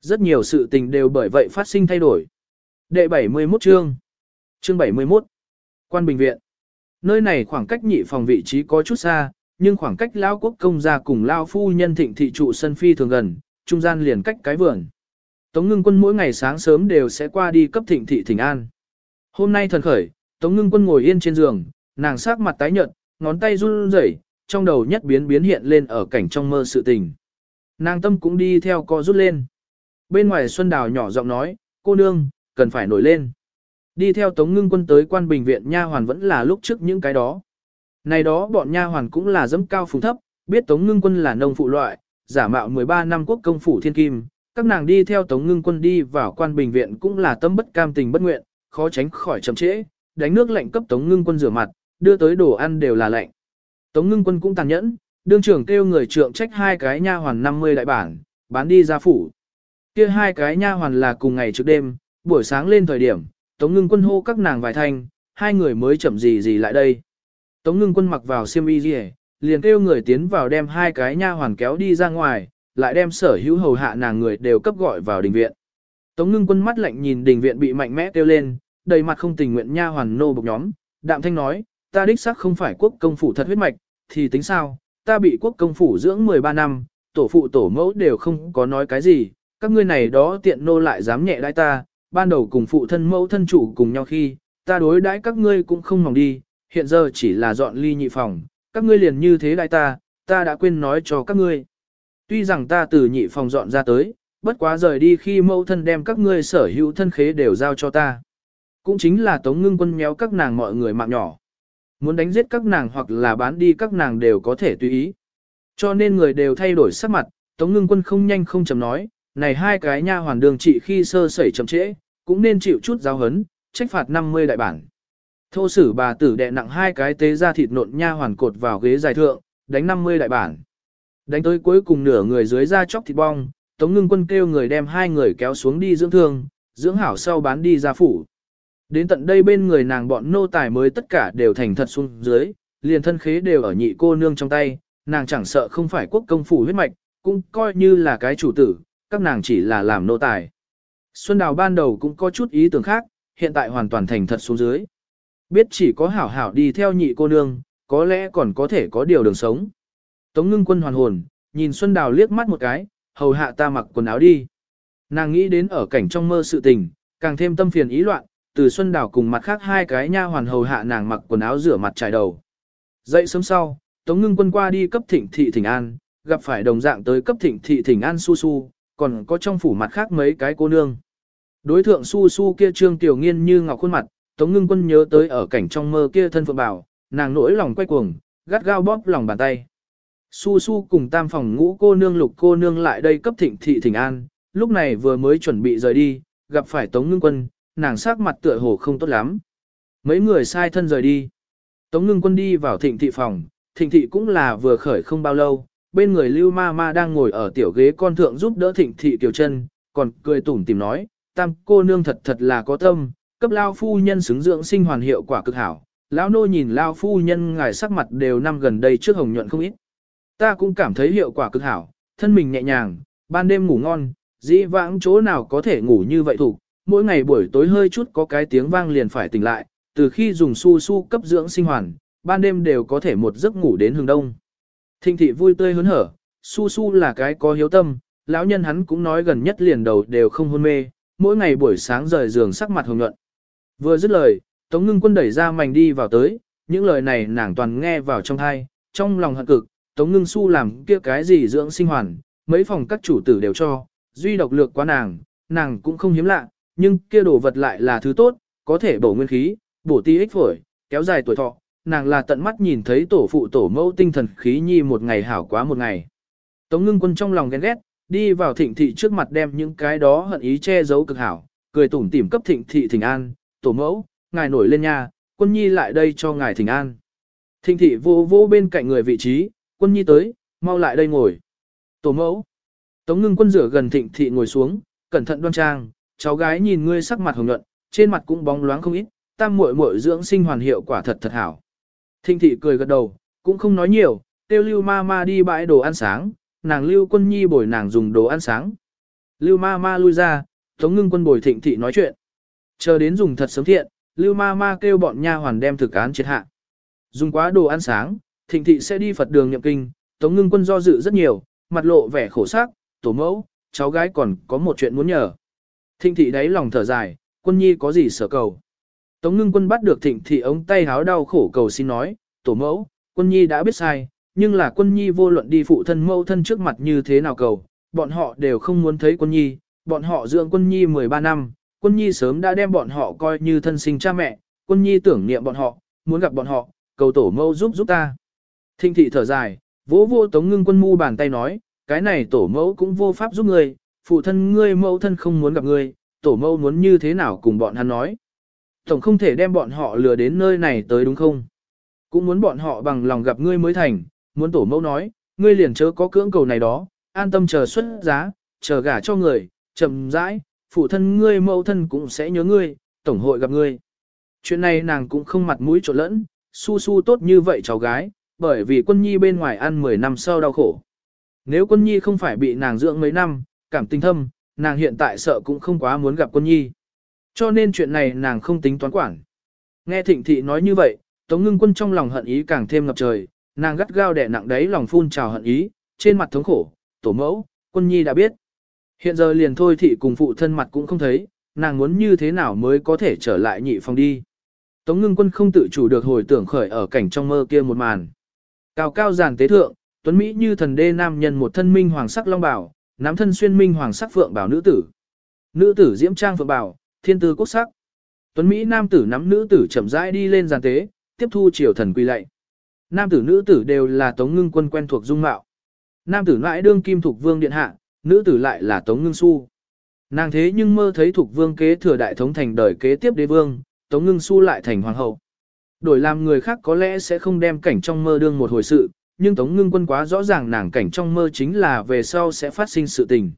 Rất nhiều sự tình đều bởi vậy phát sinh thay đổi. Đệ 71 chương Chương 71 Quan Bình Viện Nơi này khoảng cách nhị phòng vị trí có chút xa, nhưng khoảng cách Lao Quốc công gia cùng Lao Phu nhân thịnh thị trụ sân phi thường gần, trung gian liền cách cái vườn. Tống ngưng quân mỗi ngày sáng sớm đều sẽ qua đi cấp thịnh thị thỉnh an. Hôm nay thần khởi, Tống ngưng quân ngồi yên trên giường, nàng sát mặt tái nhợt, ngón tay run rẩy, trong đầu nhất biến biến hiện lên ở cảnh trong mơ sự tình. Nàng tâm cũng đi theo co rút lên. Bên ngoài Xuân Đào nhỏ giọng nói, cô nương, cần phải nổi lên. Đi theo Tống Ngưng Quân tới quan bình viện nha hoàn vẫn là lúc trước những cái đó. Này đó bọn nha hoàn cũng là dẫm cao phùng thấp, biết Tống Ngưng Quân là nông phụ loại, giả mạo 13 năm quốc công phủ thiên kim, các nàng đi theo Tống Ngưng Quân đi vào quan bình viện cũng là tâm bất cam tình bất nguyện, khó tránh khỏi chậm trễ, đánh nước lạnh cấp Tống Ngưng Quân rửa mặt, đưa tới đồ ăn đều là lạnh. Tống Ngưng Quân cũng tàn nhẫn, đương trưởng kêu người trượng trách hai cái nha hoàn 50 đại bản, bán đi ra phủ. Kia hai cái nha hoàn là cùng ngày trước đêm, buổi sáng lên thời điểm, Tống Ngưng Quân hô các nàng vài thanh, hai người mới chậm gì gì lại đây. Tống Ngưng Quân mặc vào xiêm y gì, liền kêu người tiến vào đem hai cái nha hoàn kéo đi ra ngoài, lại đem sở hữu hầu hạ nàng người đều cấp gọi vào đình viện. Tống Ngưng Quân mắt lạnh nhìn đình viện bị mạnh mẽ kêu lên, đầy mặt không tình nguyện nha hoàn nô bộc nhóm, đạm thanh nói, ta đích xác không phải quốc công phủ thật huyết mạch, thì tính sao, ta bị quốc công phủ dưỡng 13 năm, tổ phụ tổ mẫu đều không có nói cái gì, các ngươi này đó tiện nô lại dám nhẹ đãi ta, ban đầu cùng phụ thân mẫu thân chủ cùng nhau khi, ta đối đãi các ngươi cũng không mỏng đi, hiện giờ chỉ là dọn ly nhị phòng, các ngươi liền như thế đãi ta, ta đã quên nói cho các ngươi. Tuy rằng ta từ nhị phòng dọn ra tới, bất quá rời đi khi mẫu thân đem các ngươi sở hữu thân khế đều giao cho ta. Cũng chính là tống ngưng quân méo các nàng mọi người mạng nhỏ. Muốn đánh giết các nàng hoặc là bán đi các nàng đều có thể tùy ý. Cho nên người đều thay đổi sắc mặt, tống ngưng quân không nhanh không chậm nói, này hai cái nha hoàn đường trị khi sơ sẩy chậm trễ, cũng nên chịu chút giáo hấn, trách phạt 50 đại bản. Thô sử bà tử đệ nặng hai cái tế ra thịt nộn nha hoàn cột vào ghế dài thượng, đánh 50 đại bản. Đánh tới cuối cùng nửa người dưới ra chóc thịt bong, Tống Ngưng Quân kêu người đem hai người kéo xuống đi dưỡng thương, dưỡng hảo sau bán đi ra phủ. Đến tận đây bên người nàng bọn nô tài mới tất cả đều thành thật xuống dưới, liền thân khế đều ở nhị cô nương trong tay, nàng chẳng sợ không phải quốc công phủ huyết mạch, cũng coi như là cái chủ tử, các nàng chỉ là làm nô tài. Xuân Đào ban đầu cũng có chút ý tưởng khác, hiện tại hoàn toàn thành thật xuống dưới. Biết chỉ có hảo hảo đi theo nhị cô nương, có lẽ còn có thể có điều đường sống. Tống ngưng quân hoàn hồn, nhìn Xuân Đào liếc mắt một cái, hầu hạ ta mặc quần áo đi. Nàng nghĩ đến ở cảnh trong mơ sự tình, càng thêm tâm phiền ý loạn, từ Xuân Đào cùng mặt khác hai cái nha hoàn hầu hạ nàng mặc quần áo rửa mặt trải đầu. Dậy sớm sau, Tống Ngưng Quân qua đi cấp thịnh thị thỉnh an, gặp phải đồng dạng tới cấp thịnh thị thỉnh an su su, còn có trong phủ mặt khác mấy cái cô nương. Đối thượng su su kia trương tiểu nghiên như ngọc khuôn mặt, Tống Ngưng Quân nhớ tới ở cảnh trong mơ kia thân phượng bảo, nàng nỗi lòng quay cuồng, gắt gao bóp lòng bàn tay. Su su cùng tam phòng ngũ cô nương lục cô nương lại đây cấp thịnh thị thỉnh an, lúc này vừa mới chuẩn bị rời đi, gặp phải Tống Ngưng Quân, nàng sắc mặt tựa hồ không tốt lắm. Mấy người sai thân rời đi. Tống Ngưng Quân đi vào thịnh thị phòng, thịnh thị cũng là vừa khởi không bao lâu, bên người Lưu Ma Ma đang ngồi ở tiểu ghế con thượng giúp đỡ thịnh thị kiều chân, còn cười tủm tìm nói, tam cô nương thật thật là có tâm, cấp lao phu nhân xứng dưỡng sinh hoàn hiệu quả cực hảo. Lão nô nhìn lao phu nhân ngài sắc mặt đều năm gần đây trước hồng nhuận không ít. Ta cũng cảm thấy hiệu quả cực hảo, thân mình nhẹ nhàng, ban đêm ngủ ngon, dĩ vãng chỗ nào có thể ngủ như vậy thủ, mỗi ngày buổi tối hơi chút có cái tiếng vang liền phải tỉnh lại, từ khi dùng su su cấp dưỡng sinh hoàn, ban đêm đều có thể một giấc ngủ đến hừng đông. Thinh thị vui tươi hớn hở, su su là cái có hiếu tâm, lão nhân hắn cũng nói gần nhất liền đầu đều không hôn mê, mỗi ngày buổi sáng rời giường sắc mặt hồng nhuận. Vừa dứt lời, Tống Ngưng Quân đẩy ra mảnh đi vào tới, những lời này nàng toàn nghe vào trong thai, trong lòng hận cực, Tống Ngưng Su làm kia cái gì dưỡng sinh hoàn, mấy phòng các chủ tử đều cho, duy độc lược quá nàng, nàng cũng không hiếm lạ, nhưng kia đồ vật lại là thứ tốt, có thể bổ nguyên khí, bổ ti ích phổi, kéo dài tuổi thọ, nàng là tận mắt nhìn thấy tổ phụ tổ mẫu tinh thần khí nhi một ngày hảo quá một ngày. Tống ngưng quân trong lòng ghen ghét, đi vào thịnh thị trước mặt đem những cái đó hận ý che giấu cực hảo, cười tủm tỉm cấp thịnh thị thỉnh an, tổ mẫu, ngài nổi lên nha, quân nhi lại đây cho ngài thỉnh an. Thịnh thị vô vô bên cạnh người vị trí, quân nhi tới, mau lại đây ngồi. Tổ mẫu. Tống ngưng quân rửa gần thịnh thị ngồi xuống, cẩn thận đoan trang, cháu gái nhìn ngươi sắc mặt hồng nhuận, trên mặt cũng bóng loáng không ít, tam muội muội dưỡng sinh hoàn hiệu quả thật thật hảo. Thịnh thị cười gật đầu, cũng không nói nhiều, tiêu lưu ma ma đi bãi đồ ăn sáng, nàng lưu quân nhi bồi nàng dùng đồ ăn sáng. Lưu ma ma lui ra, tống ngưng quân bồi thịnh thị nói chuyện. Chờ đến dùng thật sớm thiện, lưu ma ma kêu bọn nha hoàn đem thực án triệt hạ. Dùng quá đồ ăn sáng, thịnh thị sẽ đi Phật đường nhậm kinh, tống ngưng quân do dự rất nhiều, mặt lộ vẻ khổ sắc, tổ mẫu, cháu gái còn có một chuyện muốn nhờ. Thịnh thị đáy lòng thở dài, quân nhi có gì sở cầu. Tống ngưng quân bắt được thịnh thị ống tay háo đau khổ cầu xin nói, tổ mẫu, quân nhi đã biết sai, nhưng là quân nhi vô luận đi phụ thân mẫu thân trước mặt như thế nào cầu, bọn họ đều không muốn thấy quân nhi, bọn họ dưỡng quân nhi 13 năm, quân nhi sớm đã đem bọn họ coi như thân sinh cha mẹ, quân nhi tưởng niệm bọn họ, muốn gặp bọn họ, cầu tổ mẫu giúp giúp ta. Thịnh thị thở dài, vỗ vô tống ngưng quân mu bàn tay nói, cái này tổ mẫu cũng vô pháp giúp người, phụ thân ngươi mẫu thân không muốn gặp ngươi, tổ mẫu muốn như thế nào cùng bọn hắn nói. Tổng không thể đem bọn họ lừa đến nơi này tới đúng không? Cũng muốn bọn họ bằng lòng gặp ngươi mới thành, muốn tổ mẫu nói, ngươi liền chớ có cưỡng cầu này đó, an tâm chờ xuất giá, chờ gả cho người, chậm rãi, phụ thân ngươi mẫu thân cũng sẽ nhớ ngươi, tổng hội gặp ngươi. Chuyện này nàng cũng không mặt mũi trộn lẫn, su su tốt như vậy cháu gái, bởi vì quân nhi bên ngoài ăn 10 năm sau đau khổ. Nếu quân nhi không phải bị nàng dưỡng mấy năm, cảm tình thâm, nàng hiện tại sợ cũng không quá muốn gặp quân nhi. Cho nên chuyện này nàng không tính toán quản. Nghe thịnh thị nói như vậy, Tống ngưng quân trong lòng hận ý càng thêm ngập trời, nàng gắt gao đẻ nặng đấy lòng phun trào hận ý, trên mặt thống khổ, tổ mẫu, quân nhi đã biết. Hiện giờ liền thôi thị cùng phụ thân mặt cũng không thấy, nàng muốn như thế nào mới có thể trở lại nhị phòng đi. Tống ngưng quân không tự chủ được hồi tưởng khởi ở cảnh trong mơ kia một màn. Cao cao giàn tế thượng, tuấn Mỹ như thần đê nam nhân một thân minh hoàng sắc long bảo, nắm thân xuyên minh hoàng sắc phượng bảo nữ tử. Nữ tử diễm trang phượng bảo, thiên tư quốc sắc. Tuấn Mỹ nam tử nắm nữ tử chậm rãi đi lên giàn tế, tiếp thu triều thần quy lạy. Nam tử nữ tử đều là tống ngưng quân quen thuộc dung mạo. Nam tử lại đương kim thuộc vương điện hạ, nữ tử lại là tống ngưng su. Nàng thế nhưng mơ thấy thuộc vương kế thừa đại thống thành đời kế tiếp đế vương, tống ngưng su lại thành hoàng hậu. Đổi làm người khác có lẽ sẽ không đem cảnh trong mơ đương một hồi sự, nhưng tống ngưng quân quá rõ ràng nàng cảnh trong mơ chính là về sau sẽ phát sinh sự tình.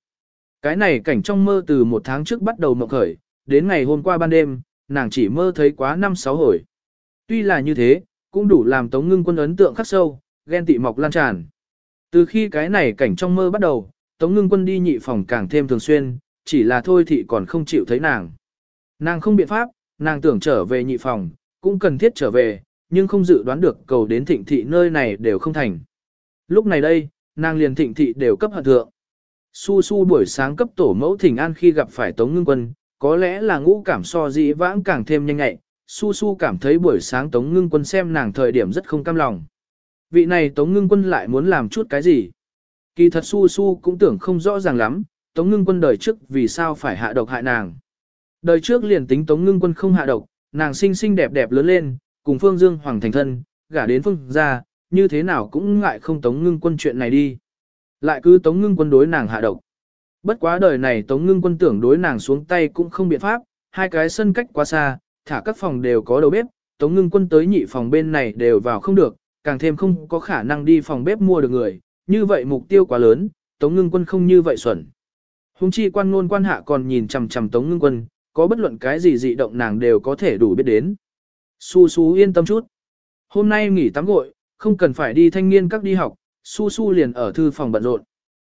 Cái này cảnh trong mơ từ một tháng trước bắt đầu mộng khởi, đến ngày hôm qua ban đêm, nàng chỉ mơ thấy quá năm sáu hồi. Tuy là như thế, cũng đủ làm Tống Ngưng Quân ấn tượng khắc sâu, ghen tị mọc lan tràn. Từ khi cái này cảnh trong mơ bắt đầu, Tống Ngưng Quân đi nhị phòng càng thêm thường xuyên, chỉ là thôi thị còn không chịu thấy nàng. Nàng không biện pháp, nàng tưởng trở về nhị phòng, cũng cần thiết trở về, nhưng không dự đoán được cầu đến thịnh thị nơi này đều không thành. Lúc này đây, nàng liền thịnh thị đều cấp hận thượng. Su su buổi sáng cấp tổ mẫu thỉnh an khi gặp phải Tống Ngưng Quân, có lẽ là ngũ cảm so dĩ vãng càng thêm nhanh nhạy, su su cảm thấy buổi sáng Tống Ngưng Quân xem nàng thời điểm rất không cam lòng. Vị này Tống Ngưng Quân lại muốn làm chút cái gì? Kỳ thật su su cũng tưởng không rõ ràng lắm, Tống Ngưng Quân đời trước vì sao phải hạ độc hại nàng. Đời trước liền tính Tống Ngưng Quân không hạ độc, nàng xinh xinh đẹp đẹp lớn lên, cùng Phương Dương Hoàng thành thân, gả đến Phương gia, như thế nào cũng ngại không Tống Ngưng Quân chuyện này đi. Lại cứ Tống Ngưng Quân đối nàng hạ độc. Bất quá đời này Tống Ngưng Quân tưởng đối nàng xuống tay cũng không biện pháp, hai cái sân cách quá xa, thả các phòng đều có đầu bếp, Tống Ngưng Quân tới nhị phòng bên này đều vào không được, càng thêm không có khả năng đi phòng bếp mua được người, như vậy mục tiêu quá lớn, Tống Ngưng Quân không như vậy xuẩn. Hùng chi quan ngôn quan hạ còn nhìn chằm chằm Tống Ngưng Quân, có bất luận cái gì dị động nàng đều có thể đủ biết đến. Su Su yên tâm chút. Hôm nay nghỉ tắm gội, không cần phải đi thanh niên các đi học, Su Su liền ở thư phòng bận rộn.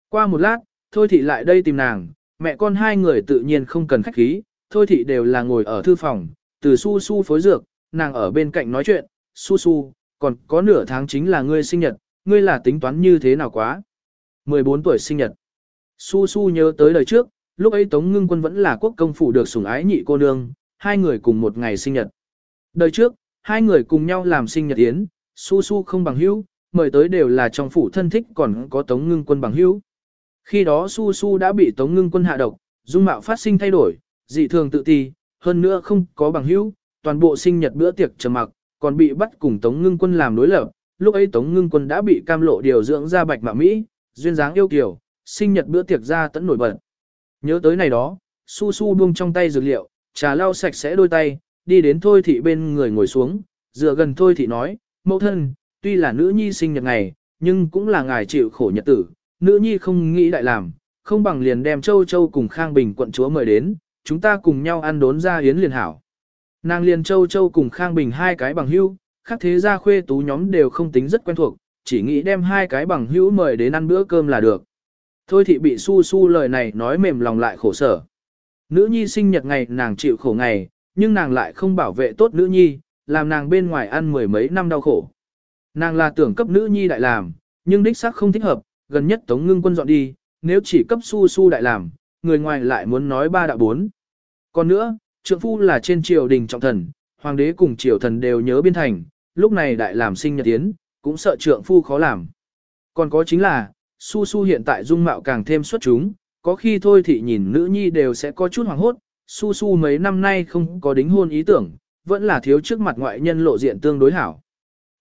Qua một lát, Thôi Thị lại đây tìm nàng, mẹ con hai người tự nhiên không cần khách khí, Thôi Thị đều là ngồi ở thư phòng, từ Su Su phối dược, nàng ở bên cạnh nói chuyện, Su Su, còn có nửa tháng chính là ngươi sinh nhật, ngươi là tính toán như thế nào quá. 14 tuổi sinh nhật. Su Su nhớ tới đời trước, lúc ấy Tống Ngưng Quân vẫn là quốc công phủ được sủng ái nhị cô nương, hai người cùng một ngày sinh nhật. Đời trước, hai người cùng nhau làm sinh nhật yến, Su Su không bằng hữu, mời tới đều là trong phủ thân thích còn có Tống Ngưng Quân bằng hữu. Khi đó Su Su đã bị Tống Ngưng Quân hạ độc, dung mạo phát sinh thay đổi, dị thường tự ti, hơn nữa không có bằng hữu, toàn bộ sinh nhật bữa tiệc trầm mặc, còn bị bắt cùng Tống Ngưng Quân làm đối lập. Lúc ấy Tống Ngưng Quân đã bị cam lộ điều dưỡng ra bạch mạ Mỹ, duyên dáng yêu kiều, sinh nhật bữa tiệc ra tẫn nổi bật. Nhớ tới này đó, su su buông trong tay dược liệu, trà lau sạch sẽ đôi tay, đi đến Thôi Thị bên người ngồi xuống, dựa gần Thôi Thị nói, mẫu thân, tuy là nữ nhi sinh nhật ngày, nhưng cũng là ngài chịu khổ nhật tử, nữ nhi không nghĩ đại làm, không bằng liền đem Châu Châu cùng Khang Bình quận chúa mời đến, chúng ta cùng nhau ăn đốn ra yến liền hảo. Nàng liền Châu Châu cùng Khang Bình hai cái bằng hữu, khác thế gia khuê tú nhóm đều không tính rất quen thuộc, chỉ nghĩ đem hai cái bằng hữu mời đến ăn bữa cơm là được. Thôi thị bị su su lời này nói mềm lòng lại khổ sở. Nữ nhi sinh nhật ngày nàng chịu khổ ngày, nhưng nàng lại không bảo vệ tốt nữ nhi, làm nàng bên ngoài ăn mười mấy năm đau khổ. Nàng là tưởng cấp nữ nhi đại làm, nhưng đích xác không thích hợp, gần nhất tống ngưng quân dọn đi, nếu chỉ cấp su su đại làm, người ngoài lại muốn nói ba đạo bốn. Còn nữa, trượng phu là trên triều đình trọng thần, hoàng đế cùng triều thần đều nhớ biên thành, lúc này đại làm sinh nhật tiến, cũng sợ trượng phu khó làm. Còn có chính là, Su Su hiện tại dung mạo càng thêm xuất chúng, có khi thôi thì nhìn nữ nhi đều sẽ có chút hoàng hốt, Su Su mấy năm nay không có đính hôn ý tưởng, vẫn là thiếu trước mặt ngoại nhân lộ diện tương đối hảo.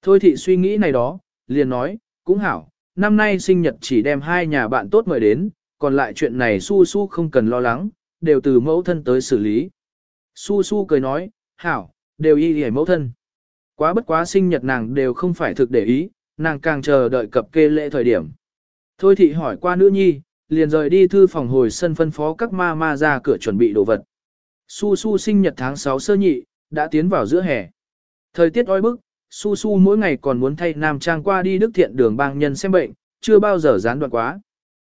Thôi thị suy nghĩ này đó, liền nói, cũng hảo, năm nay sinh nhật chỉ đem hai nhà bạn tốt mời đến, còn lại chuyện này Su Su không cần lo lắng, đều từ mẫu thân tới xử lý. Su Su cười nói, hảo, đều y hề mẫu thân. Quá bất quá sinh nhật nàng đều không phải thực để ý, nàng càng chờ đợi cập kê lễ thời điểm. Thôi thị hỏi qua nữ nhi, liền rời đi thư phòng hồi sân phân phó các ma ma ra cửa chuẩn bị đồ vật. Su Su sinh nhật tháng 6 sơ nhị, đã tiến vào giữa hè. Thời tiết oi bức, Su Su mỗi ngày còn muốn thay nam trang qua đi đức thiện đường bang nhân xem bệnh, chưa bao giờ gián đoạn quá.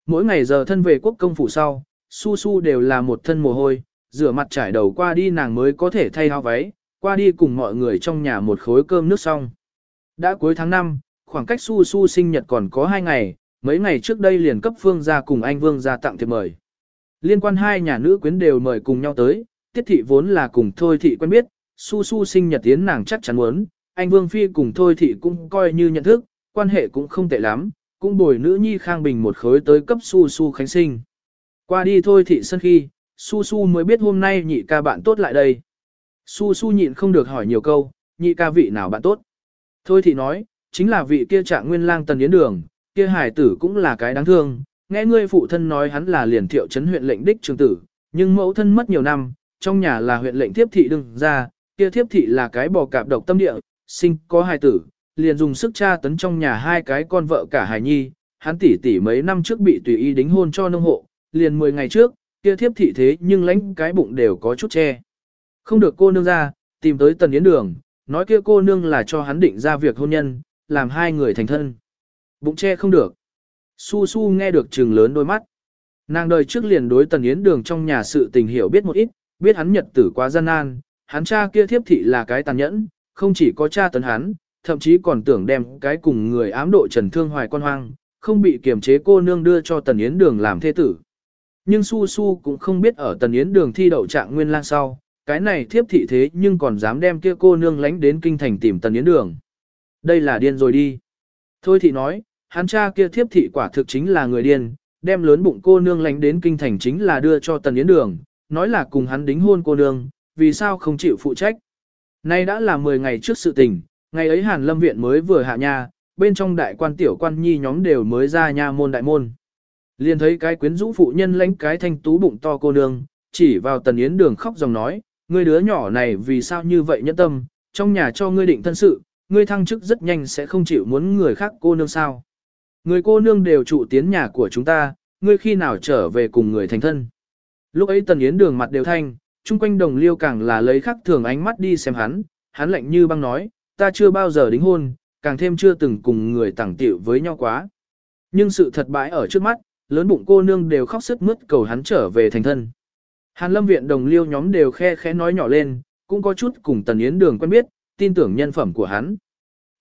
Mỗi ngày giờ thân về quốc công phủ sau, Su Su đều là một thân mồ hôi, rửa mặt trải đầu qua đi nàng mới có thể thay áo váy, qua đi cùng mọi người trong nhà một khối cơm nước xong. Đã cuối tháng 5, khoảng cách Su Su sinh nhật còn có 2 ngày, mấy ngày trước đây liền cấp phương gia cùng anh vương gia tặng thiệp mời. Liên quan hai nhà nữ quyến đều mời cùng nhau tới, tiết thị vốn là cùng thôi thị quen biết, su su sinh nhật tiến nàng chắc chắn muốn, anh vương phi cùng thôi thị cũng coi như nhận thức, quan hệ cũng không tệ lắm, cũng bồi nữ nhi khang bình một khối tới cấp su su khánh sinh. Qua đi thôi thị sân khi, su su mới biết hôm nay nhị ca bạn tốt lại đây. Su su nhịn không được hỏi nhiều câu, nhị ca vị nào bạn tốt. Thôi thị nói, chính là vị kia trạng nguyên lang tần yến đường, kia hải tử cũng là cái đáng thương, nghe ngươi phụ thân nói hắn là liền thiệu chấn huyện lệnh đích trường tử, nhưng mẫu thân mất nhiều năm, trong nhà là huyện lệnh thiếp thị đừng ra, kia thiếp thị là cái bò cạp độc tâm địa, sinh có hài tử, liền dùng sức tra tấn trong nhà hai cái con vợ cả hài nhi, hắn tỷ tỷ mấy năm trước bị tùy ý đính hôn cho nông hộ, liền 10 ngày trước, kia thiếp thị thế nhưng lãnh cái bụng đều có chút che. Không được cô nương ra, tìm tới tần yến đường, nói kia cô nương là cho hắn định ra việc hôn nhân, làm hai người thành thân. Bụng che không được. Su Su nghe được trừng lớn đôi mắt. Nàng đời trước liền đối Tần Yến Đường trong nhà sự tình hiểu biết một ít, biết hắn nhật tử quá gian nan, hắn cha kia thiếp thị là cái tàn nhẫn, không chỉ có cha tấn hắn, thậm chí còn tưởng đem cái cùng người ám độ trần thương hoài con hoang, không bị kiềm chế cô nương đưa cho Tần Yến Đường làm thê tử. Nhưng Su Su cũng không biết ở Tần Yến đường thi đậu trạng nguyên lang sau, cái này thiếp thị thế nhưng còn dám đem kia cô nương lánh đến kinh thành tìm Tần Yến đường. Đây là điên rồi đi. Thôi thị nói, hắn cha kia thiếp thị quả thực chính là người điên, đem lớn bụng cô nương lánh đến kinh thành chính là đưa cho Tần Yến đường, nói là cùng hắn đính hôn cô nương, vì sao không chịu phụ trách. Nay đã là 10 ngày trước sự tình, ngày ấy Hàn Lâm Viện mới vừa hạ nha, bên trong đại quan tiểu quan nhi nhóm đều mới ra nha môn đại môn. Liền thấy cái quyến rũ phụ nhân lãnh cái thanh tú bụng to cô nương, chỉ vào tần yến đường khóc dòng nói, ngươi đứa nhỏ này vì sao như vậy nhẫn tâm, trong nhà cho ngươi định thân sự, ngươi thăng chức rất nhanh sẽ không chịu muốn người khác cô nương sao. Người cô nương đều trụ tiến nhà của chúng ta, ngươi khi nào trở về cùng người thành thân. Lúc ấy tần yến đường mặt đều thanh, chung quanh đồng liêu càng là lấy khắc thường ánh mắt đi xem hắn, hắn lạnh như băng nói, ta chưa bao giờ đính hôn, càng thêm chưa từng cùng người tẳng tiểu với nhau quá. Nhưng sự thật bãi ở trước mắt, lớn bụng cô nương đều khóc sức mướt cầu hắn trở về thành thân. Hàn lâm viện đồng liêu nhóm đều khe khẽ nói nhỏ lên, cũng có chút cùng tần yến đường quen biết, tin tưởng nhân phẩm của hắn.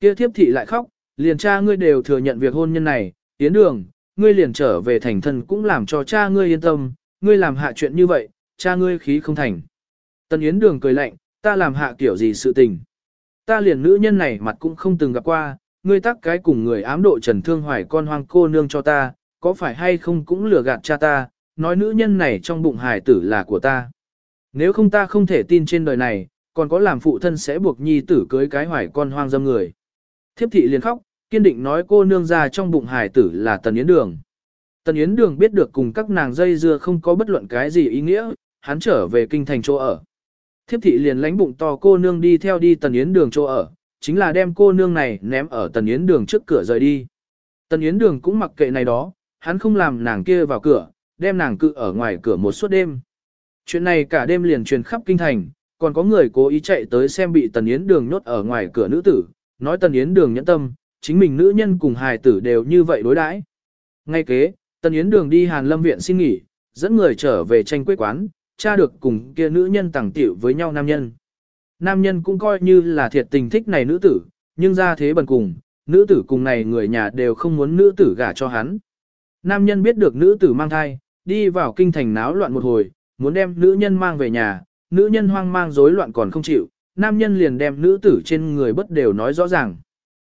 Kia thiếp thị lại khóc, liền cha ngươi đều thừa nhận việc hôn nhân này, yến đường, ngươi liền trở về thành thân cũng làm cho cha ngươi yên tâm, ngươi làm hạ chuyện như vậy, cha ngươi khí không thành. Tần yến đường cười lạnh, ta làm hạ kiểu gì sự tình. Ta liền nữ nhân này mặt cũng không từng gặp qua, ngươi tác cái cùng người ám độ trần thương hoài con hoang cô nương cho ta, có phải hay không cũng lừa gạt cha ta, nói nữ nhân này trong bụng hải tử là của ta. Nếu không ta không thể tin trên đời này, còn có làm phụ thân sẽ buộc nhi tử cưới cái hoài con hoang dâm người. Thiếp thị liền khóc, kiên định nói cô nương ra trong bụng hải tử là Tần Yến Đường. Tần Yến Đường biết được cùng các nàng dây dưa không có bất luận cái gì ý nghĩa, hắn trở về kinh thành chỗ ở. Thiếp thị liền lánh bụng to cô nương đi theo đi Tần Yến Đường chỗ ở, chính là đem cô nương này ném ở Tần Yến Đường trước cửa rời đi. Tần Yến Đường cũng mặc kệ này đó, hắn không làm nàng kia vào cửa, đem nàng cự ở ngoài cửa một suốt đêm. Chuyện này cả đêm liền truyền khắp kinh thành, còn có người cố ý chạy tới xem bị Tần Yến Đường nhốt ở ngoài cửa nữ tử, nói Tần Yến Đường nhẫn tâm, chính mình nữ nhân cùng hài tử đều như vậy đối đãi. Ngay kế, Tần Yến Đường đi Hàn Lâm Viện xin nghỉ, dẫn người trở về tranh quế quán, cha được cùng kia nữ nhân tàng tiểu với nhau nam nhân. Nam nhân cũng coi như là thiệt tình thích này nữ tử, nhưng ra thế bần cùng, nữ tử cùng này người nhà đều không muốn nữ tử gả cho hắn. Nam nhân biết được nữ tử mang thai, đi vào kinh thành náo loạn một hồi, muốn đem nữ nhân mang về nhà, nữ nhân hoang mang rối loạn còn không chịu, nam nhân liền đem nữ tử trên người bất đều nói rõ ràng.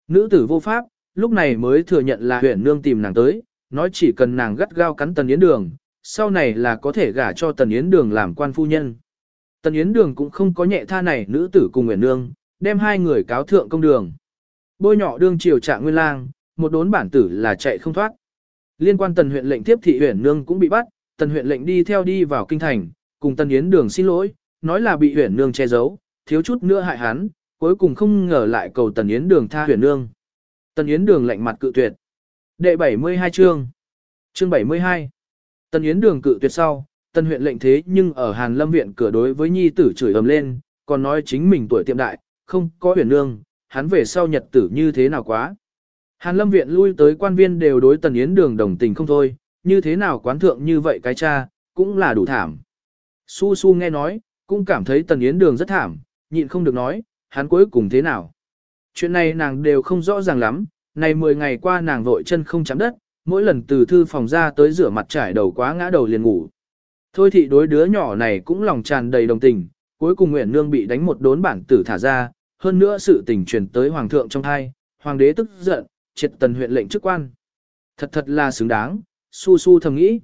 Nữ tử vô pháp, lúc này mới thừa nhận là huyện nương tìm nàng tới, nói chỉ cần nàng gắt gao cắn tần yến đường, sau này là có thể gả cho tần yến đường làm quan phu nhân. Tần yến đường cũng không có nhẹ tha này nữ tử cùng Nguyễn nương, đem hai người cáo thượng công đường. Bôi nhỏ đương triều trạng nguyên lang, một đốn bản tử là chạy không thoát. Liên quan tần huyện lệnh tiếp thị Nguyễn nương cũng bị bắt, tần huyện lệnh đi theo đi vào kinh thành, cùng tần yến đường xin lỗi, nói là bị Nguyễn nương che giấu, thiếu chút nữa hại hắn, cuối cùng không ngờ lại cầu tần yến đường tha huyền nương. Tần yến đường lạnh mặt cự tuyệt. Đệ 72 chương. Chương 72. Tần yến đường cự tuyệt sau, tần huyện lệnh thế nhưng ở Hàn Lâm viện cửa đối với nhi tử chửi ầm lên, còn nói chính mình tuổi tiệm đại, không có huyền nương, hắn về sau nhật tử như thế nào quá. Hàn lâm viện lui tới quan viên đều đối tần yến đường đồng tình không thôi, như thế nào quán thượng như vậy cái cha, cũng là đủ thảm. Su su nghe nói, cũng cảm thấy tần yến đường rất thảm, nhịn không được nói, hắn cuối cùng thế nào. Chuyện này nàng đều không rõ ràng lắm, này 10 ngày qua nàng vội chân không chạm đất, mỗi lần từ thư phòng ra tới rửa mặt trải đầu quá ngã đầu liền ngủ. Thôi thị đối đứa nhỏ này cũng lòng tràn đầy đồng tình, cuối cùng Nguyễn Nương bị đánh một đốn bản tử thả ra, hơn nữa sự tình truyền tới Hoàng thượng trong thai, Hoàng đế tức giận, triệt tần huyện lệnh chức quan. Thật thật là xứng đáng, su su thầm nghĩ.